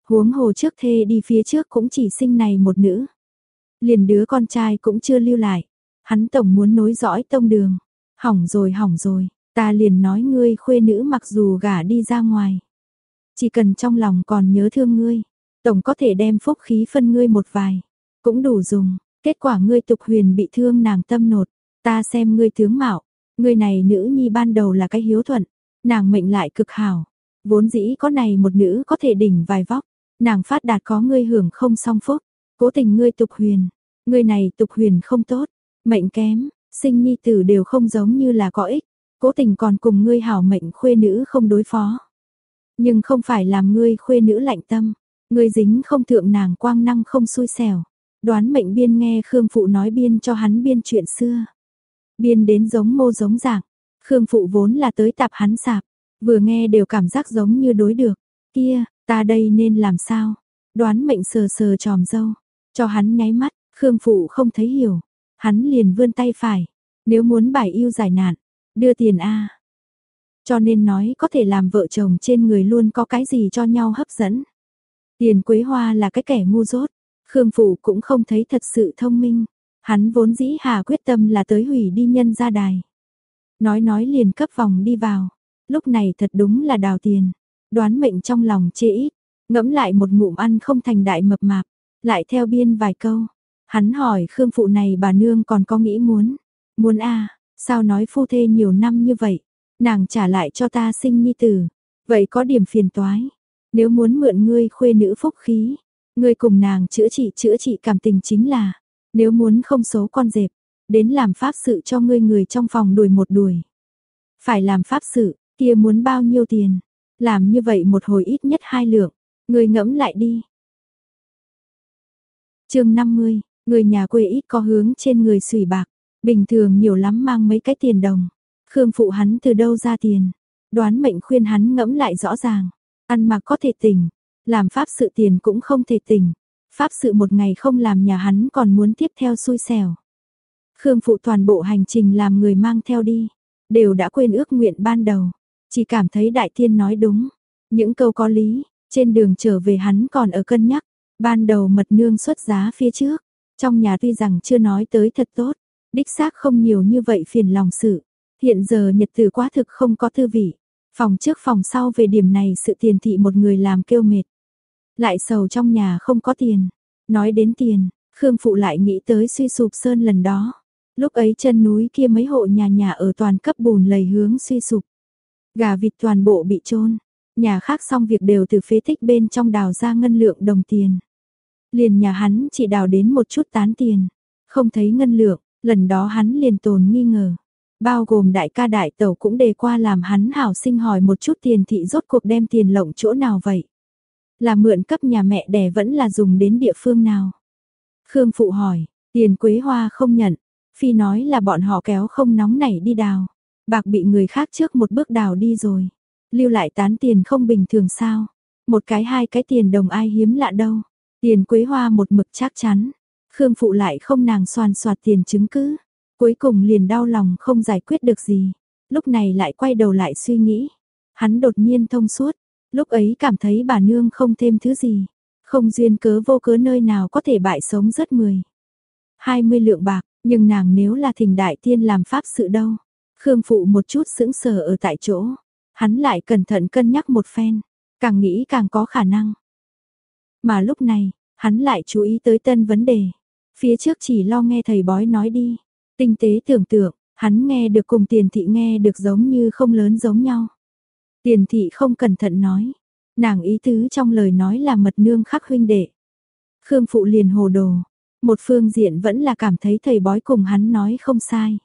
Huống hồ trước thê đi phía trước cũng chỉ sinh này một nữ. Liền đứa con trai cũng chưa lưu lại. Hắn tổng muốn nối dõi tông đường. Hỏng rồi hỏng rồi, ta liền nói ngươi khuê nữ mặc dù gả đi ra ngoài. Chỉ cần trong lòng còn nhớ thương ngươi, tổng có thể đem phúc khí phân ngươi một vài. Cũng đủ dùng, kết quả ngươi tục huyền bị thương nàng tâm nột. Ta xem ngươi tướng mạo, ngươi này nữ nhi ban đầu là cái hiếu thuận, nàng mệnh lại cực hảo. Vốn dĩ có này một nữ có thể đỉnh vài vóc, nàng phát đạt có ngươi hưởng không song phúc, cố tình ngươi tục huyền, ngươi này tục huyền không tốt, mệnh kém, sinh nhi tử đều không giống như là có ích, cố tình còn cùng ngươi hảo mệnh khuê nữ không đối phó. Nhưng không phải làm ngươi khuê nữ lạnh tâm, ngươi dính không thượng nàng quang năng không xui xẻo. Đoán mệnh biên nghe Khương Phụ nói biên cho hắn biên chuyện xưa. Biên đến giống mô giống dạng, Khương Phụ vốn là tới tạp hắn sạp, vừa nghe đều cảm giác giống như đối được. Kia, ta đây nên làm sao? Đoán mệnh sờ sờ tròm dâu, cho hắn nháy mắt, Khương Phụ không thấy hiểu. Hắn liền vươn tay phải, nếu muốn bài yêu giải nạn, đưa tiền a. Cho nên nói có thể làm vợ chồng trên người luôn có cái gì cho nhau hấp dẫn. Tiền Quế Hoa là cái kẻ ngu dốt, Khương Phụ cũng không thấy thật sự thông minh. Hắn vốn dĩ hà quyết tâm là tới hủy đi nhân ra đài. Nói nói liền cấp vòng đi vào. Lúc này thật đúng là đào tiền. Đoán mệnh trong lòng chê ít. Ngẫm lại một ngụm ăn không thành đại mập mạp. Lại theo biên vài câu. Hắn hỏi Khương Phụ này bà nương còn có nghĩ muốn. Muốn a sao nói phu thê nhiều năm như vậy. Nàng trả lại cho ta sinh nhi tử. Vậy có điểm phiền toái. Nếu muốn mượn ngươi khuê nữ phúc khí. Ngươi cùng nàng chữa trị chữa trị cảm tình chính là. Nếu muốn không xấu con dẹp. Đến làm pháp sự cho ngươi người trong phòng đuổi một đuổi. Phải làm pháp sự, kia muốn bao nhiêu tiền. Làm như vậy một hồi ít nhất hai lượng. người ngẫm lại đi. chương 50, người nhà quê ít có hướng trên người sủy bạc. Bình thường nhiều lắm mang mấy cái tiền đồng. Khương phụ hắn từ đâu ra tiền. Đoán mệnh khuyên hắn ngẫm lại rõ ràng. Ăn mặc có thể tỉnh. Làm pháp sự tiền cũng không thể tỉnh. Pháp sự một ngày không làm nhà hắn còn muốn tiếp theo xui xẻo. Khương phụ toàn bộ hành trình làm người mang theo đi. Đều đã quên ước nguyện ban đầu. Chỉ cảm thấy đại thiên nói đúng. Những câu có lý. Trên đường trở về hắn còn ở cân nhắc. Ban đầu mật nương xuất giá phía trước. Trong nhà tuy rằng chưa nói tới thật tốt. Đích xác không nhiều như vậy phiền lòng sự. Hiện giờ nhật tử quá thực không có thư vị. Phòng trước phòng sau về điểm này sự tiền thị một người làm kêu mệt. Lại sầu trong nhà không có tiền. Nói đến tiền, Khương Phụ lại nghĩ tới suy sụp sơn lần đó. Lúc ấy chân núi kia mấy hộ nhà nhà ở toàn cấp bùn lầy hướng suy sụp. Gà vịt toàn bộ bị trôn. Nhà khác xong việc đều từ phế tích bên trong đào ra ngân lượng đồng tiền. Liền nhà hắn chỉ đào đến một chút tán tiền. Không thấy ngân lượng, lần đó hắn liền tồn nghi ngờ. Bao gồm đại ca đại tẩu cũng đề qua làm hắn hảo sinh hỏi một chút tiền thị rốt cuộc đem tiền lộng chỗ nào vậy. Là mượn cấp nhà mẹ đẻ vẫn là dùng đến địa phương nào. Khương Phụ hỏi, tiền quế hoa không nhận, Phi nói là bọn họ kéo không nóng nảy đi đào. Bạc bị người khác trước một bước đào đi rồi. Lưu lại tán tiền không bình thường sao. Một cái hai cái tiền đồng ai hiếm lạ đâu. Tiền quế hoa một mực chắc chắn. Khương Phụ lại không nàng soàn soạt tiền chứng cứ. Cuối cùng liền đau lòng không giải quyết được gì. Lúc này lại quay đầu lại suy nghĩ. Hắn đột nhiên thông suốt. Lúc ấy cảm thấy bà nương không thêm thứ gì. Không duyên cớ vô cớ nơi nào có thể bại sống rất mười. 20 lượng bạc, nhưng nàng nếu là thỉnh đại tiên làm pháp sự đâu. Khương phụ một chút sững sờ ở tại chỗ. Hắn lại cẩn thận cân nhắc một phen. Càng nghĩ càng có khả năng. Mà lúc này, hắn lại chú ý tới tân vấn đề. Phía trước chỉ lo nghe thầy bói nói đi. Tinh tế tưởng tượng, hắn nghe được cùng tiền thị nghe được giống như không lớn giống nhau. Tiền thị không cẩn thận nói. Nàng ý tứ trong lời nói là mật nương khắc huynh đệ. Khương phụ liền hồ đồ. Một phương diện vẫn là cảm thấy thầy bói cùng hắn nói không sai.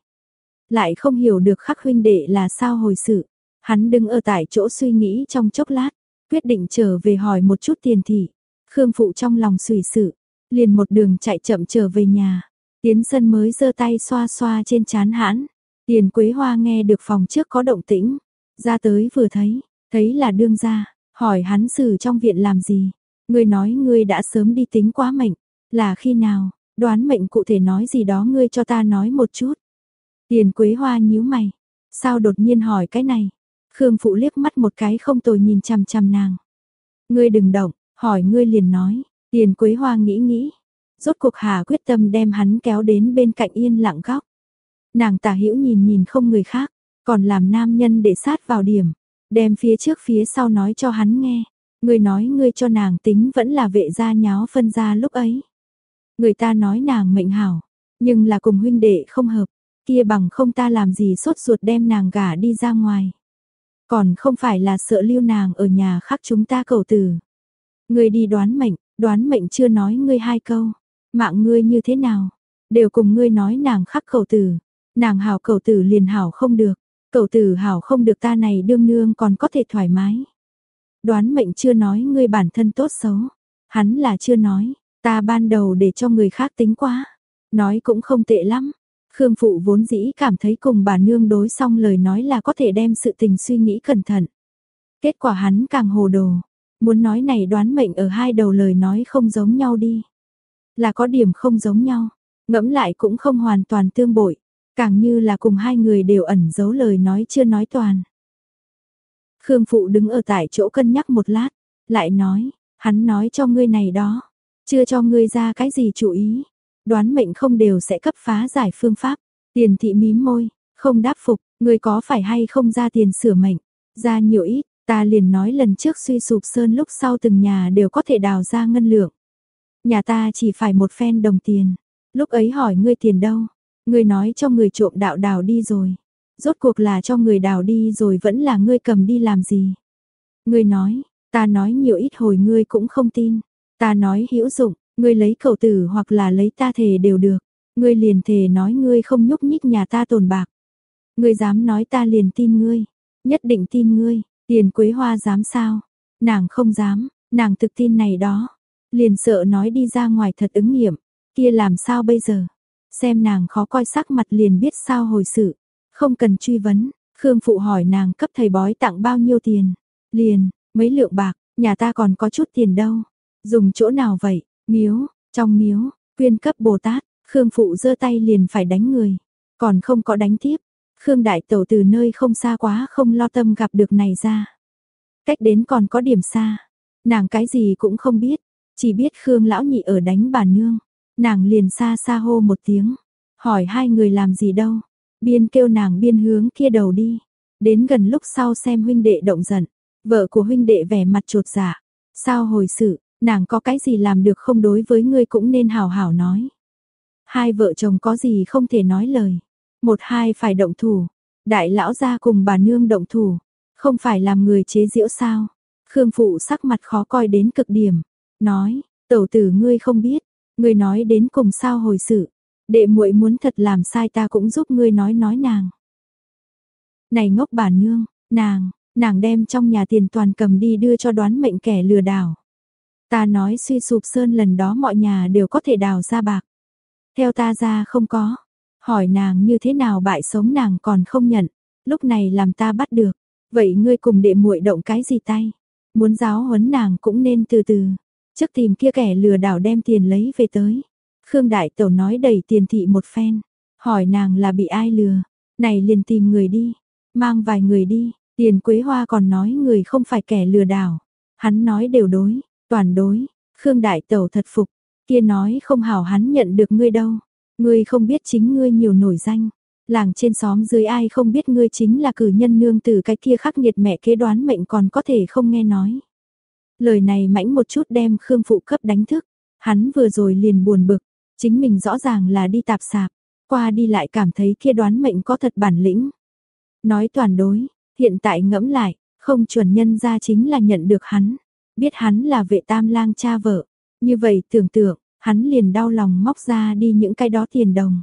Lại không hiểu được khắc huynh đệ là sao hồi sự. Hắn đứng ở tại chỗ suy nghĩ trong chốc lát. Quyết định trở về hỏi một chút tiền thị. Khương phụ trong lòng suy sự. Liền một đường chạy chậm trở về nhà. Tiến sân mới giơ tay xoa xoa trên chán hãn. Tiền Quế Hoa nghe được phòng trước có động tĩnh, ra tới vừa thấy, thấy là đương gia, hỏi hắn xử trong viện làm gì. Ngươi nói ngươi đã sớm đi tính quá mệnh, là khi nào, đoán mệnh cụ thể nói gì đó ngươi cho ta nói một chút. Tiền Quế Hoa nhíu mày, sao đột nhiên hỏi cái này? Khương Phụ liếc mắt một cái không tồi nhìn chằm chằm nàng. Ngươi đừng động, hỏi ngươi liền nói, Tiền Quế Hoa nghĩ nghĩ, rốt cuộc Hà quyết tâm đem hắn kéo đến bên cạnh yên lặng góc. Nàng tả hữu nhìn nhìn không người khác, còn làm nam nhân để sát vào điểm, đem phía trước phía sau nói cho hắn nghe. Ngươi nói ngươi cho nàng tính vẫn là vệ gia nháo phân gia lúc ấy. Người ta nói nàng mệnh hảo, nhưng là cùng huynh đệ không hợp, kia bằng không ta làm gì sốt ruột đem nàng gả đi ra ngoài. Còn không phải là sợ lưu nàng ở nhà khác chúng ta cầu từ. Ngươi đi đoán mệnh, đoán mệnh chưa nói ngươi hai câu, mạng ngươi như thế nào, đều cùng ngươi nói nàng khắc khẩu tử. Nàng hảo cầu tử liền hảo không được, cầu tử hảo không được ta này đương nương còn có thể thoải mái. Đoán mệnh chưa nói ngươi bản thân tốt xấu, hắn là chưa nói, ta ban đầu để cho người khác tính quá, nói cũng không tệ lắm. Khương Phụ vốn dĩ cảm thấy cùng bà nương đối xong lời nói là có thể đem sự tình suy nghĩ cẩn thận. Kết quả hắn càng hồ đồ, muốn nói này đoán mệnh ở hai đầu lời nói không giống nhau đi. Là có điểm không giống nhau, ngẫm lại cũng không hoàn toàn tương bội, càng như là cùng hai người đều ẩn giấu lời nói chưa nói toàn. Khương Phụ đứng ở tại chỗ cân nhắc một lát, lại nói, hắn nói cho ngươi này đó, chưa cho ngươi ra cái gì chủ ý, đoán mệnh không đều sẽ cấp phá giải phương pháp, tiền thị mím môi, không đáp phục, người có phải hay không ra tiền sửa mệnh, ra nhiều ít, ta liền nói lần trước suy sụp sơn lúc sau từng nhà đều có thể đào ra ngân lượng. Nhà ta chỉ phải một phen đồng tiền, lúc ấy hỏi ngươi tiền đâu, ngươi nói cho người trộm đạo đào đi rồi. Rốt cuộc là cho người đào đi rồi vẫn là ngươi cầm đi làm gì? Ngươi nói, ta nói nhiều ít hồi ngươi cũng không tin. Ta nói hữu dụng, ngươi lấy cầu tử hoặc là lấy ta thề đều được. Ngươi liền thề nói ngươi không nhúc nhích nhà ta tồn bạc. Ngươi dám nói ta liền tin ngươi, nhất định tin ngươi, tiền quế hoa dám sao? Nàng không dám, nàng thực tin này đó. Liền sợ nói đi ra ngoài thật ứng nghiệm, kia làm sao bây giờ? Xem nàng khó coi sắc mặt liền biết sao hồi sự. Không cần truy vấn, Khương Phụ hỏi nàng cấp thầy bói tặng bao nhiêu tiền. Liền, mấy lượng bạc, nhà ta còn có chút tiền đâu. Dùng chỗ nào vậy? Miếu, trong miếu, quyên cấp Bồ Tát, Khương Phụ giơ tay liền phải đánh người. Còn không có đánh tiếp. Khương Đại Tẩu từ nơi không xa quá không lo tâm gặp được này ra. Cách đến còn có điểm xa. Nàng cái gì cũng không biết. Chỉ biết Khương Lão Nhị ở đánh bà nương. Nàng liền xa xa hô một tiếng. Hỏi hai người làm gì đâu. Biên kêu nàng biên hướng kia đầu đi. Đến gần lúc sau xem huynh đệ động giận. Vợ của huynh đệ vẻ mặt trột dạ. Sao hồi sự, nàng có cái gì làm được không đối với ngươi cũng nên hào hảo nói. Hai vợ chồng có gì không thể nói lời. Một hai phải động thủ. Đại lão ra cùng bà nương động thủ. Không phải làm người chế giễu sao. Khương phụ sắc mặt khó coi đến cực điểm. Nói, tẩu tử ngươi không biết. Ngươi nói đến cùng sao hồi sự. Đệ muội muốn thật làm sai ta cũng giúp ngươi nói nói nàng. Này ngốc bà nương, nàng, nàng đem trong nhà tiền toàn cầm đi đưa cho đoán mệnh kẻ lừa đảo. Ta nói suy sụp sơn lần đó mọi nhà đều có thể đào ra bạc. Theo ta ra không có. Hỏi nàng như thế nào bại sống nàng còn không nhận. Lúc này làm ta bắt được. Vậy ngươi cùng đệ muội động cái gì tay? Muốn giáo huấn nàng cũng nên từ từ. Trước tìm kia kẻ lừa đảo đem tiền lấy về tới. Khương Đại Tẩu nói đầy tiền thị một phen, hỏi nàng là bị ai lừa, này liền tìm người đi, mang vài người đi, tiền quế hoa còn nói người không phải kẻ lừa đảo, hắn nói đều đối, toàn đối, Khương Đại Tẩu thật phục, kia nói không hảo hắn nhận được ngươi đâu, ngươi không biết chính ngươi nhiều nổi danh, làng trên xóm dưới ai không biết ngươi chính là cử nhân nương từ cái kia khắc nghiệt mẹ kế đoán mệnh còn có thể không nghe nói. Lời này mãnh một chút đem Khương Phụ cấp đánh thức, hắn vừa rồi liền buồn bực, Chính mình rõ ràng là đi tạp sạp, qua đi lại cảm thấy kia đoán mệnh có thật bản lĩnh. Nói toàn đối, hiện tại ngẫm lại, không chuẩn nhân ra chính là nhận được hắn, biết hắn là vệ tam lang cha vợ. Như vậy tưởng tượng, hắn liền đau lòng móc ra đi những cái đó tiền đồng.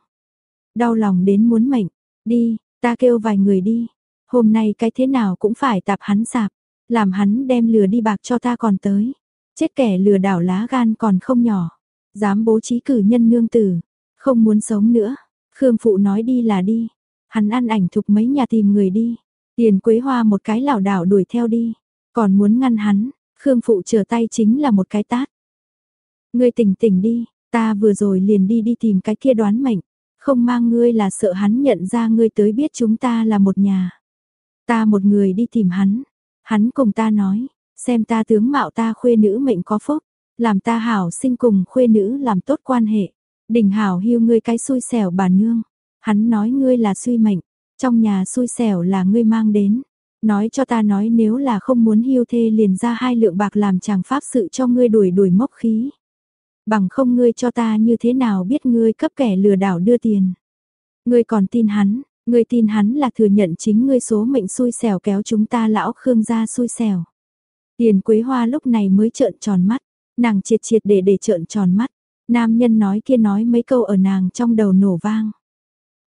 Đau lòng đến muốn mệnh, đi, ta kêu vài người đi, hôm nay cái thế nào cũng phải tạp hắn sạp, làm hắn đem lừa đi bạc cho ta còn tới. Chết kẻ lừa đảo lá gan còn không nhỏ. Dám bố trí cử nhân nương tử, không muốn sống nữa. Khương phụ nói đi là đi. Hắn ăn ảnh thục mấy nhà tìm người đi. Tiền quế hoa một cái lảo đảo đuổi theo đi. Còn muốn ngăn hắn, Khương phụ trở tay chính là một cái tát. Ngươi tỉnh tỉnh đi, ta vừa rồi liền đi đi tìm cái kia đoán mệnh. Không mang ngươi là sợ hắn nhận ra ngươi tới biết chúng ta là một nhà. Ta một người đi tìm hắn. Hắn cùng ta nói, xem ta tướng mạo ta khuê nữ mệnh có phúc làm ta hảo sinh cùng khuê nữ làm tốt quan hệ. Đình hảo hiu ngươi cái xui xẻo bà nương. Hắn nói ngươi là suy mệnh, trong nhà xui xẻo là ngươi mang đến. Nói cho ta nói nếu là không muốn hiu thê liền ra hai lượng bạc làm chàng pháp sự cho ngươi đuổi đuổi mốc khí. Bằng không ngươi cho ta như thế nào biết ngươi cấp kẻ lừa đảo đưa tiền. Ngươi còn tin hắn, ngươi tin hắn là thừa nhận chính ngươi số mệnh xui xẻo kéo chúng ta lão Khương ra xui xẻo. Tiền Quế Hoa lúc này mới trợn tròn mắt, Nàng triệt triệt để để trợn tròn mắt, nam nhân nói kia nói mấy câu ở nàng trong đầu nổ vang.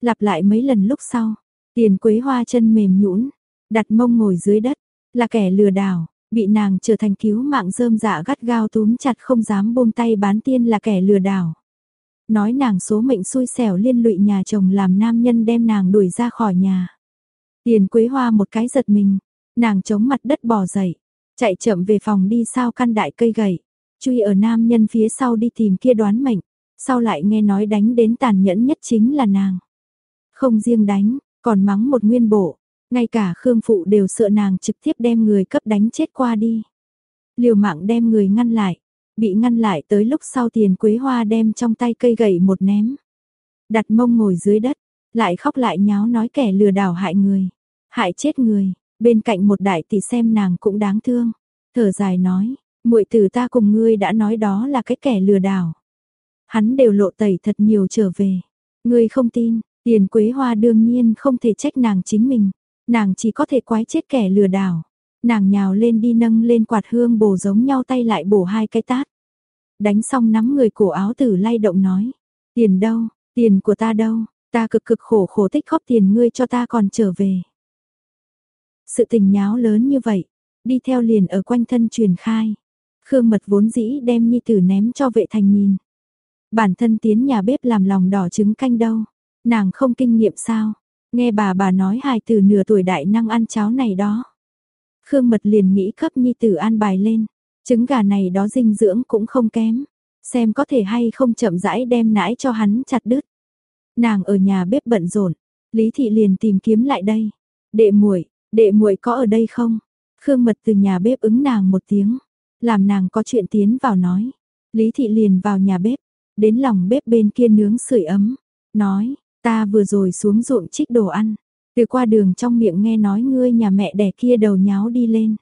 Lặp lại mấy lần lúc sau, tiền quế hoa chân mềm nhũn, đặt mông ngồi dưới đất, là kẻ lừa đảo, bị nàng trở thành cứu mạng rơm dạ gắt gao túm chặt không dám buông tay bán tiên là kẻ lừa đảo. Nói nàng số mệnh xui xẻo liên lụy nhà chồng làm nam nhân đem nàng đuổi ra khỏi nhà. Tiền quế hoa một cái giật mình, nàng chống mặt đất bò dậy, chạy chậm về phòng đi sao căn đại cây gậy, truy ở nam nhân phía sau đi tìm kia đoán mệnh, sau lại nghe nói đánh đến tàn nhẫn nhất chính là nàng. Không riêng đánh, còn mắng một nguyên bộ, ngay cả Khương Phụ đều sợ nàng trực tiếp đem người cấp đánh chết qua đi. Liều mạng đem người ngăn lại, bị ngăn lại tới lúc sau tiền quế hoa đem trong tay cây gậy một ném. Đặt mông ngồi dưới đất, lại khóc lại nháo nói kẻ lừa đảo hại người, hại chết người, bên cạnh một đại tỷ xem nàng cũng đáng thương. Thở dài nói, muội tử ta cùng ngươi đã nói đó là cái kẻ lừa đảo. Hắn đều lộ tẩy thật nhiều trở về. Ngươi không tin, tiền quế hoa đương nhiên không thể trách nàng chính mình. Nàng chỉ có thể quái chết kẻ lừa đảo. Nàng nhào lên đi nâng lên quạt hương bổ giống nhau tay lại bổ hai cái tát. Đánh xong nắm người cổ áo tử lay động nói. Tiền đâu, tiền của ta đâu, ta cực cực khổ khổ tích góp tiền ngươi cho ta còn trở về. Sự tình nháo lớn như vậy, đi theo liền ở quanh thân truyền khai. Khương Mật vốn dĩ đem nhi tử ném cho vệ thành nhìn. Bản thân tiến nhà bếp làm lòng đỏ trứng canh đâu, nàng không kinh nghiệm sao? Nghe bà bà nói hài tử nửa tuổi đại năng ăn cháo này đó. Khương Mật liền nghĩ cấp nhi tử an bài lên, trứng gà này đó dinh dưỡng cũng không kém, xem có thể hay không chậm rãi đem nãi cho hắn chặt đứt. Nàng ở nhà bếp bận rộn, Lý thị liền tìm kiếm lại đây. Đệ muội, đệ muội có ở đây không? Khương Mật từ nhà bếp ứng nàng một tiếng, làm nàng có chuyện tiến vào nói. Lý thị liền vào nhà bếp, đến lòng bếp bên kia nướng sưởi ấm, nói, ta vừa rồi xuống ruộng trích đồ ăn, từ qua đường trong miệng nghe nói ngươi nhà mẹ đẻ kia đầu nháo đi lên.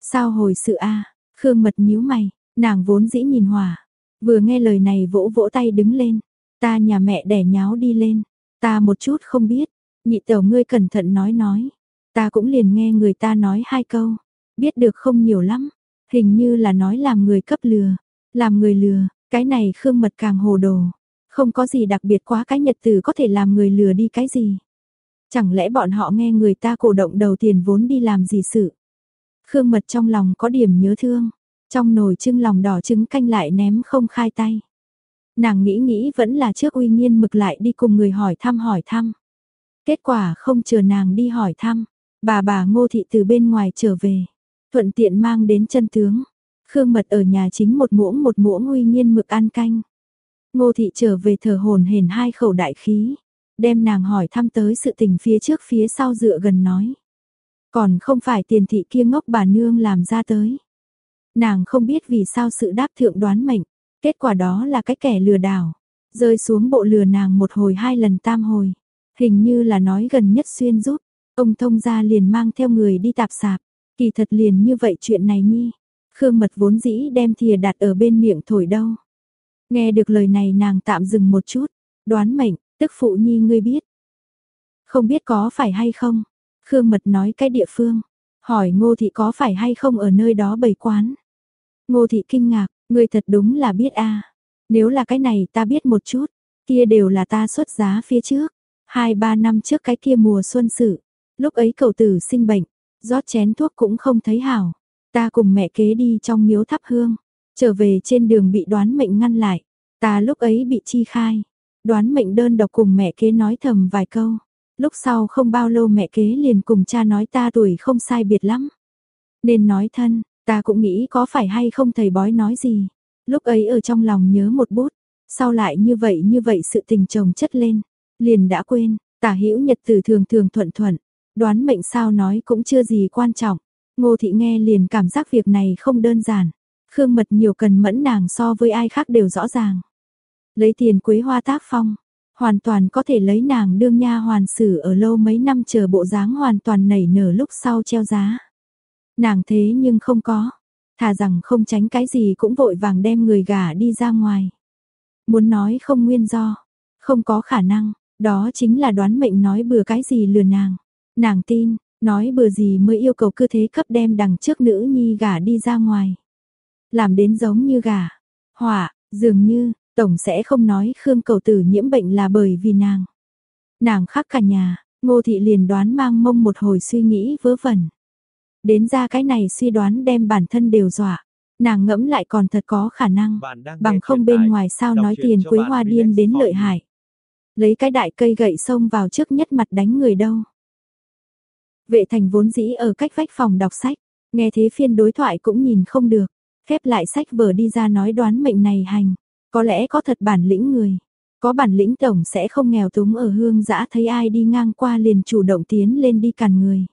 Sao hồi sự a? Khương Mật nhíu mày, nàng vốn dĩ nhìn hòa, vừa nghe lời này vỗ vỗ tay đứng lên, ta nhà mẹ đẻ nháo đi lên, ta một chút không biết, nhị tẩu ngươi cẩn thận nói nói, ta cũng liền nghe người ta nói hai câu, biết được không nhiều lắm, hình như là nói làm người cấp lừa, làm người lừa, cái này Khương Mật càng hồ đồ, không có gì đặc biệt quá cái nhật từ có thể làm người lừa đi cái gì. Chẳng lẽ bọn họ nghe người ta cổ động đầu tiền vốn đi làm gì sự. Khương Mật trong lòng có điểm nhớ thương, trong nồi trưng lòng đỏ trứng canh lại ném không khai tay. Nàng nghĩ nghĩ vẫn là trước uy nhiên mực lại đi cùng người hỏi thăm hỏi thăm. Kết quả không chờ nàng đi hỏi thăm, bà bà ngô thị từ bên ngoài trở về, thuận tiện mang đến chân tướng. Khương Mật ở nhà chính một muỗng một muỗng uy nhiên mực ăn canh. Ngô thị trở về thở hồn hển hai khẩu đại khí, đem nàng hỏi thăm tới sự tình phía trước phía sau dựa gần nói. Còn không phải tiền thị kia ngốc bà nương làm ra tới. Nàng không biết vì sao sự đáp thượng đoán mệnh, kết quả đó là cái kẻ lừa đảo, rơi xuống bộ lừa nàng một hồi hai lần tam hồi, hình như là nói gần nhất xuyên giúp, ông thông gia liền mang theo người đi tạp sạp, kỳ thật liền như vậy chuyện này nhi. Khương Mật vốn dĩ đem thìa đặt ở bên miệng thổi đâu. Nghe được lời này nàng tạm dừng một chút, đoán mệnh, tức phụ nhi ngươi biết. Không biết có phải hay không? Khương Mật nói cái địa phương, hỏi Ngô Thị có phải hay không ở nơi đó bày quán. Ngô Thị kinh ngạc, ngươi thật đúng là biết a. Nếu là cái này ta biết một chút, kia đều là ta xuất giá phía trước. Hai ba năm trước cái kia mùa xuân sự, lúc ấy cậu tử sinh bệnh, rót chén thuốc cũng không thấy hảo. Ta cùng mẹ kế đi trong miếu thắp hương, trở về trên đường bị đoán mệnh ngăn lại. Ta lúc ấy bị chi khai, đoán mệnh đơn độc cùng mẹ kế nói thầm vài câu. Lúc sau không bao lâu mẹ kế liền cùng cha nói ta tuổi không sai biệt lắm. Nên nói thân, ta cũng nghĩ có phải hay không thầy bói nói gì. Lúc ấy ở trong lòng nhớ một bút, sau lại như vậy như vậy sự tình chồng chất lên, liền đã quên, tả hữu nhật từ thường thường thuận thuận, đoán mệnh sao nói cũng chưa gì quan trọng. Ngô thị nghe liền cảm giác việc này không đơn giản. Khương mật nhiều cần mẫn nàng so với ai khác đều rõ ràng. Lấy tiền quế hoa tác phong, hoàn toàn có thể lấy nàng đương nha hoàn xử ở lâu mấy năm chờ bộ dáng hoàn toàn nảy nở lúc sau treo giá. Nàng thế nhưng không có, thà rằng không tránh cái gì cũng vội vàng đem người gả đi ra ngoài. Muốn nói không nguyên do, không có khả năng, đó chính là đoán mệnh nói bừa cái gì lừa nàng. Nàng tin, nói bừa gì mới yêu cầu cư thế cấp đem đằng trước nữ nhi gả đi ra ngoài. Làm đến giống như gả, hỏa, dường như, tổng sẽ không nói Khương cầu tử nhiễm bệnh là bởi vì nàng. Nàng khắc cả nhà, ngô thị liền đoán mang mông một hồi suy nghĩ vớ vẩn. Đến ra cái này suy đoán đem bản thân đều dọa. Nàng ngẫm lại còn thật có khả năng, bằng không bên ngoài sao nói tiền quế hoa điên đến lợi hại. Lấy cái đại cây gậy xông vào trước nhất mặt đánh người đâu. Vệ thành vốn dĩ ở cách vách phòng đọc sách, nghe thế phiên đối thoại cũng nhìn không được, khép lại sách vở đi ra nói đoán mệnh này hành, có lẽ có thật bản lĩnh người. Có bản lĩnh tổng sẽ không nghèo túng ở hương dã thấy ai đi ngang qua liền chủ động tiến lên đi cản người.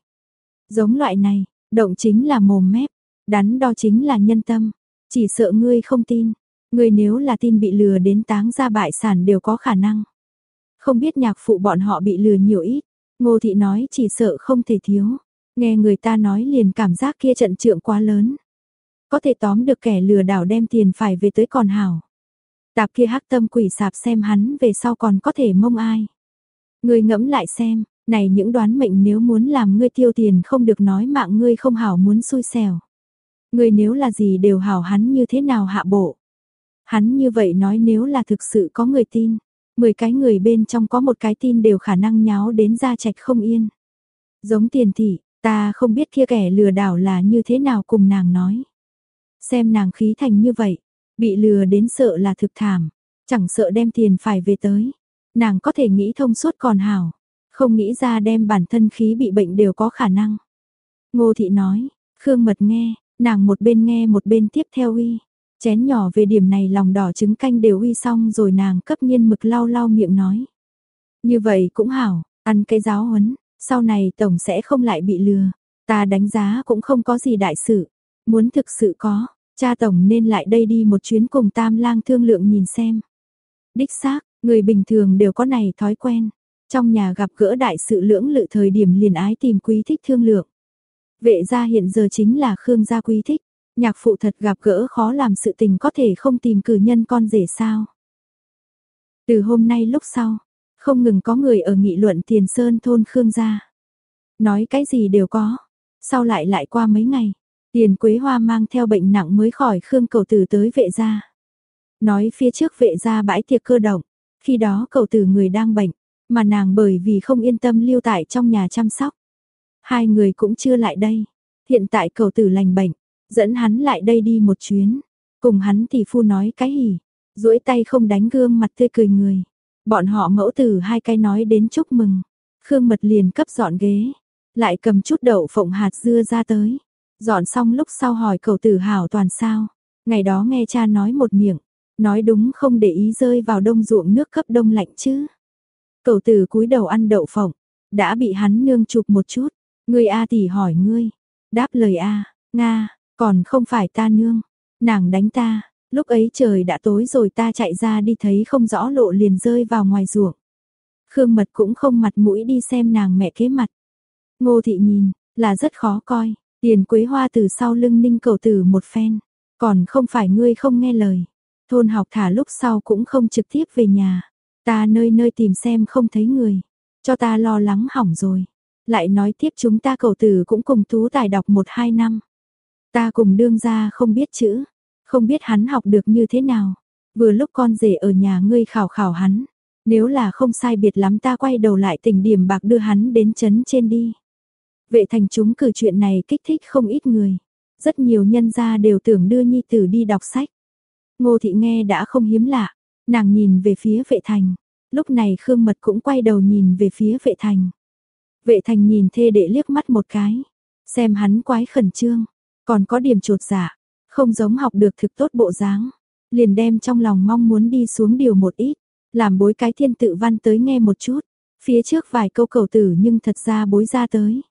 Giống loại này, động chính là mồm mép, đắn đo chính là nhân tâm, chỉ sợ ngươi không tin, ngươi nếu là tin bị lừa đến táng ra bại sản đều có khả năng. Không biết nhạc phụ bọn họ bị lừa nhiều ít, ngô thị nói chỉ sợ không thể thiếu, nghe người ta nói liền cảm giác kia trận trượng quá lớn. Có thể tóm được kẻ lừa đảo đem tiền phải về tới còn hảo. Tạp kia hắc tâm quỷ sạp xem hắn về sau còn có thể mông ai. Ngươi ngẫm lại xem, này những đoán mệnh nếu muốn làm ngươi tiêu tiền không được nói mạng ngươi không hảo muốn xui xẻo. Ngươi nếu là gì đều hảo hắn như thế nào hạ bộ. Hắn như vậy nói nếu là thực sự có người tin, 10 cái người bên trong có một cái tin đều khả năng nháo đến ra trạch không yên. Giống tiền thị, ta không biết kia kẻ lừa đảo là như thế nào cùng nàng nói. Xem nàng khí thành như vậy, bị lừa đến sợ là thực thảm, chẳng sợ đem tiền phải về tới. Nàng có thể nghĩ thông suốt còn hảo, không nghĩ ra đem bản thân khí bị bệnh đều có khả năng. Ngô thị nói, Khương Mật nghe, nàng một bên nghe một bên tiếp theo uy. Chén nhỏ về điểm này lòng đỏ trứng canh đều uy xong rồi nàng cấp nhiên mực lau lau miệng nói. Như vậy cũng hảo, ăn cái giáo huấn, sau này tổng sẽ không lại bị lừa. Ta đánh giá cũng không có gì đại sự, muốn thực sự có, cha tổng nên lại đây đi một chuyến cùng tam lang thương lượng nhìn xem. Đích xác, người bình thường đều có này thói quen, trong nhà gặp gỡ đại sự lưỡng lự thời điểm liền ái tìm quý thích thương lượng. Vệ gia hiện giờ chính là Khương gia quý thích, nhạc phụ thật gặp gỡ khó làm sự tình có thể không tìm cử nhân con rể sao. Từ hôm nay lúc sau, không ngừng có người ở nghị luận tiền sơn thôn Khương gia. Nói cái gì đều có, sau lại lại qua mấy ngày, tiền quế hoa mang theo bệnh nặng mới khỏi Khương cầu tử tới vệ gia. Nói phía trước vệ gia bãi tiệc cơ động, khi đó cầu tử người đang bệnh, mà nàng bởi vì không yên tâm lưu tại trong nhà chăm sóc. Hai người cũng chưa lại đây. Hiện tại cầu tử lành bệnh, dẫn hắn lại đây đi một chuyến. Cùng hắn thì phu nói cái hỉ, duỗi tay không đánh gương mặt tươi cười người. Bọn họ mẫu tử hai cái nói đến chúc mừng. Khương mật liền cấp dọn ghế, lại cầm chút đậu phộng hạt dưa ra tới. Dọn xong lúc sau hỏi cầu tử hảo toàn sao. Ngày đó nghe cha nói một miệng, nói đúng không để ý rơi vào đông ruộng nước cấp đông lạnh chứ. Cầu tử cúi đầu ăn đậu phộng, đã bị hắn nương chụp một chút. Ngươi A tỷ hỏi ngươi. Đáp lời A, Nga, còn không phải ta nương. Nàng đánh ta, lúc ấy trời đã tối rồi ta chạy ra đi thấy không rõ lộ liền rơi vào ngoài ruộng. Khương Mật cũng không mặt mũi đi xem nàng mẹ kế mặt. Ngô thị nhìn, là rất khó coi, tiền quế hoa từ sau lưng ninh cầu tử một phen. Còn không phải ngươi không nghe lời. Thôn học thả lúc sau cũng không trực tiếp về nhà. Ta nơi nơi tìm xem không thấy người. Cho ta lo lắng hỏng rồi. Lại nói tiếp chúng ta cầu tử cũng cùng tú tài đọc một hai năm. Ta cùng đương ra không biết chữ. Không biết hắn học được như thế nào. Vừa lúc con rể ở nhà ngươi khảo khảo hắn. Nếu là không sai biệt lắm ta quay đầu lại tỉnh điểm bạc đưa hắn đến chấn trên đi. Vệ thành chúng cử chuyện này kích thích không ít người. Rất nhiều nhân gia đều tưởng đưa nhi tử đi đọc sách. Ngô thị nghe đã không hiếm lạ, Nàng nhìn về phía vệ thành. Lúc này Khương Mật cũng quay đầu nhìn về phía vệ thành. Vệ thành nhìn thê đệ liếc mắt một cái. Xem hắn quái khẩn trương. Còn có điểm trột dạ. Không giống học được thực tốt bộ dáng. Liền đem trong lòng mong muốn đi xuống điều một ít. Làm bối cái thiên tự văn tới nghe một chút. Phía trước vài câu cầu tử nhưng thật ra bối ra tới.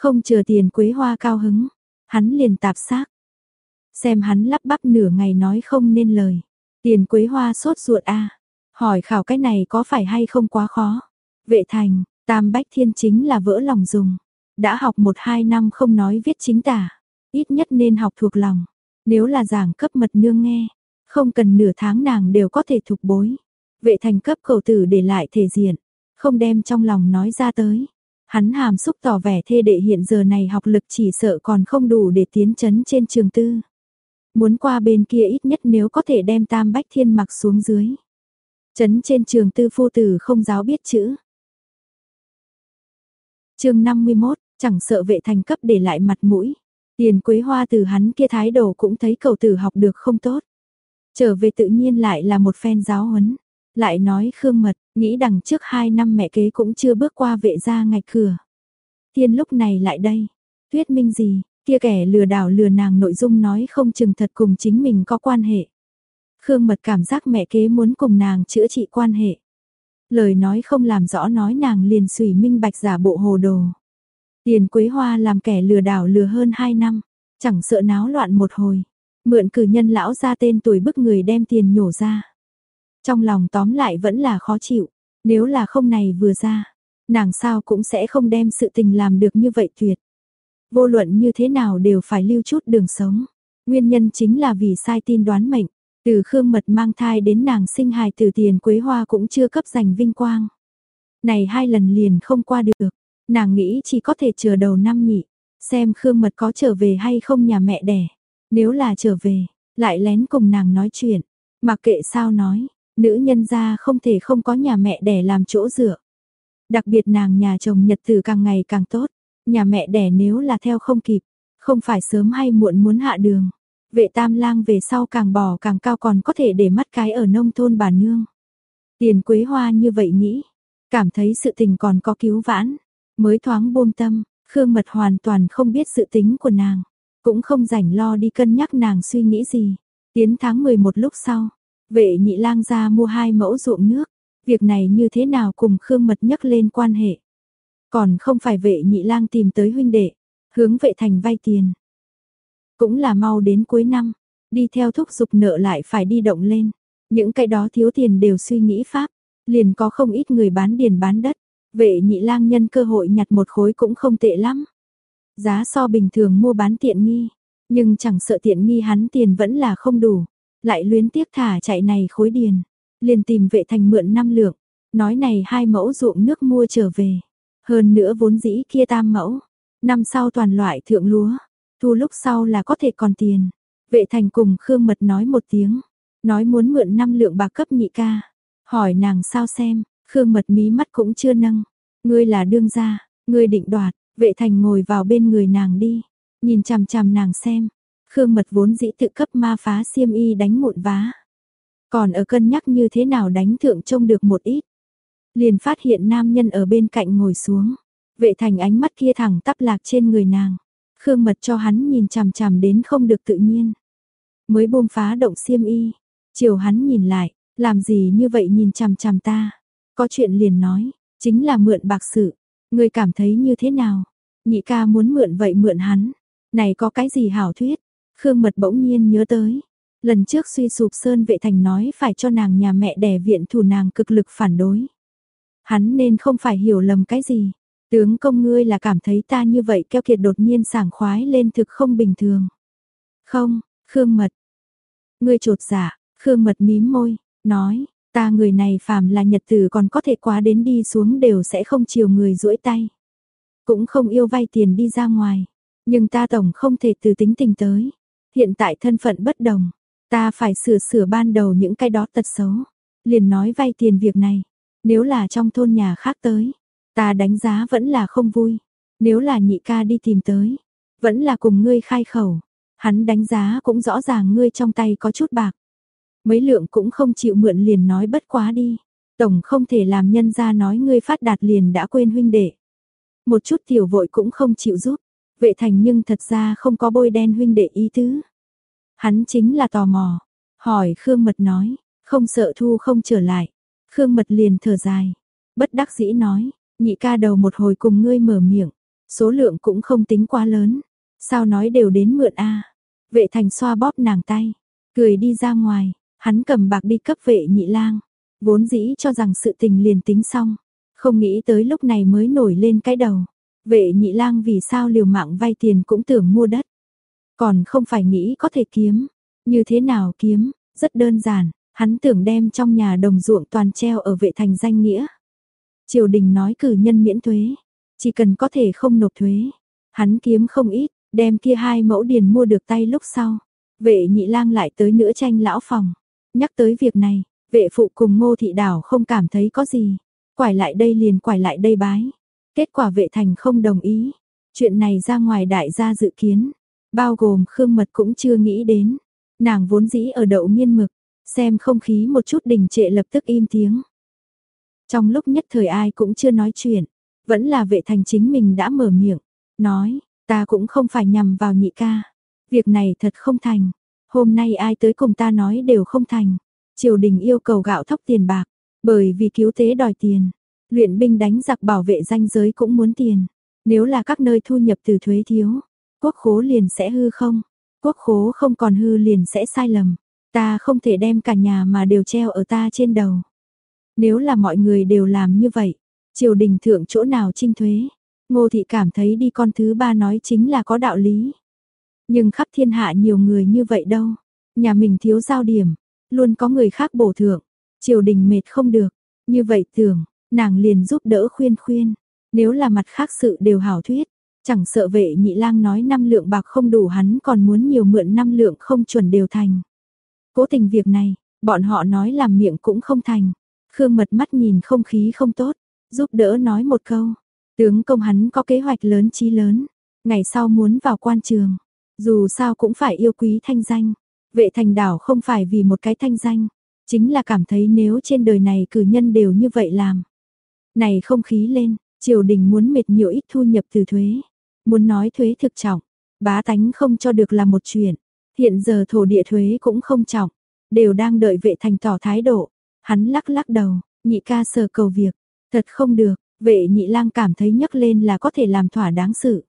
Không chờ tiền quế hoa cao hứng. Hắn liền tạp xác. Xem hắn lắp bắp nửa ngày nói không nên lời. Tiền quế hoa sốt ruột a Hỏi khảo cái này có phải hay không quá khó? Vệ thành, tam bách thiên chính là vỡ lòng dùng. Đã học một hai năm không nói viết chính tả. Ít nhất nên học thuộc lòng. Nếu là giảng cấp mật nương nghe. Không cần nửa tháng nàng đều có thể thục bối. Vệ thành cấp cầu tử để lại thể diện. Không đem trong lòng nói ra tới. Hắn hàm xúc tỏ vẻ thê đệ hiện giờ này học lực chỉ sợ còn không đủ để tiến chấn trên trường tư. Muốn qua bên kia ít nhất nếu có thể đem tam bách thiên mặc xuống dưới. Chấn trên trường tư phu tử không giáo biết chữ. chương 51, chẳng sợ vệ thành cấp để lại mặt mũi. Tiền quế hoa từ hắn kia thái độ cũng thấy cầu tử học được không tốt. Trở về tự nhiên lại là một phen giáo huấn. Lại nói Khương Mật, nghĩ đằng trước hai năm mẹ kế cũng chưa bước qua vệ gia ngạch cửa. Tiên lúc này lại đây. Thuyết minh gì, kia kẻ lừa đảo lừa nàng nội dung nói không chừng thật cùng chính mình có quan hệ. Khương Mật cảm giác mẹ kế muốn cùng nàng chữa trị quan hệ. Lời nói không làm rõ nói nàng liền sủy minh bạch giả bộ hồ đồ. Tiền Quế Hoa làm kẻ lừa đảo lừa hơn 2 năm, chẳng sợ náo loạn một hồi. Mượn cử nhân lão ra tên tuổi bức người đem tiền nhổ ra. Trong lòng tóm lại vẫn là khó chịu, nếu là không này vừa ra, nàng sao cũng sẽ không đem sự tình làm được như vậy tuyệt. Vô luận như thế nào đều phải lưu chút đường sống. Nguyên nhân chính là vì sai tin đoán mệnh, từ Khương Mật mang thai đến nàng sinh hài từ tiền Quế Hoa cũng chưa cấp giành vinh quang. Này hai lần liền không qua được, nàng nghĩ chỉ có thể chờ đầu năm nhị, xem Khương Mật có trở về hay không nhà mẹ đẻ. Nếu là trở về, lại lén cùng nàng nói chuyện, mặc kệ sao nói, nữ nhân gia không thể không có nhà mẹ đẻ làm chỗ dựa. Đặc biệt nàng nhà chồng nhật tử càng ngày càng tốt, nhà mẹ đẻ nếu là theo không kịp, không phải sớm hay muộn muốn hạ đường. Vệ tam lang về sau càng bò càng cao còn có thể để mắt cái ở nông thôn bà nương. Tiền quế hoa như vậy nghĩ, cảm thấy sự tình còn có cứu vãn, mới thoáng buông tâm, Khương Mật hoàn toàn không biết sự tính của nàng, cũng không rảnh lo đi cân nhắc nàng suy nghĩ gì. Tiến tháng 11 lúc sau, vệ nhị lang ra mua hai mẫu ruộng nước, việc này như thế nào cùng Khương Mật nhắc lên quan hệ. Còn không phải vệ nhị lang tìm tới huynh đệ, hướng vệ thành vay tiền. Cũng là mau đến cuối năm, đi theo thúc giục nợ lại phải đi động lên. Những cái đó thiếu tiền đều suy nghĩ pháp, liền có không ít người bán điền bán đất. Vệ nhị lang nhân cơ hội nhặt một khối cũng không tệ lắm. Giá so bình thường mua bán tiện nghi, nhưng chẳng sợ tiện nghi hắn tiền vẫn là không đủ. Lại luyến tiếc thả chạy này khối điền, liền tìm vệ thành mượn năm lượng, nói này hai mẫu ruộng nước mua trở về. Hơn nữa vốn dĩ kia tam mẫu, năm sau toàn loại thượng lúa, thu lúc sau là có thể còn tiền. Vệ thành cùng Khương Mật nói một tiếng, nói muốn mượn năm lượng bạc cấp nhị ca. Hỏi nàng sao xem, Khương Mật mí mắt cũng chưa nâng. Ngươi là đương gia, ngươi định đoạt, vệ thành ngồi vào bên người nàng đi, nhìn chằm chằm nàng xem. Khương Mật vốn dĩ tự cấp ma phá xiêm y đánh mụn vá. Còn ở cân nhắc như thế nào đánh thượng trông được một ít. Liền phát hiện nam nhân ở bên cạnh ngồi xuống. Vệ thành ánh mắt kia thẳng tắp lạc trên người nàng. Khương mật cho hắn nhìn chằm chằm đến không được tự nhiên. Mới buông phá động xiêm y. Chiều hắn nhìn lại, làm gì như vậy nhìn chằm chằm ta. Có chuyện liền nói, chính là mượn bạc sự. Người cảm thấy như thế nào? Nhị ca muốn mượn vậy mượn hắn. Này có cái gì hảo thuyết? Khương mật bỗng nhiên nhớ tới. Lần trước suy sụp Sơn Vệ Thành nói phải cho nàng nhà mẹ đẻ viện thủ nàng cực lực phản đối. Hắn nên không phải hiểu lầm cái gì. Tướng công ngươi là cảm thấy ta như vậy keo kiệt đột nhiên sảng khoái lên thực không bình thường. Không, Khương Mật. Ngươi trột giả Khương Mật mím môi, nói, ta người này phàm là nhật tử còn có thể quá đến đi xuống đều sẽ không chiều người duỗi tay. Cũng không yêu vay tiền đi ra ngoài, nhưng ta tổng không thể từ tính tình tới. Hiện tại thân phận bất đồng, ta phải sửa sửa ban đầu những cái đó tật xấu. Liền nói vay tiền việc này, nếu là trong thôn nhà khác tới, ta đánh giá vẫn là không vui. Nếu là nhị ca đi tìm tới, vẫn là cùng ngươi khai khẩu. Hắn đánh giá cũng rõ ràng ngươi trong tay có chút bạc. Mấy lượng cũng không chịu mượn liền nói bất quá đi. Tổng không thể làm nhân ra nói ngươi phát đạt liền đã quên huynh đệ. Một chút tiểu vội cũng không chịu giúp. Vệ thành nhưng thật ra không có bôi đen huynh đệ ý tứ. Hắn chính là tò mò. Hỏi Khương Mật nói, không sợ thu không trở lại. Khương Mật liền thở dài, bất đắc dĩ nói, nhị ca đầu một hồi cùng ngươi mở miệng, số lượng cũng không tính quá lớn, sao nói đều đến mượn a. Vệ Thành xoa bóp nàng tay, cười đi ra ngoài, hắn cầm bạc đi cấp vệ nhị lang, vốn dĩ cho rằng sự tình liền tính xong, không nghĩ tới lúc này mới nổi lên cái đầu. Vệ nhị lang vì sao liều mạng vay tiền cũng tưởng mua đất. Còn không phải nghĩ có thể kiếm. Như thế nào kiếm, rất đơn giản, Hắn tưởng đem trong nhà đồng ruộng toàn treo ở vệ thành danh nghĩa. Triều đình nói cử nhân miễn thuế, chỉ cần có thể không nộp thuế. Hắn kiếm không ít, đem kia hai mẫu điền mua được tay lúc sau. Vệ nhị lang lại tới nữa tranh lão phòng. Nhắc tới việc này, vệ phụ cùng ngô thị đảo không cảm thấy có gì. Quải lại đây liền quải lại đây bái. Kết quả vệ thành không đồng ý. Chuyện này ra ngoài đại gia dự kiến. Bao gồm Khương Mật cũng chưa nghĩ đến. Nàng vốn dĩ ở đậu miên mực. Xem không khí một chút đình trệ lập tức im tiếng. Trong lúc nhất thời ai cũng chưa nói chuyện. Vẫn là vệ thành chính mình đã mở miệng. Nói, ta cũng không phải nhằm vào nhị ca. Việc này thật không thành. Hôm nay ai tới cùng ta nói đều không thành. Triều đình yêu cầu gạo thóc tiền bạc. Bởi vì cứu tế đòi tiền. Luyện binh đánh giặc bảo vệ danh giới cũng muốn tiền. Nếu là các nơi thu nhập từ thuế thiếu, quốc khố liền sẽ hư không? Quốc khố không còn hư liền sẽ sai lầm. Ta không thể đem cả nhà mà đều treo ở ta trên đầu. Nếu là mọi người đều làm như vậy, triều đình thượng chỗ nào trinh thuế? Ngô thị cảm thấy đi con thứ ba nói chính là có đạo lý. Nhưng khắp thiên hạ nhiều người như vậy đâu. Nhà mình thiếu giao điểm, luôn có người khác bổ thượng. Triều đình mệt không được. Như vậy tưởng, nàng liền giúp đỡ khuyên khuyên. Nếu là mặt khác sự đều hảo thuyết, chẳng sợ vệ nhị lang nói năm lượng bạc không đủ hắn còn muốn nhiều mượn năm lượng không chuẩn đều thành. Cố tình việc này, bọn họ nói làm miệng cũng không thành. Khương mật mắt nhìn không khí không tốt, giúp đỡ nói một câu. Tướng công hắn có kế hoạch lớn chí lớn, ngày sau muốn vào quan trường. Dù sao cũng phải yêu quý thanh danh. Vệ thành đảo không phải vì một cái thanh danh, chính là cảm thấy nếu trên đời này cử nhân đều như vậy làm. Này không khí lên, triều đình muốn mệt nhiều ít thu nhập từ thuế. Muốn nói thuế thực trọng, bá tánh không cho được là một chuyện. Hiện giờ thổ địa thuế cũng không trọng, đều đang đợi vệ thành tỏ thái độ. Hắn lắc lắc đầu, nhị ca sờ cầu việc, thật không được, vệ nhị lang cảm thấy nhấc lên là có thể làm thỏa đáng sự.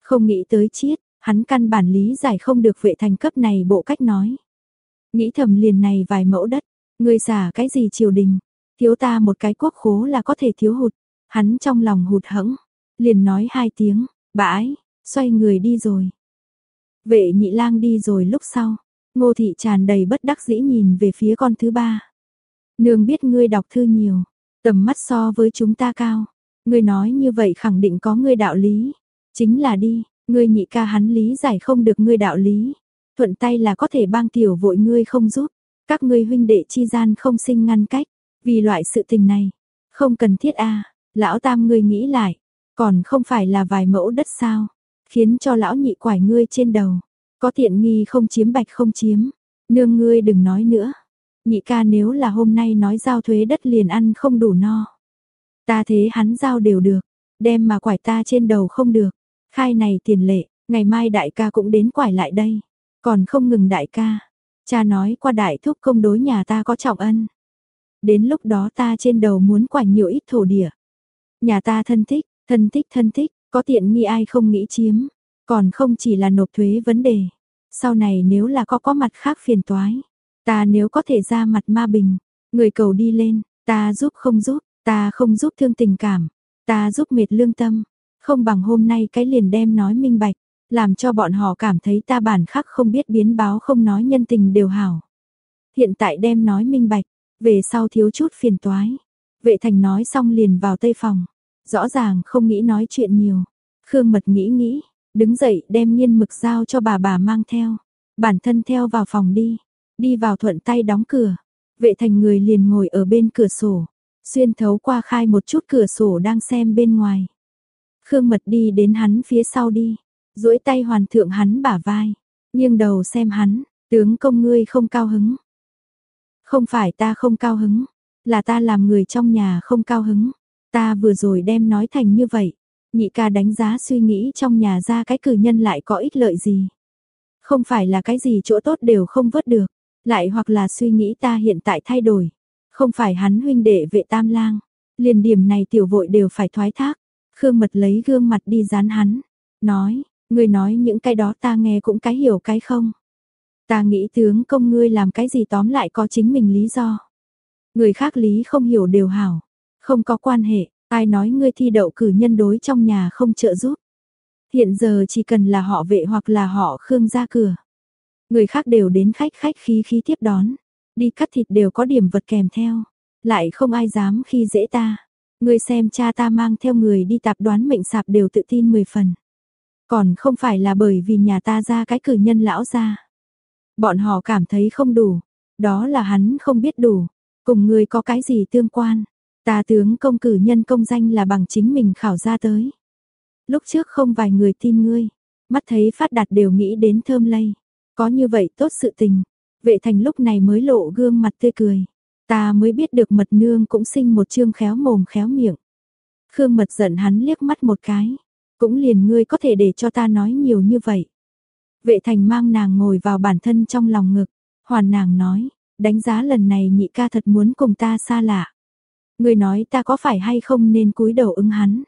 Không nghĩ tới chiết, hắn căn bản lý giải không được vệ thành cấp này bộ cách nói. Nghĩ thầm liền này vài mẫu đất, người xả cái gì triều đình, thiếu ta một cái quốc khố là có thể thiếu hụt. Hắn trong lòng hụt hẫng, liền nói hai tiếng, bãi, xoay người đi rồi. Vệ nhị lang đi rồi lúc sau, ngô thị tràn đầy bất đắc dĩ nhìn về phía con thứ ba. Nương biết ngươi đọc thư nhiều, tầm mắt so với chúng ta cao. Ngươi nói như vậy khẳng định có ngươi đạo lý. Chính là đi, ngươi nhị ca hắn lý giải không được ngươi đạo lý. Thuận tay là có thể bang tiểu vội ngươi không giúp. Các ngươi huynh đệ chi gian không sinh ngăn cách. Vì loại sự tình này, không cần thiết a Lão tam ngươi nghĩ lại, còn không phải là vài mẫu đất sao? Khiến cho lão nhị quải ngươi trên đầu. Có tiện nghi không chiếm bạch không chiếm. Nương ngươi đừng nói nữa. Nhị ca nếu là hôm nay nói giao thuế đất liền ăn không đủ no. Ta thế hắn giao đều được. Đem mà quải ta trên đầu không được. Khai này tiền lệ, ngày mai đại ca cũng đến quải lại đây. Còn không ngừng đại ca. Cha nói qua đại thúc công đối nhà ta có trọng ân. Đến lúc đó ta trên đầu muốn quải nhiều ít thổ địa. Nhà ta thân thích, thân thích thân thích, có tiện nghi ai không nghĩ chiếm, còn không chỉ là nộp thuế vấn đề. Sau này nếu là có có mặt khác phiền toái, ta nếu có thể ra mặt ma bình, người cầu đi lên, ta giúp không giúp, ta không giúp thương tình cảm, ta giúp mệt lương tâm, không bằng hôm nay cái liền đem nói minh bạch, làm cho bọn họ cảm thấy ta bản khắc không biết biến báo không nói nhân tình đều hảo. Hiện tại đem nói minh bạch, về sau thiếu chút phiền toái. Vệ thành nói xong liền vào tây phòng. Rõ ràng không nghĩ nói chuyện nhiều. Khương mật nghĩ nghĩ, đứng dậy đem nghiên mực giao cho bà bà mang theo. Bản thân theo vào phòng đi. Đi vào thuận tay đóng cửa. Vệ thành người liền ngồi ở bên cửa sổ. Xuyên thấu qua khai một chút cửa sổ đang xem bên ngoài. Khương mật đi đến hắn phía sau đi. duỗi tay hoàn thượng hắn bả vai. nghiêng đầu xem hắn. Tướng công ngươi không cao hứng. Không phải ta không cao hứng, là ta làm người trong nhà không cao hứng. Ta vừa rồi đem nói thành như vậy. Nhị ca đánh giá suy nghĩ trong nhà ra cái cử nhân lại có ích lợi gì. Không phải là cái gì chỗ tốt đều không vớt được. Lại hoặc là suy nghĩ ta hiện tại thay đổi. Không phải hắn huynh đệ vệ tam lang. Liền điểm này tiểu vội đều phải thoái thác. Khương mật lấy gương mặt đi dán hắn. Nói, người nói những cái đó ta nghe cũng cái hiểu cái không. Ta nghĩ tướng công ngươi làm cái gì tóm lại có chính mình lý do. Người khác lý không hiểu đều hảo. Không có quan hệ, ai nói ngươi thi đậu cử nhân đối trong nhà không trợ giúp. Hiện giờ chỉ cần là họ vệ hoặc là họ khương ra cửa. Người khác đều đến khách khách khí khí tiếp đón. Đi cắt thịt đều có điểm vật kèm theo. Lại không ai dám khi dễ ta. Ngươi xem cha ta mang theo người đi tạp đoán mệnh sạp đều tự tin 10 phần. Còn không phải là bởi vì nhà ta ra cái cử nhân lão ra. Bọn họ cảm thấy không đủ. Đó là hắn không biết đủ. Cùng người có cái gì tương quan. Ta tướng công cử nhân công danh là bằng chính mình khảo ra tới. Lúc trước không vài người tin ngươi, mắt thấy phát đạt đều nghĩ đến thơm lây. Có như vậy tốt sự tình, vệ thành lúc này mới lộ gương mặt tươi cười. Ta mới biết được mật nương cũng sinh một chương khéo mồm khéo miệng. Khương mật giận hắn liếc mắt một cái. Cũng liền ngươi có thể để cho ta nói nhiều như vậy. Vệ thành mang nàng ngồi vào bản thân trong lòng ngực. Hoàn nàng nói, đánh giá lần này nhị ca thật muốn cùng ta xa lạ. Người nói ta có phải hay không nên cúi đầu ứng hắn.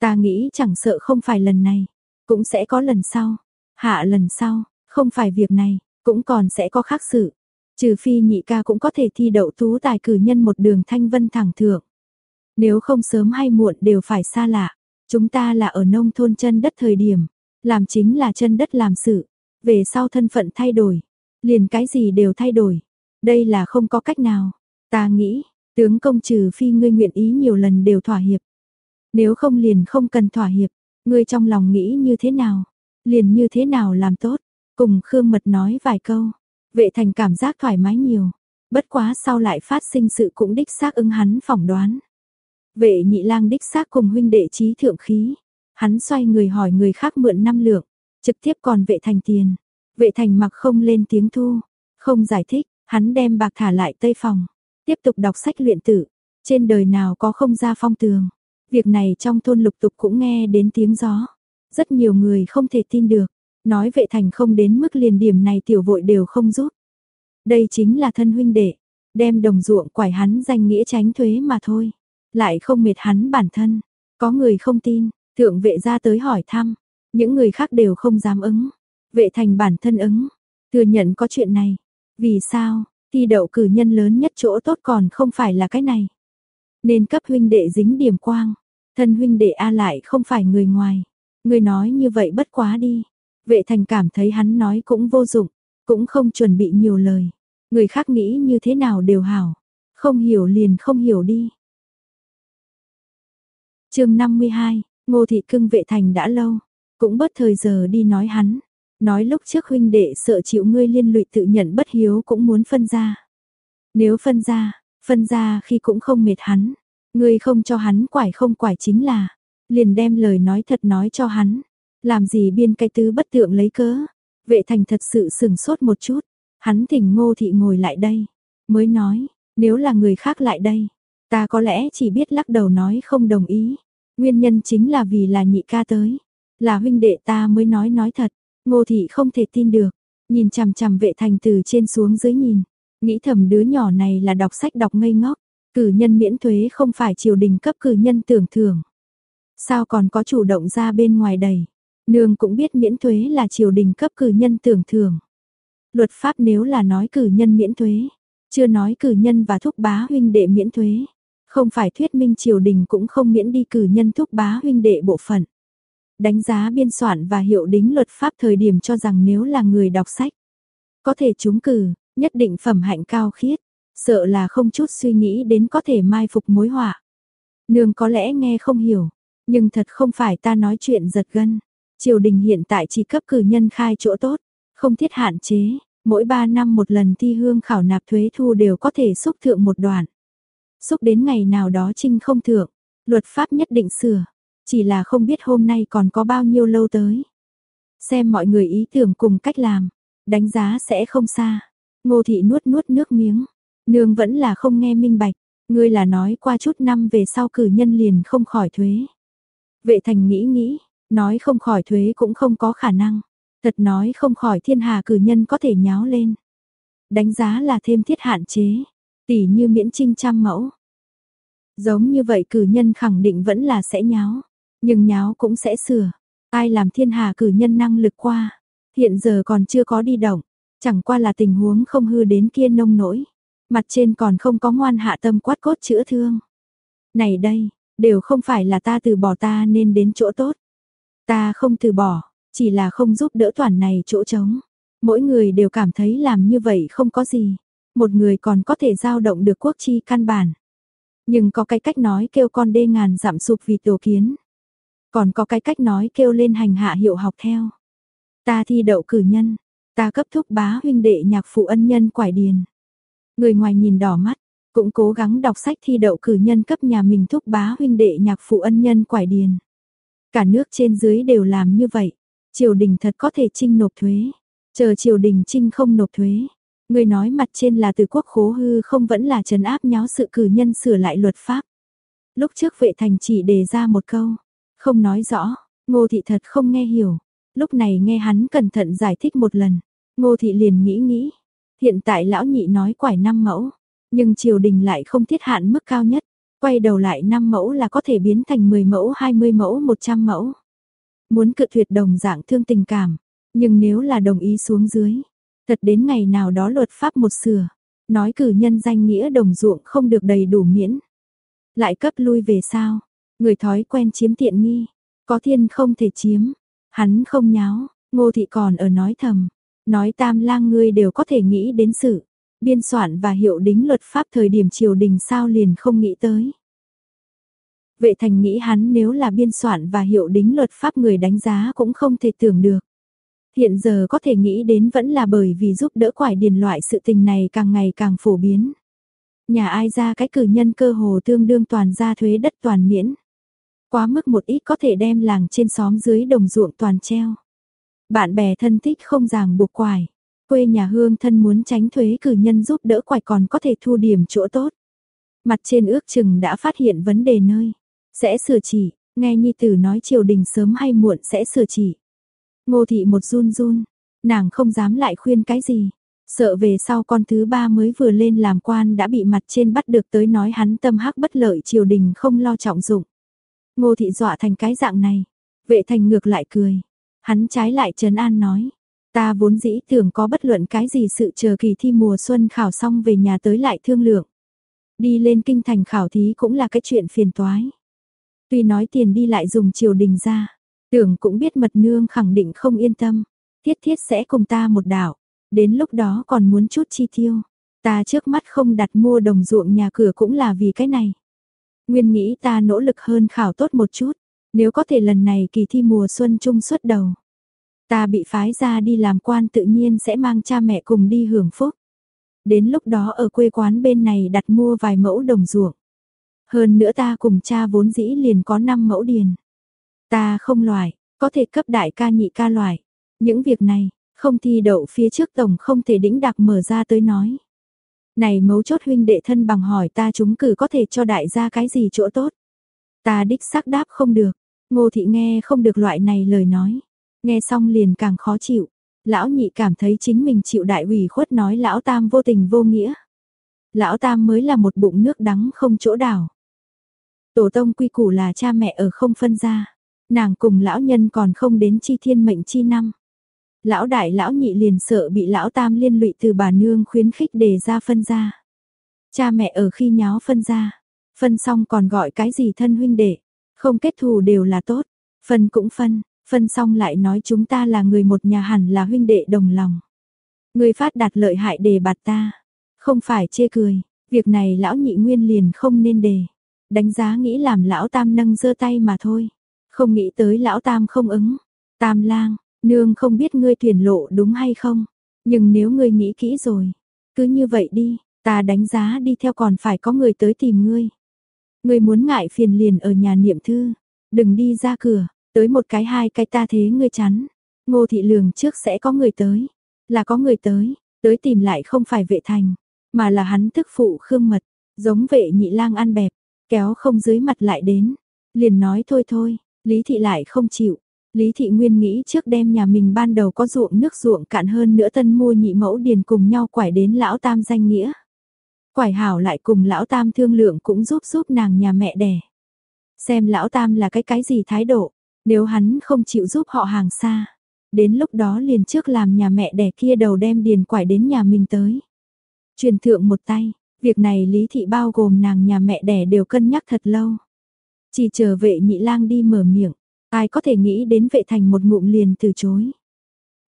Ta nghĩ chẳng sợ không phải lần này, cũng sẽ có lần sau. Hạ lần sau, không phải việc này, cũng còn sẽ có khác sự. Trừ phi nhị ca cũng có thể thi đậu tú tài cử nhân một đường thanh vân thẳng thượng. Nếu không sớm hay muộn đều phải xa lạ. Chúng ta là ở nông thôn chân đất thời điểm, làm chính là chân đất làm sự. Về sau thân phận thay đổi, liền cái gì đều thay đổi. Đây là không có cách nào. Ta nghĩ, tướng công trừ phi ngươi nguyện ý nhiều lần đều thỏa hiệp. Nếu không liền không cần thỏa hiệp, ngươi trong lòng nghĩ như thế nào, liền như thế nào làm tốt. Cùng Khương Mật nói vài câu, vệ thành cảm giác thoải mái nhiều. Bất quá sau lại phát sinh sự cũng đích xác ứng hắn phỏng đoán. Vệ nhị lang đích xác cùng huynh đệ trí thượng khí. Hắn xoay người hỏi người khác mượn năm lượng, trực tiếp còn vệ thành tiền. Vệ thành mặc không lên tiếng thu, không giải thích, hắn đem bạc thả lại tây phòng. Tiếp tục đọc sách luyện tử, trên đời nào có không ra phong tường. Việc này trong thôn lục tục cũng nghe đến tiếng gió. Rất nhiều người không thể tin được, nói vệ thành không đến mức liền điểm này tiểu vội đều không giúp. Đây chính là thân huynh đệ, đem đồng ruộng quải hắn danh nghĩa tránh thuế mà thôi. Lại không mệt hắn bản thân, có người không tin, thượng vệ ra tới hỏi thăm, những người khác đều không dám ứng. Vệ thành bản thân ứng, thừa nhận có chuyện này. Vì sao, thi đậu cử nhân lớn nhất chỗ tốt còn không phải là cái này. Nên cấp huynh đệ dính điểm quang, thân huynh đệ A lại không phải người ngoài. Người nói như vậy bất quá đi. Vệ thành cảm thấy hắn nói cũng vô dụng, cũng không chuẩn bị nhiều lời. Người khác nghĩ như thế nào đều hảo. Không hiểu liền không hiểu đi. chương 52, Ngô Thị Cưng vệ thành đã lâu, cũng bất thời giờ đi nói hắn. Nói lúc trước huynh đệ sợ chịu ngươi liên lụy tự nhận bất hiếu cũng muốn phân ra. Nếu phân ra, phân ra khi cũng không mệt hắn. Ngươi không cho hắn quải không quải chính là, liền đem lời nói thật nói cho hắn. Làm gì biên cái tứ bất tượng lấy cớ. Vệ thành thật sự sừng sốt một chút. Hắn thỉnh ngô thị ngồi lại đây. Mới nói, nếu là người khác lại đây, ta có lẽ chỉ biết lắc đầu nói không đồng ý. Nguyên nhân chính là vì là nhị ca tới. Là huynh đệ ta mới nói nói thật. Ngô thị không thể tin được. Nhìn chằm chằm vệ thành từ trên xuống dưới nhìn. Nghĩ thầm đứa nhỏ này là đọc sách đọc ngây ngốc. Cử nhân miễn thuế không phải triều đình cấp cử nhân tưởng thưởng. Sao còn có chủ động ra bên ngoài đầy. Nương cũng biết miễn thuế là triều đình cấp cử nhân tưởng thưởng. Luật pháp nếu là nói cử nhân miễn thuế, chưa nói cử nhân và thúc bá huynh đệ miễn thuế. Không phải thuyết minh triều đình cũng không miễn đi cử nhân thúc bá huynh đệ bộ phận. Đánh giá biên soạn và hiệu đính luật pháp thời điểm cho rằng nếu là người đọc sách, có thể trúng cử, nhất định phẩm hạnh cao khiết, sợ là không chút suy nghĩ đến có thể mai phục mối họa. Nương có lẽ nghe không hiểu, nhưng thật không phải ta nói chuyện giật gân. Triều đình hiện tại chỉ cấp cử nhân khai chỗ tốt, không thiết hạn chế, mỗi 3 năm một lần thi hương khảo nạp thuế thu đều có thể xúc thượng một đoạn. Xúc đến ngày nào đó trinh không thượng, luật pháp nhất định sửa, chỉ là không biết hôm nay còn có bao nhiêu lâu tới. Xem mọi người ý tưởng cùng cách làm, đánh giá sẽ không xa. Ngô thị nuốt nuốt nước miếng, nương vẫn là không nghe minh bạch, ngươi là nói qua chút năm về sau cử nhân liền không khỏi thuế. Vệ thành nghĩ nghĩ, nói không khỏi thuế cũng không có khả năng. Thật nói không khỏi thiên hà cử nhân có thể nháo lên. Đánh giá là thêm thiết hạn chế, tỷ như miễn trinh trăm mẫu. Giống như vậy cử nhân khẳng định vẫn là sẽ nháo, nhưng nháo cũng sẽ sửa. Ai làm thiên hà cử nhân năng lực qua, hiện giờ còn chưa có đi động, chẳng qua là tình huống không hư đến kia nông nỗi. Mặt trên còn không có ngoan hạ tâm quát cốt chữa thương. Này đây, đều không phải là ta từ bỏ ta nên đến chỗ tốt. Ta không từ bỏ, chỉ là không giúp đỡ toàn này chỗ trống. Mỗi người đều cảm thấy làm như vậy không có gì. Một người còn có thể giao động được quốc chi căn bản. Nhưng có cái cách nói kêu con đê ngàn giảm sụp vì tổ kiến. Còn có cái cách nói kêu lên hành hạ hiệu học theo. Ta thi đậu cử nhân, ta cấp thúc bá huynh đệ nhạc phụ ân nhân quải điền. Người ngoài nhìn đỏ mắt, cũng cố gắng đọc sách thi đậu cử nhân cấp nhà mình thúc bá huynh đệ nhạc phụ ân nhân quải điền. Cả nước trên dưới đều làm như vậy, triều đình thật có thể trinh nộp thuế, chờ triều đình trinh không nộp thuế. Người nói mặt trên là từ quốc khố hư không vẫn là trấn áp nháo sự cử nhân sửa lại luật pháp. Lúc trước vệ thành chỉ đề ra một câu, không nói rõ, ngô thị thật không nghe hiểu. Lúc này nghe hắn cẩn thận giải thích một lần, ngô thị liền nghĩ nghĩ. Hiện tại lão nhị nói quải năm mẫu, nhưng triều đình lại không thiết hạn mức cao nhất. Quay đầu lại 5 mẫu là có thể biến thành 10 mẫu 20 mẫu 100 mẫu. Muốn cự tuyệt đồng dạng thương tình cảm, nhưng nếu là đồng ý xuống dưới, thật đến ngày nào đó luật pháp một sửa, nói cử nhân danh nghĩa đồng ruộng không được đầy đủ miễn. Lại cấp lui về sao? Người thói quen chiếm tiện nghi, có thiên không thể chiếm. Hắn không nháo, ngô thị còn ở nói thầm. Nói tam lang ngươi đều có thể nghĩ đến sự. Biên soạn và hiệu đính luật pháp thời điểm triều đình sao liền không nghĩ tới. Vệ thành nghĩ hắn nếu là biên soạn và hiệu đính luật pháp người đánh giá cũng không thể tưởng được. Hiện giờ có thể nghĩ đến vẫn là bởi vì giúp đỡ quải điền loại sự tình này càng ngày càng phổ biến. Nhà ai ra cái cử nhân cơ hồ tương đương toàn ra thuế đất toàn miễn. Quá mức một ít có thể đem làng trên xóm dưới đồng ruộng toàn treo. Bạn bè thân thích không ràng buộc quải. Quê nhà hương thân muốn tránh thuế cử nhân giúp đỡ quải còn có thể thu điểm chỗ tốt. Mặt trên ước chừng đã phát hiện vấn đề nơi. Sẽ sửa chỉ, nghe Nhi Tử nói triều đình sớm hay muộn sẽ sửa chỉ. Ngô thị một run run, nàng không dám lại khuyên cái gì. Sợ về sau con thứ ba mới vừa lên làm quan đã bị mặt trên bắt được tới nói hắn tâm hắc bất lợi triều đình không lo trọng dụng. Ngô thị dọa thành cái dạng này. Vệ thành ngược lại cười. Hắn trái lại trấn an nói. Ta vốn dĩ tưởng có bất luận cái gì sự chờ kỳ thi mùa xuân khảo xong về nhà tới lại thương lượng. Đi lên kinh thành khảo thí cũng là cái chuyện phiền toái. Tuy nói tiền đi lại dùng triều đình ra. Tưởng cũng biết mật nương khẳng định không yên tâm. Thiết thiết sẽ cùng ta một đảo. Đến lúc đó còn muốn chút chi tiêu. Ta trước mắt không đặt mua đồng ruộng nhà cửa cũng là vì cái này. Nguyên nghĩ ta nỗ lực hơn khảo tốt một chút, nếu có thể lần này kỳ thi mùa xuân trung xuất đầu. Ta bị phái ra đi làm quan tự nhiên sẽ mang cha mẹ cùng đi hưởng phúc. Đến lúc đó ở quê quán bên này đặt mua vài mẫu đồng ruộng. Hơn nữa ta cùng cha vốn dĩ liền có 5 mẫu điền. Ta không loại, có thể cấp đại ca nhị ca loại. Những việc này, không thi đậu phía trước tổng không thể đĩnh đặc mở ra tới nói. Này mấu chốt huynh đệ thân bằng hỏi ta chúng cử có thể cho đại gia cái gì chỗ tốt. Ta đích xác đáp không được, ngô thị nghe không được loại này lời nói. Nghe xong liền càng khó chịu, lão nhị cảm thấy chính mình chịu đại ủy khuất nói lão tam vô tình vô nghĩa. Lão tam mới là một bụng nước đắng không chỗ đảo. Tổ tông quy củ là cha mẹ ở không phân ra, nàng cùng lão nhân còn không đến chi thiên mệnh chi năm. Lão đại lão nhị liền sợ bị lão tam liên lụy từ bà nương khuyến khích đề ra phân ra. Cha mẹ ở khi nháo phân ra, phân xong còn gọi cái gì thân huynh đệ, không kết thù đều là tốt, phân cũng phân, phân xong lại nói chúng ta là người một nhà hẳn là huynh đệ đồng lòng. Người phát đạt lợi hại đề bạt ta, không phải chê cười, việc này lão nhị nguyên liền không nên đề. Đánh giá nghĩ làm lão tam nâng giơ tay mà thôi, không nghĩ tới lão tam không ứng. Tam lang, Nương không biết ngươi tuyển lộ đúng hay không, nhưng nếu ngươi nghĩ kỹ rồi, cứ như vậy đi, ta đánh giá đi theo còn phải có người tới tìm ngươi. Ngươi muốn ngại phiền liền ở nhà niệm thư, đừng đi ra cửa, tới một cái hai cái ta thế ngươi chắn. Ngô thị lường trước sẽ có người tới, là có người tới, tới tìm lại không phải vệ thành, mà là hắn thức phụ khương mật, giống vệ nhị lang ăn bẹp, kéo không dưới mặt lại đến, liền nói thôi thôi, lý thị lại không chịu, Lý Thị Nguyên nghĩ trước đem nhà mình ban đầu có ruộng nước ruộng cạn hơn nữa tân mua nhị mẫu điền cùng nhau quải đến lão tam danh nghĩa. Quải hảo lại cùng lão tam thương lượng cũng giúp giúp nàng nhà mẹ đẻ. Xem lão tam là cái cái gì thái độ, nếu hắn không chịu giúp họ hàng xa. Đến lúc đó liền trước làm nhà mẹ đẻ kia đầu đem điền quải đến nhà mình tới. Truyền thượng một tay, việc này Lý Thị bao gồm nàng nhà mẹ đẻ đều cân nhắc thật lâu. Chỉ chờ vệ nhị lang đi mở miệng, Ai có thể nghĩ đến vệ thành một ngụm liền từ chối.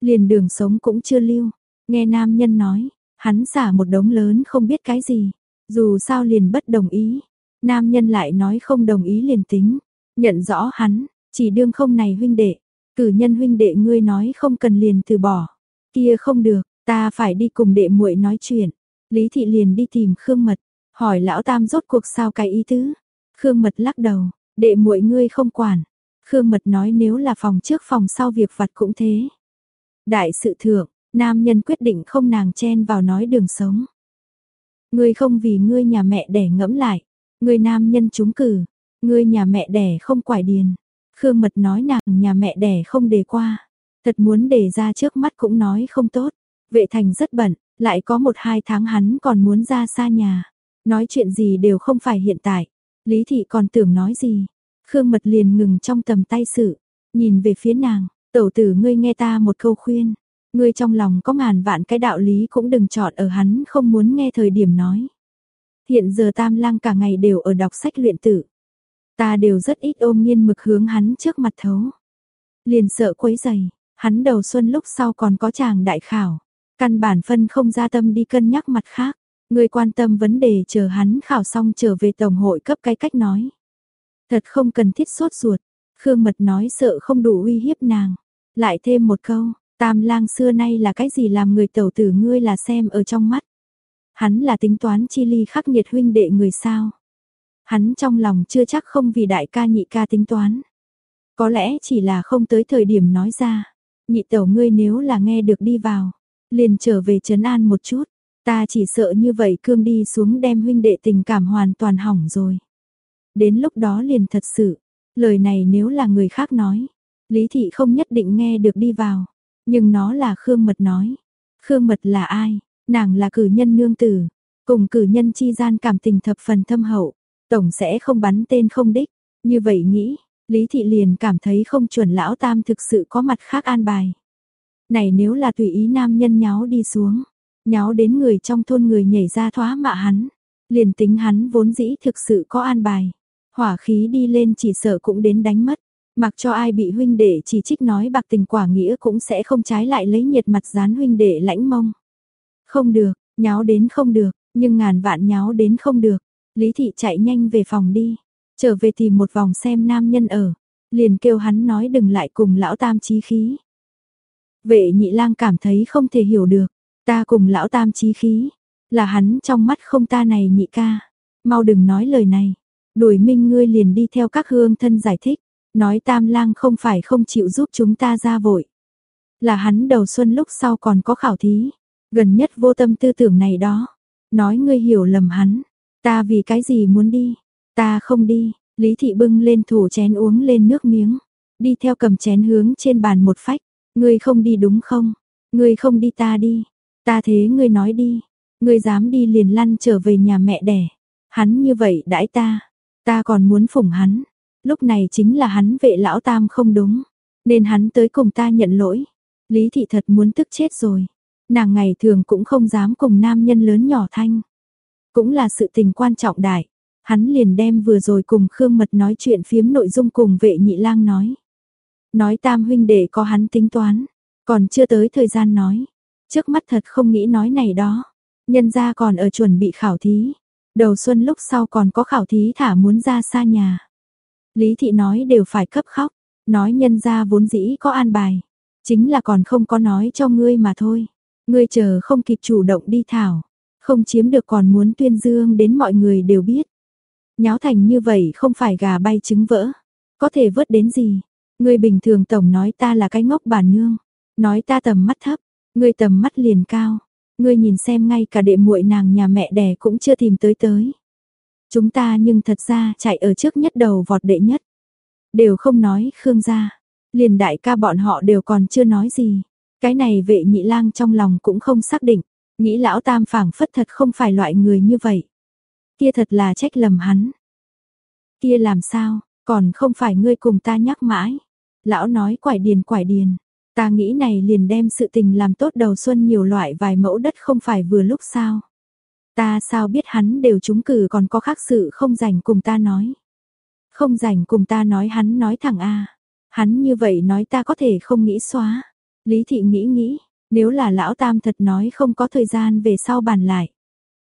Liền đường sống cũng chưa lưu, nghe nam nhân nói, hắn xả một đống lớn không biết cái gì, dù sao liền bất đồng ý. Nam nhân lại nói không đồng ý liền tính, nhận rõ hắn, chỉ đương không này huynh đệ, cử nhân huynh đệ ngươi nói không cần liền từ bỏ, kia không được, ta phải đi cùng đệ muội nói chuyện. Lý thị liền đi tìm Khương Mật, Hỏi lão tam rốt cuộc sao cái ý tứ? Khương Mật lắc đầu, đệ muội ngươi không quản. Khương Mật nói nếu là phòng trước phòng sau việc vặt cũng thế. Đại sự thượng, nam nhân quyết định không nàng chen vào nói đường sống. Ngươi không vì ngươi nhà mẹ đẻ ngẫm lại, ngươi nam nhân trúng cử, ngươi nhà mẹ đẻ không quải điền. Khương Mật nói nàng nhà mẹ đẻ không đề qua, thật muốn đề ra trước mắt cũng nói không tốt. Vệ thành rất bận, lại có một hai tháng hắn còn muốn ra xa nhà. Nói chuyện gì đều không phải hiện tại. Lý thị còn tưởng nói gì. Khương Mật liền ngừng trong tầm tay sự, nhìn về phía nàng, tẩu tử ngươi nghe ta một câu khuyên. Ngươi trong lòng có ngàn vạn cái đạo lý cũng đừng chọn ở hắn không muốn nghe thời điểm nói. Hiện giờ tam lang cả ngày đều ở đọc sách luyện tử. Ta đều rất ít ôm nghiên mực hướng hắn trước mặt thấu. Liền sợ quấy giày, hắn đầu xuân lúc sau còn có chàng đại khảo. Căn bản phân không ra tâm đi cân nhắc mặt khác. Người quan tâm vấn đề chờ hắn khảo xong trở về tổng hội cấp cái cách nói. Thật không cần thiết sốt ruột. Khương Mật nói sợ không đủ uy hiếp nàng. Lại thêm một câu, tam lang xưa nay là cái gì làm người tẩu tử ngươi là xem ở trong mắt. Hắn là tính toán chi ly khắc nghiệt huynh đệ người sao. Hắn trong lòng chưa chắc không vì đại ca nhị ca tính toán. Có lẽ chỉ là không tới thời điểm nói ra. Nhị tẩu ngươi nếu là nghe được đi vào, liền trở về trấn an một chút. Ta chỉ sợ như vậy cương đi xuống đem huynh đệ tình cảm hoàn toàn hỏng rồi. Đến lúc đó liền thật sự, lời này nếu là người khác nói, Lý Thị không nhất định nghe được đi vào. Nhưng nó là Khương Mật nói. Khương Mật là ai? Nàng là cử nhân nương tử. Cùng cử nhân chi gian cảm tình thập phần thâm hậu. Tổng sẽ không bắn tên không đích. Như vậy nghĩ, Lý Thị liền cảm thấy không chuẩn lão tam thực sự có mặt khác an bài. Này nếu là tùy ý nam nhân nháo đi xuống, nháo đến người trong thôn người nhảy ra thoá mạ hắn, liền tính hắn vốn dĩ thực sự có an bài. Hỏa khí đi lên chỉ sợ cũng đến đánh mất, mặc cho ai bị huynh đệ chỉ trích nói bạc tình quả nghĩa cũng sẽ không trái lại lấy nhiệt mặt dán huynh đệ lãnh mông. Không được, nháo đến không được, nhưng ngàn vạn nháo đến không được. Lý thị chạy nhanh về phòng đi, trở về tìm một vòng xem nam nhân ở, liền kêu hắn nói đừng lại cùng lão tam chí khí. Vệ nhị lang cảm thấy không thể hiểu được, ta cùng lão tam chí khí, là hắn trong mắt không ta này nhị ca, mau đừng nói lời này. Đuổi minh ngươi liền đi theo các hương thân giải thích, nói tam lang không phải không chịu giúp chúng ta ra vội. Là hắn đầu xuân lúc sau còn có khảo thí, gần nhất vô tâm tư tưởng này đó. Nói ngươi hiểu lầm hắn, ta vì cái gì muốn đi, ta không đi, Lý Thị bưng lên thủ chén uống lên nước miếng, đi theo cầm chén hướng trên bàn một phách, ngươi không đi đúng không, ngươi không đi ta đi, ta thế ngươi nói đi, ngươi dám đi liền lăn trở về nhà mẹ đẻ, hắn như vậy đãi ta, ta còn muốn phụng hắn, lúc này chính là hắn vệ lão tam không đúng, nên hắn tới cùng ta nhận lỗi. Lý thị thật muốn tức chết rồi. Nàng ngày thường cũng không dám cùng nam nhân lớn nhỏ thanh. Cũng là sự tình quan trọng đại. Hắn liền đem vừa rồi cùng Khương Mật nói chuyện phiếm nội dung cùng vệ nhị lang nói. Nói tam huynh đệ có hắn tính toán, còn chưa tới thời gian nói. Trước mắt thật không nghĩ nói này đó. Nhân ra còn ở chuẩn bị khảo thí. Đầu xuân lúc sau còn có khảo thí thả muốn ra xa nhà. Lý thị nói đều phải cấp khóc, nói nhân ra vốn dĩ có an bài, chính là còn không có nói cho ngươi mà thôi. Ngươi chờ không kịp chủ động đi thảo, không chiếm được còn muốn tuyên dương đến mọi người đều biết. Nháo thành như vậy không phải gà bay trứng vỡ, có thể vớt đến gì. Ngươi bình thường tổng nói ta là cái ngốc bà nương, nói ta tầm mắt thấp, ngươi tầm mắt liền cao. Ngươi nhìn xem ngay cả đệ muội nàng nhà mẹ đẻ cũng chưa tìm tới tới. Chúng ta nhưng thật ra chạy ở trước nhất đầu vọt đệ nhất. Đều không nói Khương gia. Liền đại ca bọn họ đều còn chưa nói gì. Cái này vệ nhị lang trong lòng cũng không xác định. Nghĩ lão tam phảng phất thật không phải loại người như vậy. Kia thật là trách lầm hắn. Kia làm sao, còn không phải ngươi cùng ta nhắc mãi. Lão nói quải điền quải điền. Ta nghĩ này liền đem sự tình làm tốt đầu xuân nhiều loại vài mẫu đất không phải vừa lúc sao. Ta sao biết hắn đều trúng cử còn có khác sự không rảnh cùng ta nói. Không rảnh cùng ta nói hắn nói thẳng a Hắn như vậy nói ta có thể không nghĩ xóa. Lý thị nghĩ nghĩ, nếu là lão tam thật nói không có thời gian về sau bàn lại.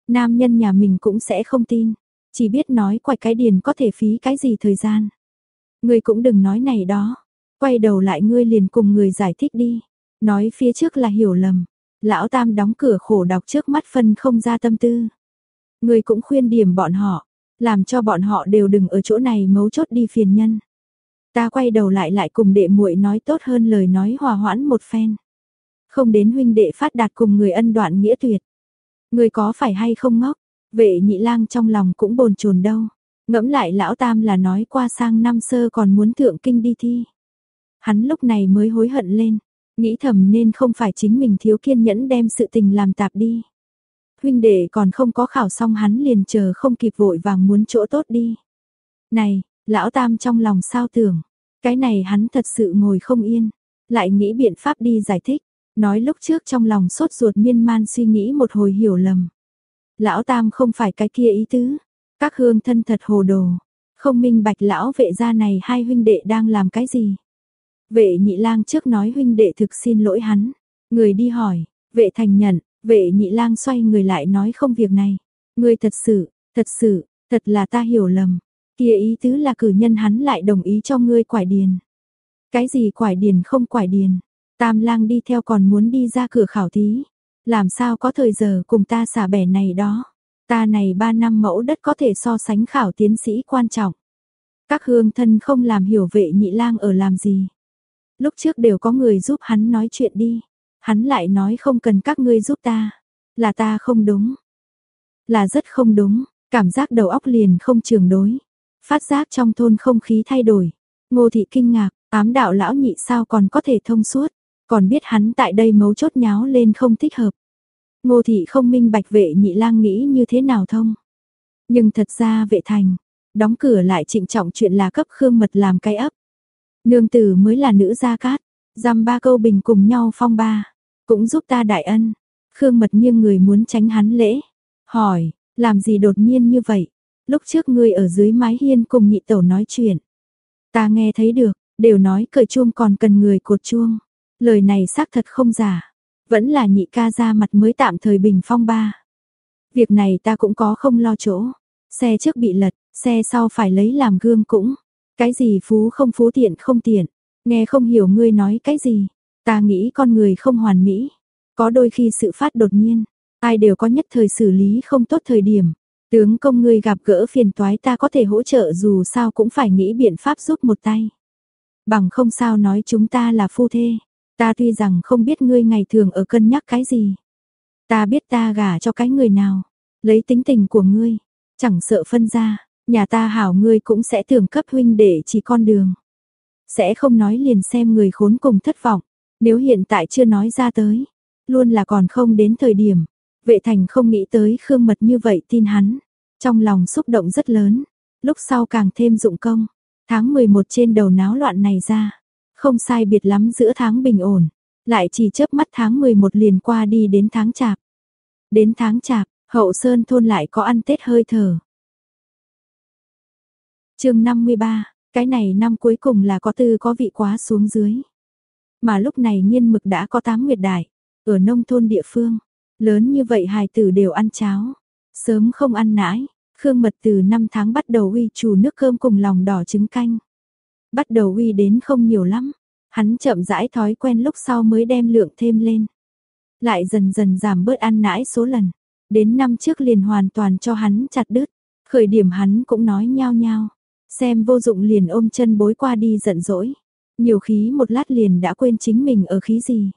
Nam nhân nhà mình cũng sẽ không tin, chỉ biết nói quạch cái điền có thể phí cái gì thời gian. người cũng đừng nói này đó, quay đầu lại ngươi liền cùng người giải thích đi. Nói phía trước là hiểu lầm, Lão Tam đóng cửa khổ đọc trước mắt phân không ra tâm tư. Ngươi cũng khuyên điểm bọn họ, làm cho bọn họ đều đừng ở chỗ này mấu chốt đi phiền nhân. Ta quay đầu lại lại cùng đệ muội nói tốt hơn lời nói hòa hoãn một phen. Không đến huynh đệ phát đạt cùng người ân đoạn nghĩa tuyệt. Người có phải hay không ngốc, vệ nhị lang trong lòng cũng bồn chồn đâu. Ngẫm lại lão tam là nói qua sang năm sơ còn muốn thượng kinh đi thi. Hắn lúc này mới hối hận lên, nghĩ thầm nên không phải chính mình thiếu kiên nhẫn đem sự tình làm tạp đi. Huynh đệ còn không có khảo xong hắn liền chờ không kịp vội vàng muốn chỗ tốt đi. Này, lão tam trong lòng sao tưởng, cái này hắn thật sự ngồi không yên, lại nghĩ biện pháp đi giải thích, nói lúc trước trong lòng sốt ruột miên man suy nghĩ một hồi hiểu lầm. Lão tam không phải cái kia ý tứ, các hương thân thật hồ đồ, không minh bạch lão vệ gia này hai huynh đệ đang làm cái gì. Vệ nhị lang trước nói huynh đệ thực xin lỗi hắn, người đi hỏi, vệ thành nhận, vệ nhị lang xoay người lại nói không việc này. Người thật sự, thật sự, thật là ta hiểu lầm, kia ý tứ là cử nhân hắn lại đồng ý cho ngươi quải điền. Cái gì quải điền không quải điền, tam lang đi theo còn muốn đi ra cửa khảo thí, làm sao có thời giờ cùng ta xả bẻ này đó. Ta này ba năm mẫu đất có thể so sánh khảo tiến sĩ quan trọng. Các hương thân không làm hiểu vệ nhị lang ở làm gì. Lúc trước đều có người giúp hắn nói chuyện đi. Hắn lại nói không cần các ngươi giúp ta. Là ta không đúng. Là rất không đúng. Cảm giác đầu óc liền không trường đối. Phát giác trong thôn không khí thay đổi. Ngô thị kinh ngạc, ám đạo lão nhị sao còn có thể thông suốt. Còn biết hắn tại đây mấu chốt nháo lên không thích hợp. Ngô thị không minh bạch vệ nhị lang nghĩ như thế nào thông. Nhưng thật ra vệ thành, đóng cửa lại trịnh trọng chuyện là cấp khương mật làm cái ấp. Nương tử mới là nữ gia cát, giam ba câu bình cùng nhau phong ba, cũng giúp ta đại ân. Khương mật nghiêng người muốn tránh hắn lễ, hỏi, làm gì đột nhiên như vậy? Lúc trước ngươi ở dưới mái hiên cùng nhị tẩu nói chuyện. Ta nghe thấy được, đều nói cởi chuông còn cần người cột chuông. Lời này xác thật không giả. Vẫn là nhị ca ra mặt mới tạm thời bình phong ba. Việc này ta cũng có không lo chỗ. Xe trước bị lật, xe sau phải lấy làm gương cũng. Cái gì phú không phú tiện không tiện. Nghe không hiểu ngươi nói cái gì. Ta nghĩ con người không hoàn mỹ. Có đôi khi sự phát đột nhiên. Ai đều có nhất thời xử lý không tốt thời điểm. Tướng công ngươi gặp gỡ phiền toái ta có thể hỗ trợ dù sao cũng phải nghĩ biện pháp giúp một tay. Bằng không sao nói chúng ta là phu thê. Ta tuy rằng không biết ngươi ngày thường ở cân nhắc cái gì. Ta biết ta gả cho cái người nào. Lấy tính tình của ngươi. Chẳng sợ phân ra. Nhà ta hảo ngươi cũng sẽ tưởng cấp huynh để chỉ con đường. Sẽ không nói liền xem người khốn cùng thất vọng. Nếu hiện tại chưa nói ra tới. Luôn là còn không đến thời điểm. Vệ thành không nghĩ tới Khương Mật như vậy tin hắn. Trong lòng xúc động rất lớn. Lúc sau càng thêm dụng công. Tháng 11 trên đầu náo loạn này ra. Không sai biệt lắm giữa tháng bình ổn. Lại chỉ chớp mắt tháng 11 liền qua đi đến tháng chạp. Đến tháng chạp, hậu sơn thôn lại có ăn Tết hơi thở chương 53, cái này năm cuối cùng là có tư có vị quá xuống dưới. Mà lúc này nhiên mực đã có tám nguyệt đại, ở nông thôn địa phương. Lớn như vậy hài tử đều ăn cháo, sớm không ăn nãi, Khương Mật từ 5 tháng bắt đầu uy chủ nước cơm cùng lòng đỏ trứng canh. Bắt đầu uy đến không nhiều lắm, hắn chậm rãi thói quen lúc sau mới đem lượng thêm lên. Lại dần dần giảm bớt ăn nãi số lần, đến năm trước liền hoàn toàn cho hắn chặt đứt, khởi điểm hắn cũng nói nhao nhao, xem vô dụng liền ôm chân bối qua đi giận dỗi, nhiều khí một lát liền đã quên chính mình ở khí gì.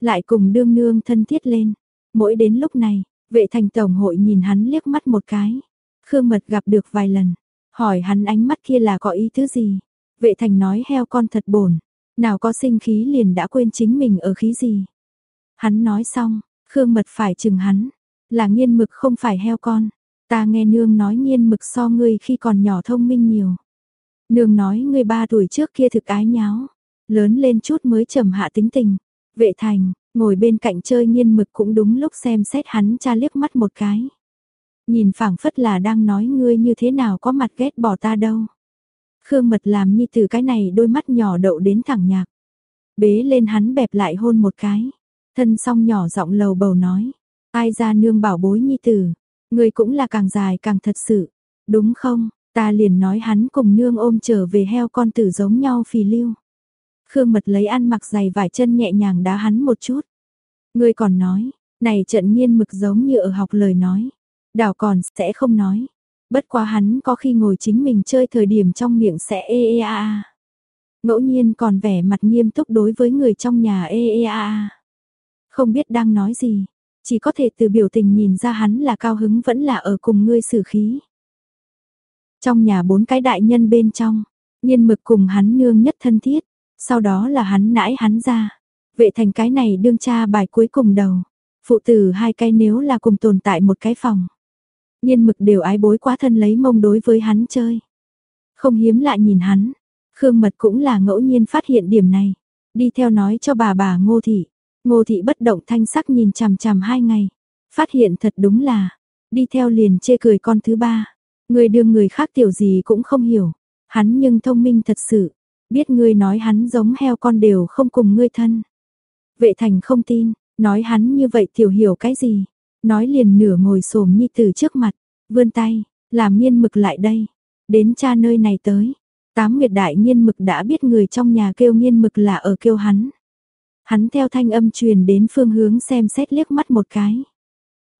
Lại cùng đương nương thân thiết lên, Mỗi đến lúc này, vệ thành tổng hội nhìn hắn liếc mắt một cái. Khương Mật gặp được vài lần, hỏi hắn ánh mắt kia là có ý thứ gì. Vệ thành nói heo con thật bổn, nào có sinh khí liền đã quên chính mình ở khí gì. Hắn nói xong, Khương Mật phải chừng hắn, là nghiên mực không phải heo con. Ta nghe nương nói nghiên mực so ngươi khi còn nhỏ thông minh nhiều. Nương nói ngươi ba tuổi trước kia thực ái nháo, lớn lên chút mới trầm hạ tính tình. Vệ thành, Ngồi bên cạnh chơi nhiên mực cũng đúng lúc xem xét hắn cha liếc mắt một cái. Nhìn phảng phất là đang nói ngươi như thế nào có mặt ghét bỏ ta đâu. Khương mật làm như từ cái này đôi mắt nhỏ đậu đến thẳng nhạc. Bế lên hắn bẹp lại hôn một cái. Thân song nhỏ giọng lầu bầu nói. Ai ra nương bảo bối nhi tử. Ngươi cũng là càng dài càng thật sự. Đúng không? Ta liền nói hắn cùng nương ôm trở về heo con tử giống nhau phì lưu. Khương Mật lấy ăn mặc giày vải chân nhẹ nhàng đá hắn một chút. Ngươi còn nói, này trận nghiên mực giống như ở học lời nói. Đảo còn sẽ không nói. Bất quá hắn có khi ngồi chính mình chơi thời điểm trong miệng sẽ ê ê a a. Ngẫu nhiên còn vẻ mặt nghiêm túc đối với người trong nhà ê ê a a. Không biết đang nói gì, chỉ có thể từ biểu tình nhìn ra hắn là cao hứng vẫn là ở cùng ngươi xử khí. Trong nhà bốn cái đại nhân bên trong, nhiên mực cùng hắn nương nhất thân thiết, sau đó là hắn nãi hắn ra. Vệ thành cái này đương cha bài cuối cùng đầu. Phụ tử hai cái nếu là cùng tồn tại một cái phòng. Nhiên mực đều ái bối quá thân lấy mông đối với hắn chơi. Không hiếm lại nhìn hắn. Khương mật cũng là ngẫu nhiên phát hiện điểm này. Đi theo nói cho bà bà ngô thị. Ngô thị bất động thanh sắc nhìn chằm chằm hai ngày. Phát hiện thật đúng là. Đi theo liền chê cười con thứ ba. Người đương người khác tiểu gì cũng không hiểu. Hắn nhưng thông minh thật sự. Biết ngươi nói hắn giống heo con đều không cùng ngươi thân. Vệ thành không tin, nói hắn như vậy tiểu hiểu cái gì. Nói liền nửa ngồi xổm nhi từ trước mặt, vươn tay, làm nghiên mực lại đây. Đến cha nơi này tới. Tám nguyệt đại nghiên mực đã biết người trong nhà kêu nghiên mực là ở kêu hắn. Hắn theo thanh âm truyền đến phương hướng xem xét liếc mắt một cái.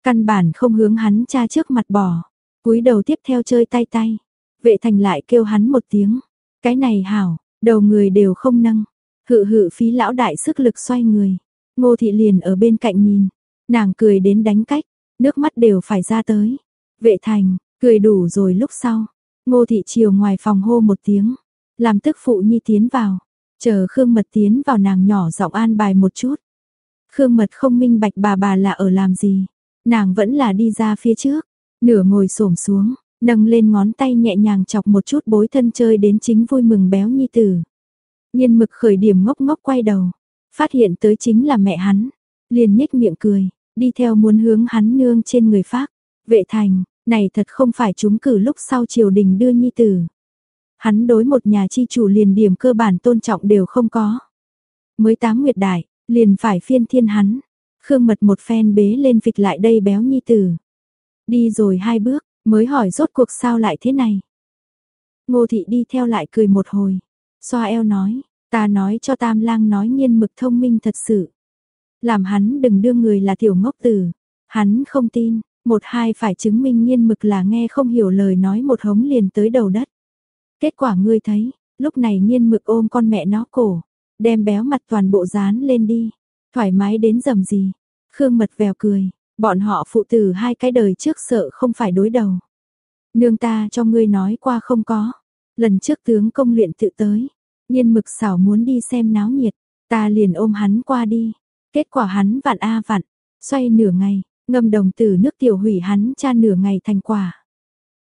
Căn bản không hướng hắn cha trước mặt bỏ. cúi đầu tiếp theo chơi tay tay. Vệ thành lại kêu hắn một tiếng. Cái này hảo, đầu người đều không nâng. Hự hự phí lão đại sức lực xoay người. Ngô thị liền ở bên cạnh nhìn. Nàng cười đến đánh cách, nước mắt đều phải ra tới. Vệ thành, cười đủ rồi lúc sau. Ngô thị chiều ngoài phòng hô một tiếng. Làm tức phụ nhi tiến vào. Chờ Khương Mật tiến vào nàng nhỏ giọng an bài một chút. Khương Mật không minh bạch bà bà là ở làm gì. Nàng vẫn là đi ra phía trước. Nửa ngồi xổm xuống, nâng lên ngón tay nhẹ nhàng chọc một chút bối thân chơi đến chính vui mừng béo nhi tử. Nhiên mực khởi điểm ngốc ngốc quay đầu, phát hiện tới chính là mẹ hắn, liền nhếch miệng cười, đi theo muốn hướng hắn nương trên người phát. Vệ thành, này thật không phải chúng cử lúc sau triều đình đưa nhi tử. Hắn đối một nhà chi chủ liền điểm cơ bản tôn trọng đều không có. Mới tám nguyệt đại, liền phải phiên thiên hắn. Khương mật một phen bế lên vịt lại đây béo nhi tử. Đi rồi hai bước, mới hỏi rốt cuộc sao lại thế này. Ngô thị đi theo lại cười một hồi. Xoa eo nói, ta nói cho tam lang nói nhiên mực thông minh thật sự. Làm hắn đừng đưa người là tiểu ngốc tử. Hắn không tin, một hai phải chứng minh nhiên mực là nghe không hiểu lời nói một hống liền tới đầu đất. Kết quả ngươi thấy, lúc này nhiên mực ôm con mẹ nó cổ, đem béo mặt toàn bộ dán lên đi, thoải mái đến dầm gì. Khương mật vèo cười, bọn họ phụ tử hai cái đời trước sợ không phải đối đầu. Nương ta cho ngươi nói qua không có, lần trước tướng công luyện tự tới, nhiên mực xảo muốn đi xem náo nhiệt, ta liền ôm hắn qua đi, kết quả hắn vặn a vặn, xoay nửa ngày, ngâm đồng tử nước tiểu hủy hắn cha nửa ngày thành quả.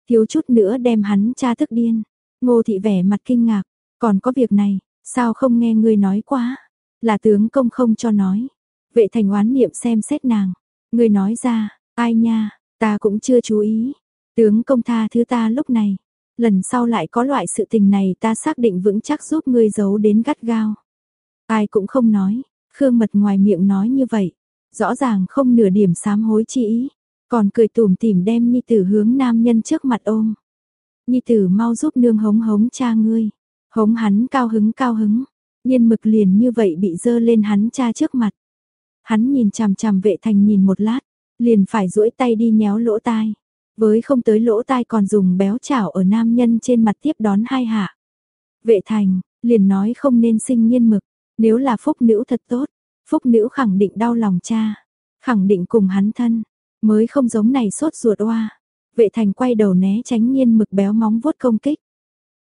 Thiếu chút nữa đem hắn cha thức điên, ngô thị vẻ mặt kinh ngạc, còn có việc này, sao không nghe ngươi nói quá, là tướng công không cho nói. Vệ thành oán niệm xem xét nàng, ngươi nói ra, ai nha, ta cũng chưa chú ý, tướng công tha thứ ta lúc này, lần sau lại có loại sự tình này ta xác định vững chắc giúp ngươi giấu đến gắt gao. Ai cũng không nói, Khương Mật ngoài miệng nói như vậy, rõ ràng không nửa điểm sám hối chi ý, còn cười tủm tỉm đem Nhi Tử hướng nam nhân trước mặt ôm. Nhi Tử mau giúp nương hống hống cha ngươi, hống hắn cao hứng cao hứng, nhiên mực liền như vậy bị dơ lên hắn cha trước mặt. Hắn nhìn chằm chằm vệ thành nhìn một lát, liền phải duỗi tay đi nhéo lỗ tai. Với không tới lỗ tai còn dùng béo chảo ở nam nhân trên mặt tiếp đón hai hạ. Vệ thành, liền nói không nên sinh nhiên mực, nếu là phúc nữ thật tốt, phúc nữ khẳng định đau lòng cha, khẳng định cùng hắn thân, mới không giống này sốt ruột oa. Vệ thành quay đầu né tránh nhiên mực béo móng vuốt công kích.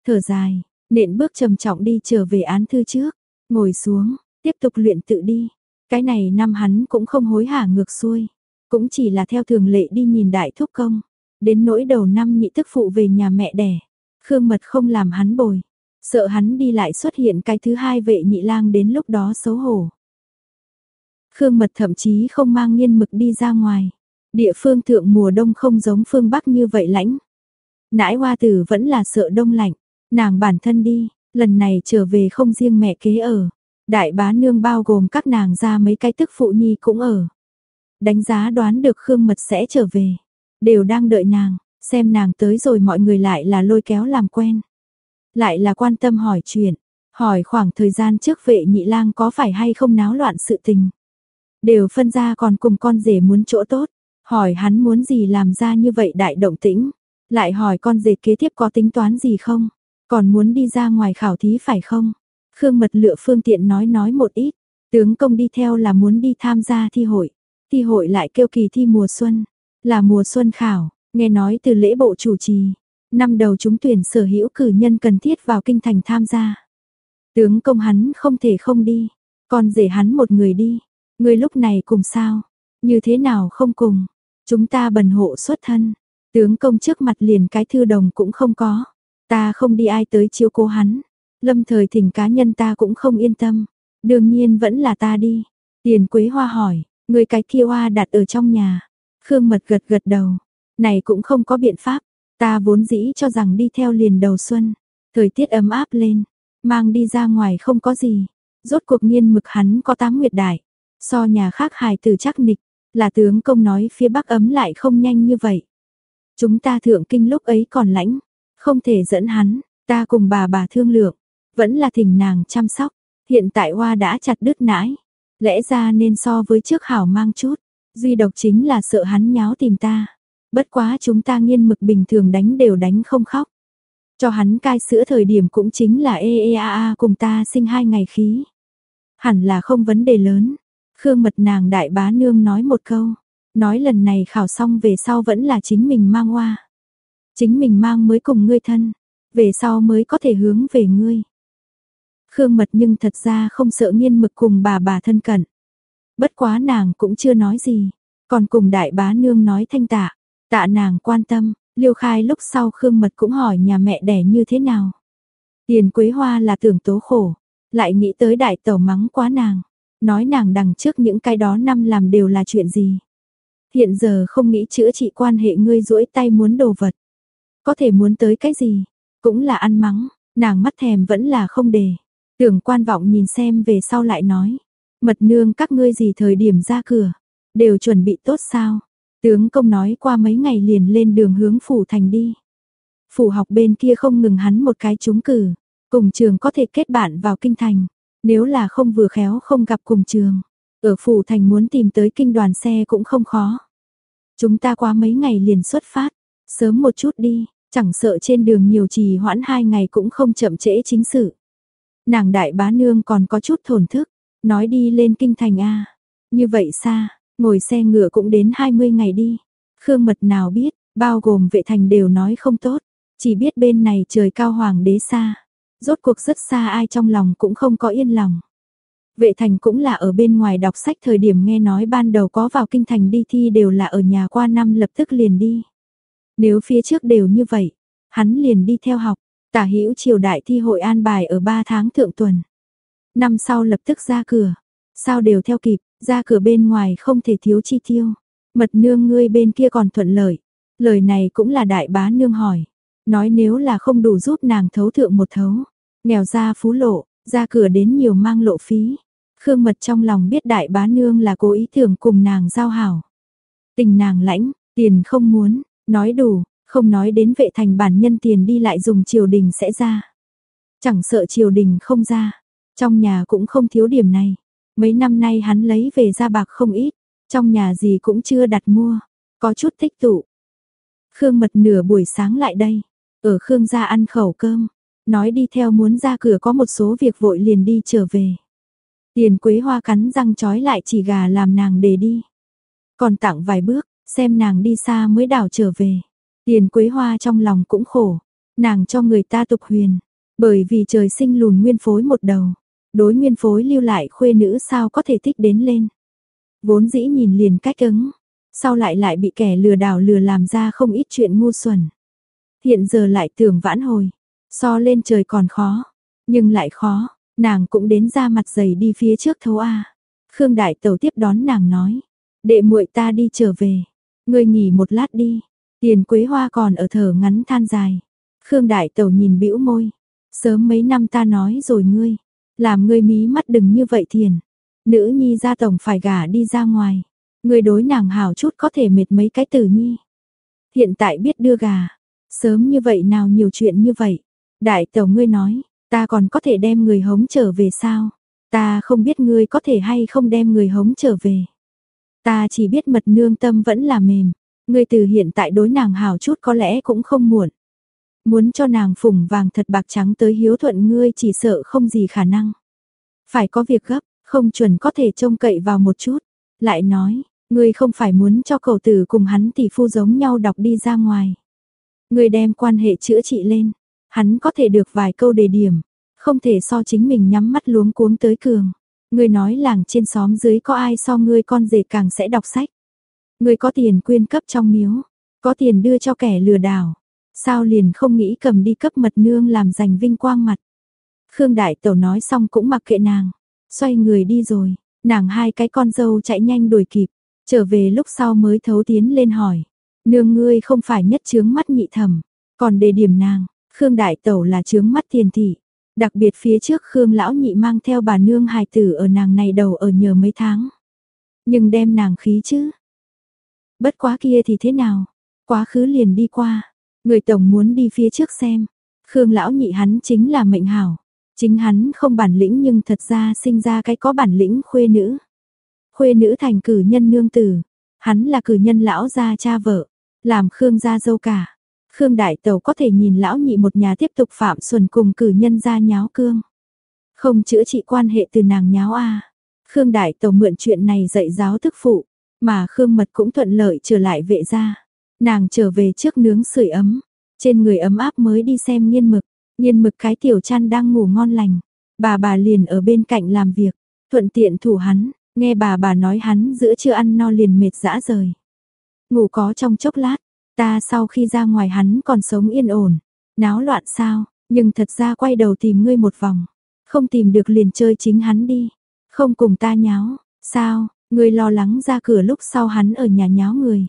Thở dài, nện bước trầm trọng đi trở về án thư trước, ngồi xuống, tiếp tục luyện tự đi. Cái này năm hắn cũng không hối hả ngược xuôi, cũng chỉ là theo thường lệ đi nhìn đại thúc công. Đến nỗi đầu năm nhị tức phụ về nhà mẹ đẻ, Khương Mật không làm hắn bồi, sợ hắn đi lại xuất hiện cái thứ hai vệ nhị lang đến lúc đó xấu hổ. Khương Mật thậm chí không mang nghiên mực đi ra ngoài. Địa phương thượng mùa đông không giống phương Bắc như vậy lãnh. Nãi hoa tử vẫn là sợ đông lạnh, nàng bản thân đi, lần này trở về không riêng mẹ kế ở. Đại bá nương bao gồm các nàng ra mấy cái tức phụ nhi cũng ở. Đánh giá đoán được Khương Mật sẽ trở về đều đang đợi nàng, xem nàng tới rồi mọi người lại là lôi kéo làm quen. Lại là quan tâm hỏi chuyện, hỏi khoảng thời gian trước vệ nhị lang có phải hay không náo loạn sự tình. Đều phân ra còn cùng con rể muốn chỗ tốt, Hỏi hắn muốn gì làm ra như vậy đại động tĩnh, lại hỏi con dệt kế tiếp có tính toán gì không, còn muốn đi ra ngoài khảo thí phải không? Khương Mật lựa phương tiện nói nói một ít, tướng công đi theo là muốn đi tham gia thi hội, thi hội lại kêu kỳ thi mùa xuân, là mùa xuân khảo, nghe nói từ lễ bộ chủ trì, năm đầu chúng tuyển sở hữu cử nhân cần thiết vào kinh thành tham gia. Tướng công hắn không thể không đi, còn rể hắn một người đi, người lúc này cùng sao, như thế nào không cùng, chúng ta bần hộ xuất thân, tướng công trước mặt liền cái thư đồng cũng không có, ta không đi ai tới chiếu cố hắn, lâm thời thỉnh cá nhân ta cũng không yên tâm, đương nhiên vẫn là ta đi. Tiền Quế Hoa hỏi, người cái kia hoa đặt ở trong nhà, Khương Mật gật gật đầu, này cũng không có biện pháp, ta vốn dĩ cho rằng đi theo liền đầu xuân, thời tiết ấm áp lên, mang đi ra ngoài không có gì, rốt cuộc nhiên mực hắn có tám nguyệt đại, so nhà khác hài tử chắc nịch, là tướng công nói phía bắc ấm lại không nhanh như vậy. Chúng ta thượng kinh lúc ấy còn lãnh, không thể dẫn hắn, ta cùng bà bà thương lượng, vẫn là thỉnh nàng chăm sóc, hiện tại hoa đã chặt đứt nãi, lẽ ra nên so với trước hảo mang chút, duy độc chính là sợ hắn nháo tìm ta. Bất quá chúng ta nghiên mực bình thường đánh đều đánh không khóc. Cho hắn cai sữa thời điểm cũng chính là ê ê a a cùng ta sinh hai ngày khí. Hẳn là không vấn đề lớn. Khương mật nàng đại bá nương nói một câu. Nói lần này khảo xong về sau vẫn là chính mình mang hoa. Chính mình mang mới cùng ngươi thân. Về sau mới có thể hướng về ngươi. Khương mật nhưng thật ra không sợ nghiên mực cùng bà bà thân cận. Bất quá nàng cũng chưa nói gì. Còn cùng đại bá nương nói thanh tạ. Tạ nàng quan tâm, liêu khai lúc sau Khương Mật cũng hỏi nhà mẹ đẻ như thế nào. Tiền Quế Hoa là tưởng tố khổ, lại nghĩ tới đại tẩu mắng quá nàng, nói nàng đằng trước những cái đó năm làm đều là chuyện gì. Hiện giờ không nghĩ chữa trị quan hệ ngươi duỗi tay muốn đồ vật. Có thể muốn tới cái gì, cũng là ăn mắng, nàng mắt thèm vẫn là không đề. Tưởng quan vọng nhìn xem về sau lại nói, mật nương các ngươi gì thời điểm ra cửa, đều chuẩn bị tốt sao, Tướng công nói qua mấy ngày liền lên đường hướng phủ thành đi. Phủ học bên kia không ngừng hắn một cái trúng cử, cùng trường có thể kết bạn vào kinh thành. Nếu là không vừa khéo không gặp cùng trường, ở phủ thành muốn tìm tới kinh đoàn xe cũng không khó. Chúng ta qua mấy ngày liền xuất phát, sớm một chút đi, chẳng sợ trên đường nhiều trì hoãn hai ngày cũng không chậm trễ chính sự. Nàng đại bá nương còn có chút thổn thức, nói đi lên kinh thành A. Như vậy xa, Ngồi xe ngựa cũng đến 20 ngày đi. Khương mật nào biết, bao gồm vệ thành đều nói không tốt. Chỉ biết bên này trời cao hoàng đế xa. Rốt cuộc rất xa ai trong lòng cũng không có yên lòng. Vệ thành cũng là ở bên ngoài đọc sách thời điểm nghe nói ban đầu có vào kinh thành đi thi đều là ở nhà qua năm lập tức liền đi. Nếu phía trước đều như vậy, hắn liền đi theo học, tả hữu triều đại thi hội an bài ở 3 tháng thượng tuần. Năm sau lập tức ra cửa, sao đều theo kịp, ra cửa bên ngoài không thể thiếu chi tiêu. Mật nương ngươi bên kia còn thuận lợi. Lời này cũng là đại bá nương hỏi. Nói nếu là không đủ giúp nàng thấu thượng một thấu. Nghèo ra phú lộ, ra cửa đến nhiều mang lộ phí. Khương mật trong lòng biết đại bá nương là cố ý tưởng cùng nàng giao hảo. Tình nàng lãnh, tiền không muốn, nói đủ, không nói đến vệ thành bản nhân tiền đi lại dùng triều đình sẽ ra. Chẳng sợ triều đình không ra, trong nhà cũng không thiếu điểm này. Mấy năm nay hắn lấy về ra bạc không ít, trong nhà gì cũng chưa đặt mua, có chút tích tụ. Khương Mật nửa buổi sáng lại đây, ở Khương gia ăn khẩu cơm, nói đi theo muốn ra cửa có một số việc vội liền đi trở về. Tiền Quế Hoa cắn răng chói lại chỉ gà làm nàng để đi. Còn tặng vài bước, xem nàng đi xa mới đảo trở về. Tiền Quế Hoa trong lòng cũng khổ, nàng cho người ta tục huyền, bởi vì trời sinh lùn nguyên phối một đầu đối nguyên phối lưu lại khuê nữ sao có thể thích đến lên. Vốn dĩ nhìn liền cách ứng, sau lại lại bị kẻ lừa đảo lừa làm ra không ít chuyện ngu xuẩn. Hiện giờ lại tưởng vãn hồi, so lên trời còn khó, nhưng lại khó, nàng cũng đến ra mặt dày đi phía trước thấu A. Khương Đại Tẩu tiếp đón nàng nói, đệ muội ta đi trở về, ngươi nghỉ một lát đi, tiền quế hoa còn ở thở ngắn than dài. Khương Đại Tẩu nhìn bĩu môi, sớm mấy năm ta nói rồi ngươi, làm ngươi mí mắt đừng như vậy thiền. Nữ nhi gia tổng phải gả đi ra ngoài. Ngươi đối nàng hảo chút có thể mệt mấy cái tử nhi. Hiện tại biết đưa gà. Sớm như vậy nào nhiều chuyện như vậy. Đại tàu ngươi nói, ta còn có thể đem người hống trở về sao? Ta không biết ngươi có thể hay không đem người hống trở về. Ta chỉ biết mật nương tâm vẫn là mềm. Ngươi từ hiện tại đối nàng hào chút có lẽ cũng không muộn. Muốn cho nàng phủng vàng thật bạc trắng tới hiếu thuận ngươi chỉ sợ không gì khả năng. Phải có việc gấp, không chuẩn có thể trông cậy vào một chút. Lại nói, ngươi không phải muốn cho cầu tử cùng hắn tỷ phu giống nhau đọc đi ra ngoài. Ngươi đem quan hệ chữa trị lên, hắn có thể được vài câu đề điểm, không thể so chính mình nhắm mắt luống cuống tới cường. Ngươi nói làng trên xóm dưới có ai so ngươi con rể càng sẽ đọc sách. Ngươi có tiền quyên cấp trong miếu, có tiền đưa cho kẻ lừa đảo. Sao liền không nghĩ cầm đi cấp mật nương làm giành vinh quang mặt. Khương Đại Tẩu nói xong cũng mặc kệ nàng, xoay người đi rồi, nàng hai cái con dâu chạy nhanh đuổi kịp, trở về lúc sau mới thấu tiến lên hỏi. Nương ngươi không phải nhất chướng mắt nhị thẩm, còn đề điểm nàng, Khương Đại Tẩu là chướng mắt tiền thị. Đặc biệt phía trước Khương Lão Nhị mang theo bà nương hài tử ở nàng này đầu ở nhờ mấy tháng. Nhưng đem nàng khí chứ. Bất quá kia thì thế nào? Quá khứ liền đi qua. Người tổng muốn đi phía trước xem. Khương Lão Nhị hắn chính là mệnh hảo. Chính hắn không bản lĩnh nhưng thật ra sinh ra cái có bản lĩnh khuê nữ. Khuê nữ thành cử nhân nương tử. Hắn là cử nhân lão gia cha vợ. Làm Khương gia dâu cả. Khương Đại Tẩu có thể nhìn lão nhị một nhà tiếp tục phạm xuân cùng cử nhân ra nháo cương. Không chữa trị quan hệ từ nàng nháo a. Khương Đại Tẩu mượn chuyện này dạy giáo thức phụ, mà Khương Mật cũng thuận lợi trở lại vệ gia. Nàng trở về trước nướng sưởi ấm, trên người ấm áp mới đi xem nghiên mực, nghiên mực cái tiểu chăn đang ngủ ngon lành. Bà bà liền ở bên cạnh làm việc, thuận tiện thủ hắn, nghe bà bà nói hắn giữa chưa ăn no liền mệt dã rời. Ngủ có trong chốc lát, Ta sau khi ra ngoài hắn còn sống yên ổn, náo loạn sao, nhưng thật ra quay đầu tìm ngươi một vòng. Không tìm được liền chơi chính hắn đi, không cùng ta nháo, sao, ngươi lo lắng ra cửa lúc sau hắn ở nhà nháo người.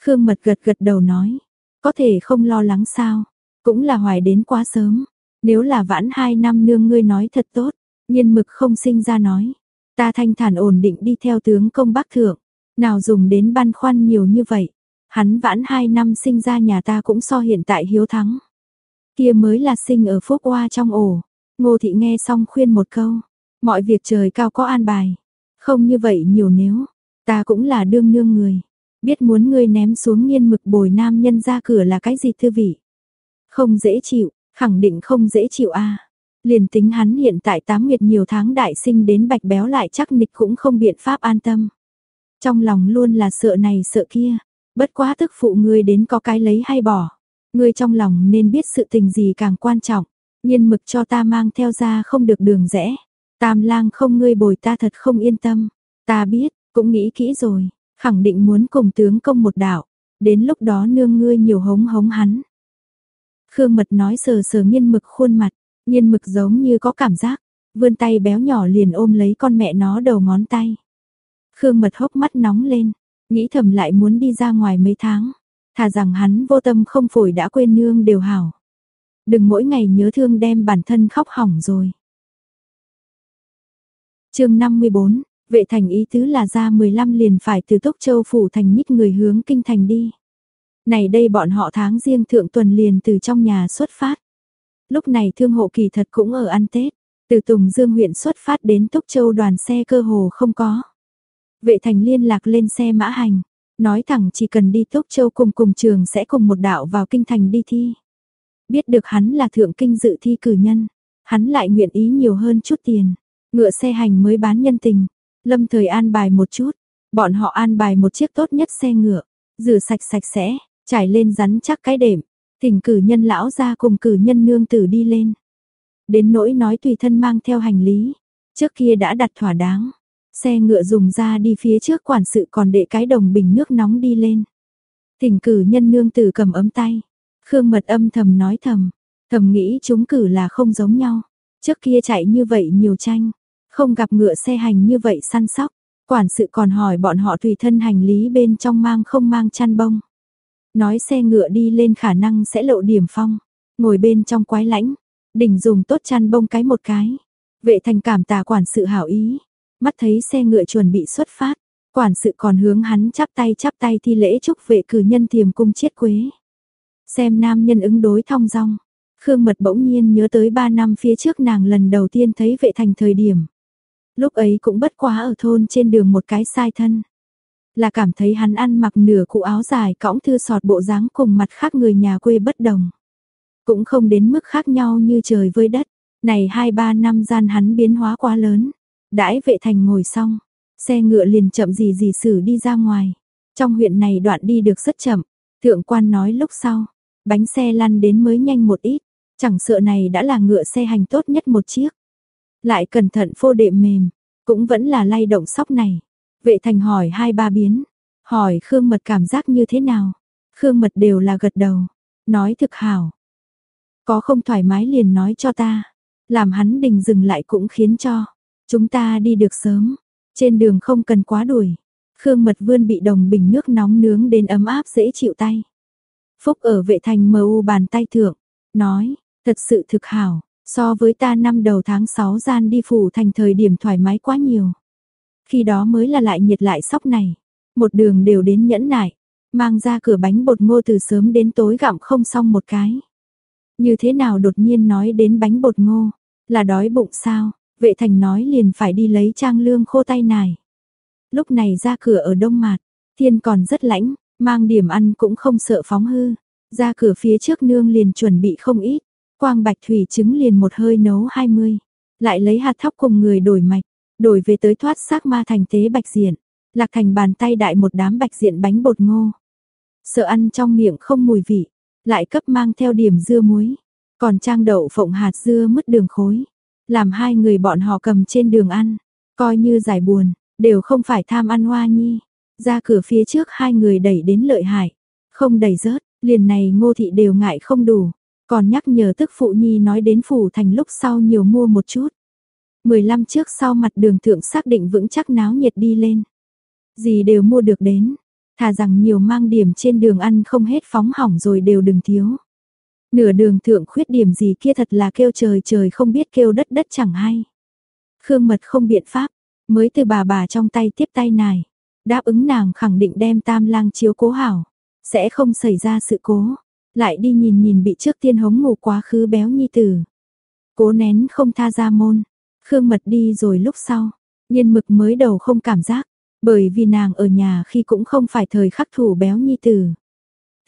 Khương Mật gật gật đầu nói, có thể không lo lắng sao, cũng là hoài đến quá sớm. Nếu là vãn hai năm nương ngươi nói thật tốt, nhiên mực không sinh ra nói. Ta thanh thản ổn định đi theo tướng công bác thượng, nào dùng đến băn khoăn nhiều như vậy. Hắn vãn 2 năm sinh ra nhà ta cũng so hiện tại hiếu thắng. Kia mới là sinh ở phúc oa trong ổ. Ngô thị nghe xong khuyên một câu. Mọi việc trời cao có an bài. Không như vậy nhiều nếu. Ta cũng là đương nương người. Biết muốn ngươi ném xuống nghiên mực bồi nam nhân ra cửa là cái gì thư vị. Không dễ chịu, khẳng định không dễ chịu a Liền tính hắn hiện tại tám nguyệt nhiều tháng đại sinh đến bạch béo lại chắc nịch cũng không biện pháp an tâm. Trong lòng luôn là sợ này sợ kia, Bất quá tức phụ ngươi đến có cái lấy hay bỏ. Ngươi trong lòng nên biết sự tình gì càng quan trọng. Nhiên mực cho ta mang theo ra không được đường rẽ. Tam lang không ngươi bồi ta thật không yên tâm. Ta biết, cũng nghĩ kỹ rồi. Khẳng định muốn cùng tướng công một đạo. Đến lúc đó nương ngươi nhiều hống hống hắn. Khương mật nói sờ sờ nhiên mực khuôn mặt. Nhiên mực giống như có cảm giác. Vươn tay béo nhỏ liền ôm lấy con mẹ nó đầu ngón tay. Khương mật hốc mắt nóng lên. Nghĩ thầm lại muốn đi ra ngoài mấy tháng. Thà rằng hắn vô tâm không phổi đã quên nương đều hảo. Đừng mỗi ngày nhớ thương đem bản thân khóc hỏng rồi. chương 54, vệ thành ý tứ là ra 15 liền phải từ Tốc Châu Phủ thành nhích người hướng kinh thành đi. Này đây bọn họ tháng riêng thượng tuần liền từ trong nhà xuất phát. Lúc này thương hộ kỳ thật cũng ở ăn Tết. Từ Tùng Dương huyện xuất phát đến Tốc Châu đoàn xe cơ hồ không có. Vệ thành liên lạc lên xe mã hành, nói thẳng chỉ cần đi Tốc Châu cùng cùng trường sẽ cùng một đạo vào kinh thành đi thi. Biết được hắn là thượng kinh dự thi cử nhân, hắn lại nguyện ý nhiều hơn chút tiền, ngựa xe hành mới bán nhân tình, lâm thời an bài một chút, bọn họ an bài một chiếc tốt nhất xe ngựa, rửa sạch sạch sẽ, trải lên rắn chắc cái đệm, thỉnh cử nhân lão ra cùng cử nhân nương tử đi lên. Đến nỗi nói tùy thân mang theo hành lý, trước kia đã đặt thỏa đáng, Xe ngựa dùng ra đi phía trước quản sự còn đệ cái đồng bình nước nóng đi lên. Thỉnh cử nhân nương tử cầm ấm tay. Khương mật âm thầm nói thầm. Thầm nghĩ chúng cử là không giống nhau. Trước kia chạy như vậy nhiều tranh. Không gặp ngựa xe hành như vậy săn sóc. Quản sự còn hỏi bọn họ tùy thân hành lý bên trong mang không mang chăn bông. Nói xe ngựa đi lên khả năng sẽ lộ điểm phong. Ngồi bên trong quái lãnh. Đỉnh dùng tốt chăn bông cái một cái. Vệ thành cảm tà quản sự hảo ý. Mắt thấy xe ngựa chuẩn bị xuất phát, quản sự còn hướng hắn chắp tay chắp tay thi lễ chúc vệ cử nhân thiềm cung chiết quế. Xem nam nhân ứng đối thong dong, Khương Mật bỗng nhiên nhớ tới 3 năm phía trước nàng lần đầu tiên thấy vệ thành thời điểm. Lúc ấy cũng bất quá ở thôn trên đường một cái sai thân. là cảm thấy hắn ăn mặc nửa cụ áo dài cõng thư sọt bộ dáng cùng mặt khác người nhà quê bất đồng. Cũng không đến mức khác nhau như trời với đất, này hai ba năm gian hắn biến hóa quá lớn. Đãi vệ thành ngồi xong, xe ngựa liền chậm gì gì xử đi ra ngoài. Trong huyện này đoạn đi được rất chậm, thượng quan nói lúc sau, bánh xe lăn đến mới nhanh một ít, chẳng sợ này đã là ngựa xe hành tốt nhất một chiếc. Lại cẩn thận phô đệm mềm, cũng vẫn là lay động sóc này. Vệ thành hỏi hai ba biến, hỏi Khương Mật cảm giác như thế nào. Khương Mật đều là gật đầu, nói thực hảo. Có không thoải mái liền nói cho ta, làm hắn đình dừng lại cũng khiến cho chúng ta đi được sớm, trên đường không cần quá đuổi. Khương Mật Vươn bị đồng bình nước nóng nướng đến ấm áp dễ chịu tay. Phúc ở vệ thành mờ u bàn tay thượng, nói, thật sự thực hảo, so với ta năm đầu tháng 6 gian đi phủ thành thời điểm thoải mái quá nhiều. Khi đó mới là lại nhiệt lại sóc này, một đường đều đến nhẫn nại, mang ra cửa bánh bột ngô từ sớm đến tối gặm không xong một cái. Như thế nào đột nhiên nói đến bánh bột ngô, là đói bụng sao, vệ thành nói liền phải đi lấy trang lương khô tay nải. Lúc này ra cửa ở đông mạt, thiên còn rất lãnh, mang điểm ăn cũng không sợ phóng hư. Ra cửa phía trước nương liền chuẩn bị không ít, quang bạch thủy trứng liền một hơi nấu 20. Lại lấy hạt thóc cùng người đổi mạch, đổi về tới thoát xác ma thành tế bạch diện. Lạc thành bàn tay đại một đám bạch diện bánh bột ngô. Sợ ăn trong miệng không mùi vị, lại cấp mang theo điểm dưa muối. Còn trang đậu phộng hạt dưa mứt đường khối. Làm hai người bọn họ cầm trên đường ăn, coi như giải buồn, đều không phải tham ăn hoa nhi. Ra cửa phía trước hai người đẩy đến lợi hại, không đẩy rớt, liền này ngô thị đều ngại không đủ, còn nhắc nhở tức phụ nhi nói đến phủ thành lúc sau nhiều mua một chút. 15 trước sau mặt đường thượng xác định vững chắc náo nhiệt đi lên. Gì đều mua được đến, thà rằng nhiều mang điểm trên đường ăn không hết phóng hỏng rồi đều đừng thiếu. Nửa đường thượng khuyết điểm gì kia thật là kêu trời trời không biết kêu đất đất chẳng hay. Khương mật không biện pháp, mới từ bà bà trong tay tiếp tay nài. Đáp ứng nàng khẳng định đem tam lang chiếu cố hảo, sẽ không xảy ra sự cố. Lại đi nhìn nhìn bị trước tiên hống ngủ quá khứ béo nhi tử. Cố nén không tha ra môn, Khương mật đi rồi lúc sau, nhiên mực mới đầu không cảm giác, bởi vì nàng ở nhà khi cũng không phải thời khắc thủ béo nhi tử.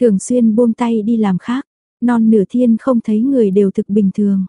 Thường xuyên buông tay đi làm khác, non nửa thiên không thấy người đều thực bình thường.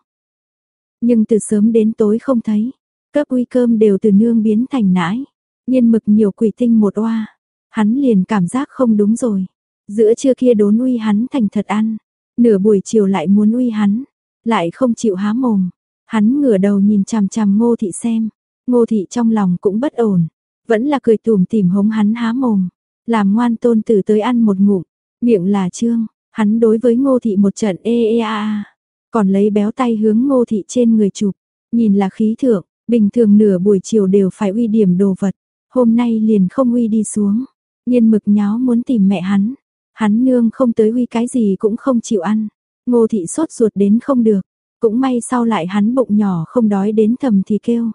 Nhưng từ sớm đến tối không thấy, cấp uy cơm đều từ nương biến thành nãi, nhiên mực nhiều quỷ tinh một oa, hắn liền cảm giác không đúng rồi. Giữa trưa kia đốn uy hắn thành thật ăn, nửa buổi chiều lại muốn uy hắn, lại không chịu há mồm. Hắn ngửa đầu nhìn chằm chằm ngô thị xem, ngô thị trong lòng cũng bất ổn, vẫn là cười tủm tỉm hống hắn há mồm, làm ngoan tôn tử tới ăn một ngụm, miệng là trương, Hắn đối với ngô thị một trận ê ê a a, còn lấy béo tay hướng ngô thị trên người chụp, nhìn là khí thượng, bình thường nửa buổi chiều đều phải uy điểm đồ vật, hôm nay liền không uy đi xuống, nhiên mực nháo muốn tìm mẹ hắn, hắn nương không tới uy cái gì cũng không chịu ăn, ngô thị sốt ruột đến không được, cũng may sau lại hắn bụng nhỏ không đói đến thầm thì kêu.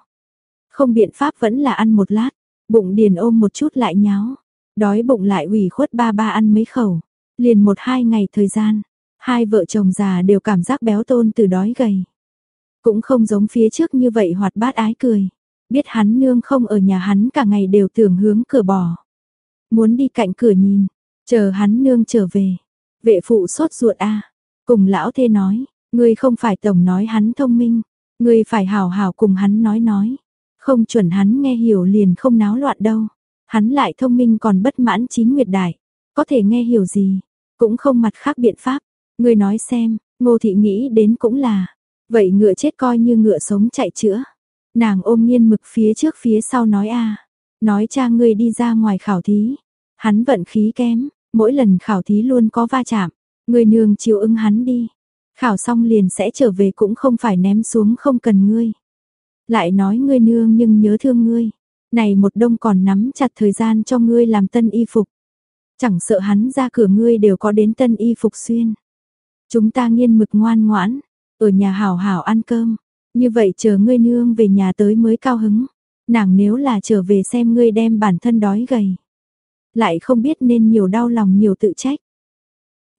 Không biện pháp vẫn là ăn một lát, bụng điền ôm một chút lại nháo, đói bụng lại ủy khuất ba ba ăn mấy khẩu, Liền một hai ngày thời gian, hai vợ chồng già đều cảm giác béo tôn từ đói gầy. Cũng không giống phía trước như vậy hoạt bát ái cười. Biết hắn nương không ở nhà hắn cả ngày đều tưởng hướng cửa bò. Muốn đi cạnh cửa nhìn, chờ hắn nương trở về. Vệ phụ sốt ruột a cùng lão thê nói, ngươi không phải tổng nói hắn thông minh, ngươi phải hào hào cùng hắn nói nói. Không chuẩn hắn nghe hiểu liền không náo loạn đâu. Hắn lại thông minh còn bất mãn chín nguyệt đại. Có thể nghe hiểu gì, cũng không mặt khác biện pháp. Người nói xem, ngô thị nghĩ đến cũng là. Vậy ngựa chết coi như ngựa sống chạy chữa. Nàng ôm nghiên mực phía trước phía sau nói a Nói cha ngươi đi ra ngoài khảo thí. Hắn vận khí kém, mỗi lần khảo thí luôn có va chạm. Người nương chịu ưng hắn đi. Khảo xong liền sẽ trở về cũng không phải ném xuống không cần ngươi. Lại nói ngươi nương nhưng nhớ thương ngươi. Này một đông còn nắm chặt thời gian cho ngươi làm tân y phục. Chẳng sợ hắn ra cửa ngươi đều có đến tân y phục xuyên. Chúng ta nghiên mực ngoan ngoãn, ở nhà hảo hảo ăn cơm. Như vậy chờ ngươi nương về nhà tới mới cao hứng. Nàng nếu là trở về xem ngươi đem bản thân đói gầy. Lại không biết nên nhiều đau lòng nhiều tự trách.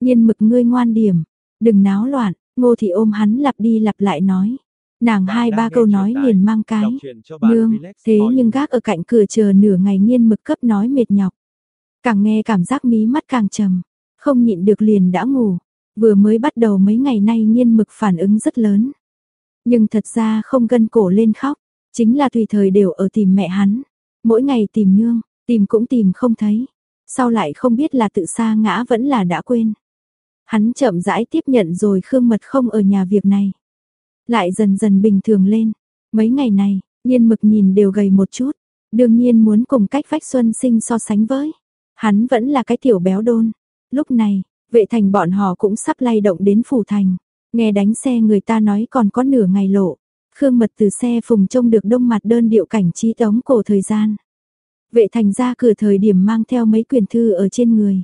Nhiên mực ngươi ngoan điểm, đừng náo loạn, ngô thị ôm hắn lặp đi lặp lại nói. Nàng hai ba câu nói liền mang cái. Nương, thế nhưng gác ở cạnh cửa chờ nửa ngày nghiên mực cấp nói mệt nhọc càng nghe cảm giác mí mắt càng trầm, không nhịn được liền đã ngủ. Vừa mới bắt đầu mấy ngày nay nghiên mực phản ứng rất lớn. Nhưng thật ra không gân cổ lên khóc, chính là tùy thời đều ở tìm mẹ hắn. Mỗi ngày tìm nương, tìm cũng tìm không thấy. Sau lại không biết là tự xa ngã vẫn là đã quên. Hắn chậm rãi tiếp nhận rồi Khương Mật không ở nhà việc này. Lại dần dần bình thường lên. Mấy ngày này, nhiên mực nhìn đều gầy một chút. Đương nhiên muốn cùng cách vách xuân sinh so sánh với. Hắn vẫn là cái tiểu béo đôn. Lúc này, vệ thành bọn họ cũng sắp lay động đến phủ thành. Nghe đánh xe người ta nói còn có nửa ngày lộ. Khương Mật từ xe phùng trông được đông mặt đơn điệu cảnh trí tống cổ thời gian. Vệ thành ra cửa thời điểm mang theo mấy quyển thư ở trên người.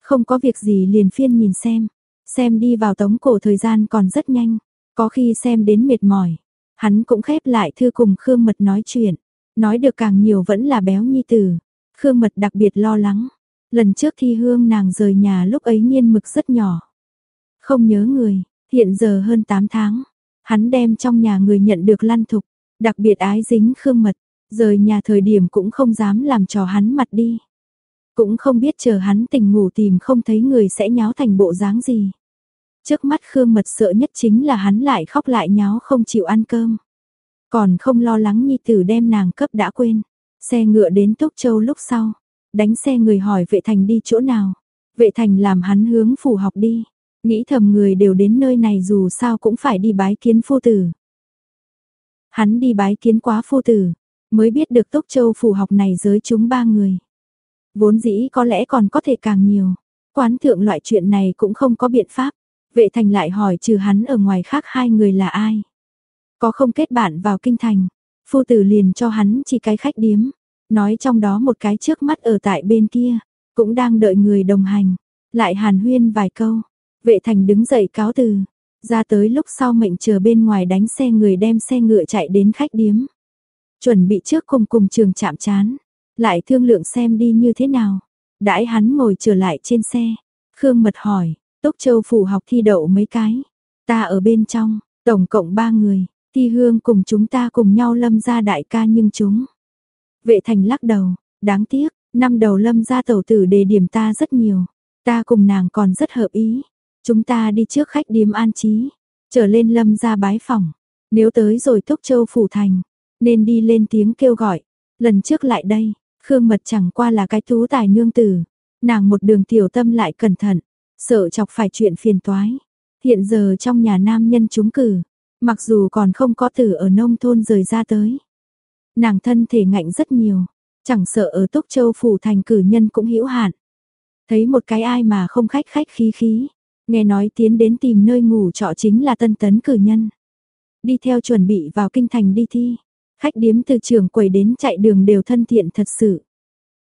Không có việc gì liền phiên nhìn xem. Xem đi vào tống cổ thời gian còn rất nhanh. Có khi xem đến mệt mỏi. Hắn cũng khép lại thư cùng Khương Mật nói chuyện. Nói được càng nhiều vẫn là béo nhi tử. Khương Mật đặc biệt lo lắng. Lần trước thi hương nàng rời nhà lúc ấy nhiên mực rất nhỏ. Không nhớ người, hiện giờ hơn 8 tháng. Hắn đem trong nhà người nhận được lăn thục, đặc biệt ái dính Khương Mật. Rời nhà thời điểm cũng không dám làm trò hắn mặt đi. Cũng không biết chờ hắn tỉnh ngủ tìm không thấy người sẽ nháo thành bộ dáng gì. Trước mắt Khương Mật sợ nhất chính là hắn lại khóc lại nháo không chịu ăn cơm. Còn không lo lắng nhi tử đem nàng cấp đã quên. Xe ngựa đến Túc Châu lúc sau. Đánh xe người hỏi vệ thành đi chỗ nào. Vệ thành làm hắn hướng phủ học đi. Nghĩ thầm người đều đến nơi này dù sao cũng phải đi bái kiến phu tử. Hắn đi bái kiến quá phu tử. Mới biết được Túc Châu phủ học này giới chúng ba người. Vốn dĩ có lẽ còn có thể càng nhiều. Quán thượng loại chuyện này cũng không có biện pháp. Vệ thành lại hỏi trừ hắn ở ngoài khác hai người là ai. Có không kết bạn vào kinh thành. Phu tử liền cho hắn chỉ cái khách điếm. Nói trong đó một cái trước mắt ở tại bên kia. Cũng đang đợi người đồng hành. Lại hàn huyên vài câu. Vệ thành đứng dậy cáo từ. Ra tới lúc sau mệnh chờ bên ngoài đánh xe người đem xe ngựa chạy đến khách điếm. Chuẩn bị trước cùng cùng trường chạm chán lại thương lượng xem đi như thế nào. Đãi hắn ngồi trở lại trên xe, Khương Mật hỏi, Túc Châu phủ học thi đậu mấy cái? Ta ở bên trong, tổng cộng ba người, Thi Hương cùng chúng ta cùng nhau lâm ra đại ca nhưng chúng. Vệ thành lắc đầu, đáng tiếc, năm đầu lâm ra tẩu tử đề điểm ta rất nhiều. Ta cùng nàng còn rất hợp ý. Chúng ta đi trước khách điếm an trí, trở lên lâm ra bái phòng. Nếu tới rồi Túc Châu phủ thành, nên đi lên tiếng kêu gọi. Lần trước lại đây, Khương Mật chẳng qua là cái tú tài nương tử, nàng một đường tiểu tâm lại cẩn thận, sợ chọc phải chuyện phiền toái. Hiện giờ trong nhà nam nhân chúng cử, mặc dù còn không có từ ở nông thôn rời ra tới. Nàng thân thể ngạnh rất nhiều, chẳng sợ ở Túc Châu phủ thành cử nhân cũng hữu hạn. Thấy một cái ai mà không khách khách khí khí, nghe nói tiến đến tìm nơi ngủ trọ chính là tân tấn cử nhân. Đi theo chuẩn bị vào kinh thành đi thi, Khách điếm từ trường quầy đến chạy đường đều thân thiện thật sự.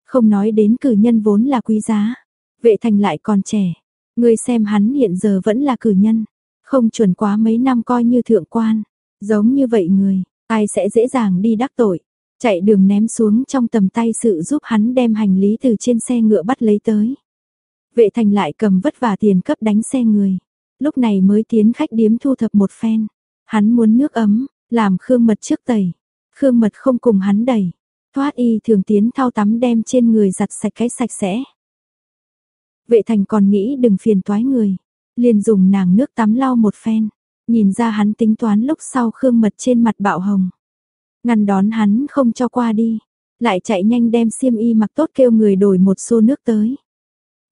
Không nói đến cử nhân vốn là quý giá. Vệ thành lại còn trẻ. Người xem hắn hiện giờ vẫn là cử nhân. Không chuẩn quá mấy năm coi như thượng quan. Giống như vậy người, ai sẽ dễ dàng đi đắc tội. Chạy đường ném xuống trong tầm tay sự giúp hắn đem hành lý từ trên xe ngựa bắt lấy tới. Vệ thành lại cầm vất vả tiền cấp đánh xe người. Lúc này mới tiến khách điếm thu thập một phen. Hắn muốn nước ấm, làm khương mật trước tẩy. Khương Mật không cùng hắn đẩy, thoát y thường tiến thao tắm đem trên người giặt sạch cái sạch sẽ. Vệ thành còn nghĩ đừng phiền toái người, liền dùng nàng nước tắm lau một phen, nhìn ra hắn tính toán lúc sau Khương Mật trên mặt bạo hồng. Ngăn đón hắn không cho qua đi, lại chạy nhanh đem xiêm y mặc tốt kêu người đổi một xô nước tới.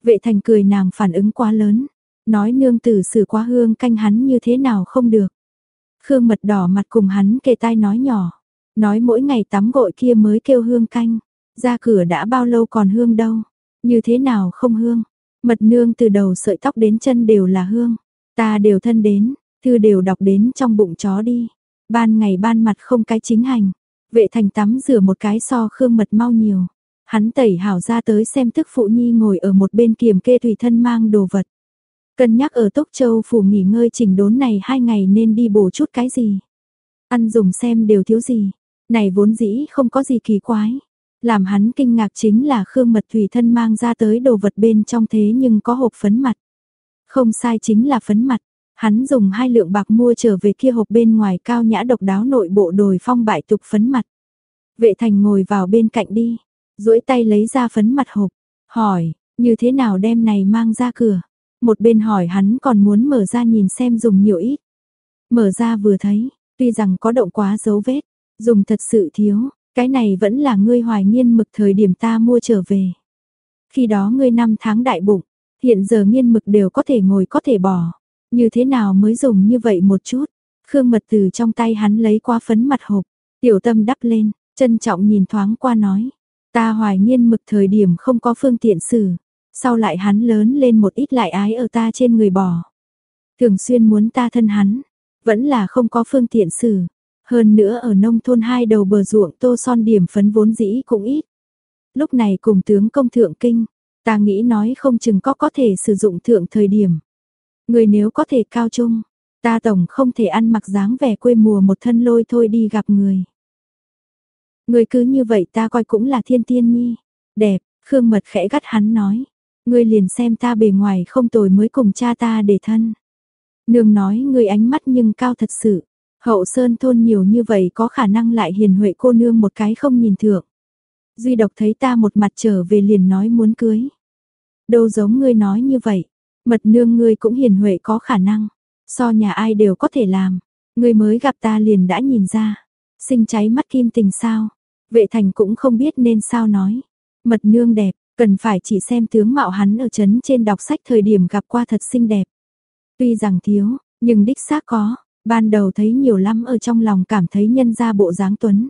Vệ thành cười nàng phản ứng quá lớn, nói nương tử xử quá hương canh hắn như thế nào không được. Khương mật đỏ mặt cùng hắn kề tai nói nhỏ. Nói mỗi ngày tắm gội kia mới kêu hương canh, ra cửa đã bao lâu còn hương đâu, như thế nào không hương. Mật nương từ đầu sợi tóc đến chân đều là hương, ta đều thân đến, thư đều đọc đến trong bụng chó đi. Ban ngày ban mặt không cái chính hành, vệ thành tắm rửa một cái so khương mật mau nhiều. Hắn tẩy hảo ra tới xem tức phụ nhi ngồi ở một bên kiềm kê tùy thân mang đồ vật. Cân nhắc ở Tốc Châu phủ nghỉ ngơi chỉnh đốn này hai ngày nên đi bổ chút cái gì. Ăn dùng xem đều thiếu gì. Này vốn dĩ không có gì kỳ quái. Làm hắn kinh ngạc chính là Khương Mật Thủy thân mang ra tới đồ vật bên trong thế nhưng có hộp phấn mặt. Không sai chính là phấn mặt. Hắn dùng hai lượng bạc mua trở về kia hộp bên ngoài cao nhã độc đáo nội bộ đồi phong bại tục phấn mặt. Vệ thành ngồi vào bên cạnh đi, duỗi tay lấy ra phấn mặt hộp, hỏi, như thế nào đem này mang ra cửa? Một bên hỏi hắn còn muốn mở ra nhìn xem dùng nhiều ít. Mở ra vừa thấy, tuy rằng có động quá dấu vết, dùng thật sự thiếu, cái này vẫn là ngươi hoài nghiên mực thời điểm ta mua trở về. Khi đó ngươi năm tháng đại bụng, hiện giờ nghiên mực đều có thể ngồi có thể bỏ. Như thế nào mới dùng như vậy một chút? Khương mật từ trong tay hắn lấy qua phấn mặt hộp, tiểu tâm đắp lên, trân trọng nhìn thoáng qua nói. Ta hoài nghiên mực thời điểm không có phương tiện xử, sau lại hắn lớn lên một ít lại ái ở ta trên người bò. Thường xuyên muốn ta thân hắn, vẫn là không có phương tiện xử. Hơn nữa ở nông thôn hai đầu bờ ruộng tô son điểm phấn vốn dĩ cũng ít. Lúc này cùng tướng công thượng kinh, ta nghĩ nói không chừng có có thể sử dụng thượng thời điểm. Người nếu có thể cao trung, ta tổng không thể ăn mặc dáng vẻ quê mùa một thân lôi thôi đi gặp người. Người cứ như vậy ta coi cũng là thiên tiên nhi. Đẹp, Khương Mật khẽ gắt hắn nói. Ngươi liền xem ta bề ngoài không tồi mới cùng cha ta để thân. Nương nói ngươi ánh mắt nhưng cao thật sự. Hậu sơn thôn nhiều như vậy có khả năng lại hiền huệ cô nương một cái không nhìn thượng. Duy độc thấy ta một mặt trở về liền nói muốn cưới. Đâu giống ngươi nói như vậy. Mật nương ngươi cũng hiền huệ có khả năng. So nhà ai đều có thể làm. Ngươi mới gặp ta liền đã nhìn ra. Sinh cháy mắt kim tình sao. Vệ thành cũng không biết nên sao nói. Mật nương đẹp, cần phải chỉ xem tướng mạo hắn ở chấn trên đọc sách thời điểm gặp qua thật xinh đẹp. Tuy rằng thiếu, nhưng đích xác có, ban đầu thấy nhiều lắm ở trong lòng cảm thấy nhân ra bộ dáng tuấn.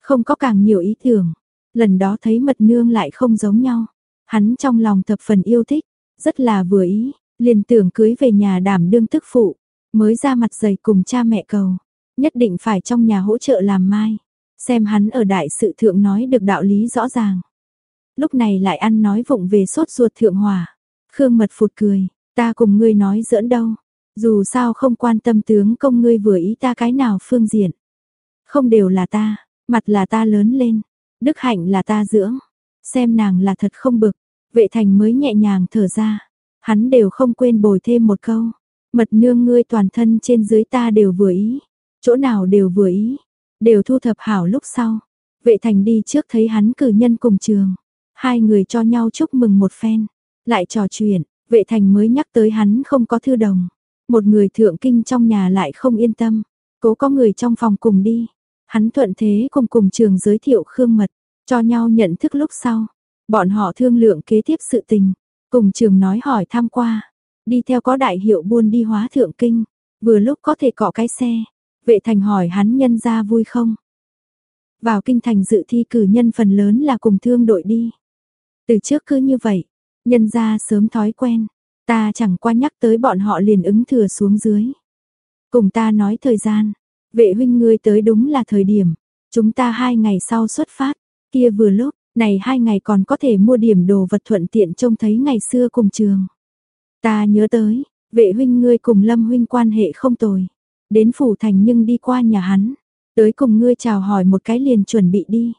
Không có càng nhiều ý tưởng, lần đó thấy mật nương lại không giống nhau. Hắn trong lòng thập phần yêu thích, rất là vừa ý, liền tưởng cưới về nhà đảm đương tức phụ, mới ra mặt dày cùng cha mẹ cầu, nhất định phải trong nhà hỗ trợ làm mai, xem hắn ở đại sự thượng nói được đạo lý rõ ràng. Lúc này lại ăn nói vụng về sốt ruột thượng hòa. Khương mật phụt cười, ta cùng ngươi nói giỡn đâu, dù sao không quan tâm tướng công ngươi vừa ý ta cái nào phương diện. Không đều là ta, mặt là ta lớn lên, đức hạnh là ta dưỡng, xem nàng là thật không bực, vệ thành mới nhẹ nhàng thở ra, hắn đều không quên bồi thêm một câu, mật nương ngươi toàn thân trên dưới ta đều vừa ý, chỗ nào đều vừa ý, đều thu thập hảo lúc sau. Vệ thành đi trước thấy hắn cử nhân cùng trường, hai người cho nhau chúc mừng một phen, lại trò chuyện, vệ thành mới nhắc tới hắn không có thư đồng, một người thượng kinh trong nhà lại không yên tâm, cố có người trong phòng cùng đi, hắn thuận thế cùng cùng trường giới thiệu khương mật, cho nhau nhận thức lúc sau, bọn họ thương lượng kế tiếp sự tình, cùng trường nói hỏi tham qua, đi theo có đại hiệu buôn đi hóa thượng kinh, vừa lúc có thể cọ cái xe, vệ thành hỏi hắn nhân ra vui không. Vào kinh thành dự thi cử nhân phần lớn là cùng thương đội đi. Từ trước cứ như vậy, nhân ra sớm thói quen, ta chẳng qua nhắc tới bọn họ liền ứng thừa xuống dưới. Cùng ta nói thời gian, vệ huynh ngươi tới đúng là thời điểm, chúng ta hai ngày sau xuất phát, kia vừa lúc, này hai ngày còn có thể mua điểm đồ vật thuận tiện trông thấy ngày xưa cùng trường. Ta nhớ tới, vệ huynh ngươi cùng lâm huynh quan hệ không tồi, đến phủ thành nhưng đi qua nhà hắn, tới cùng ngươi chào hỏi một cái liền chuẩn bị đi.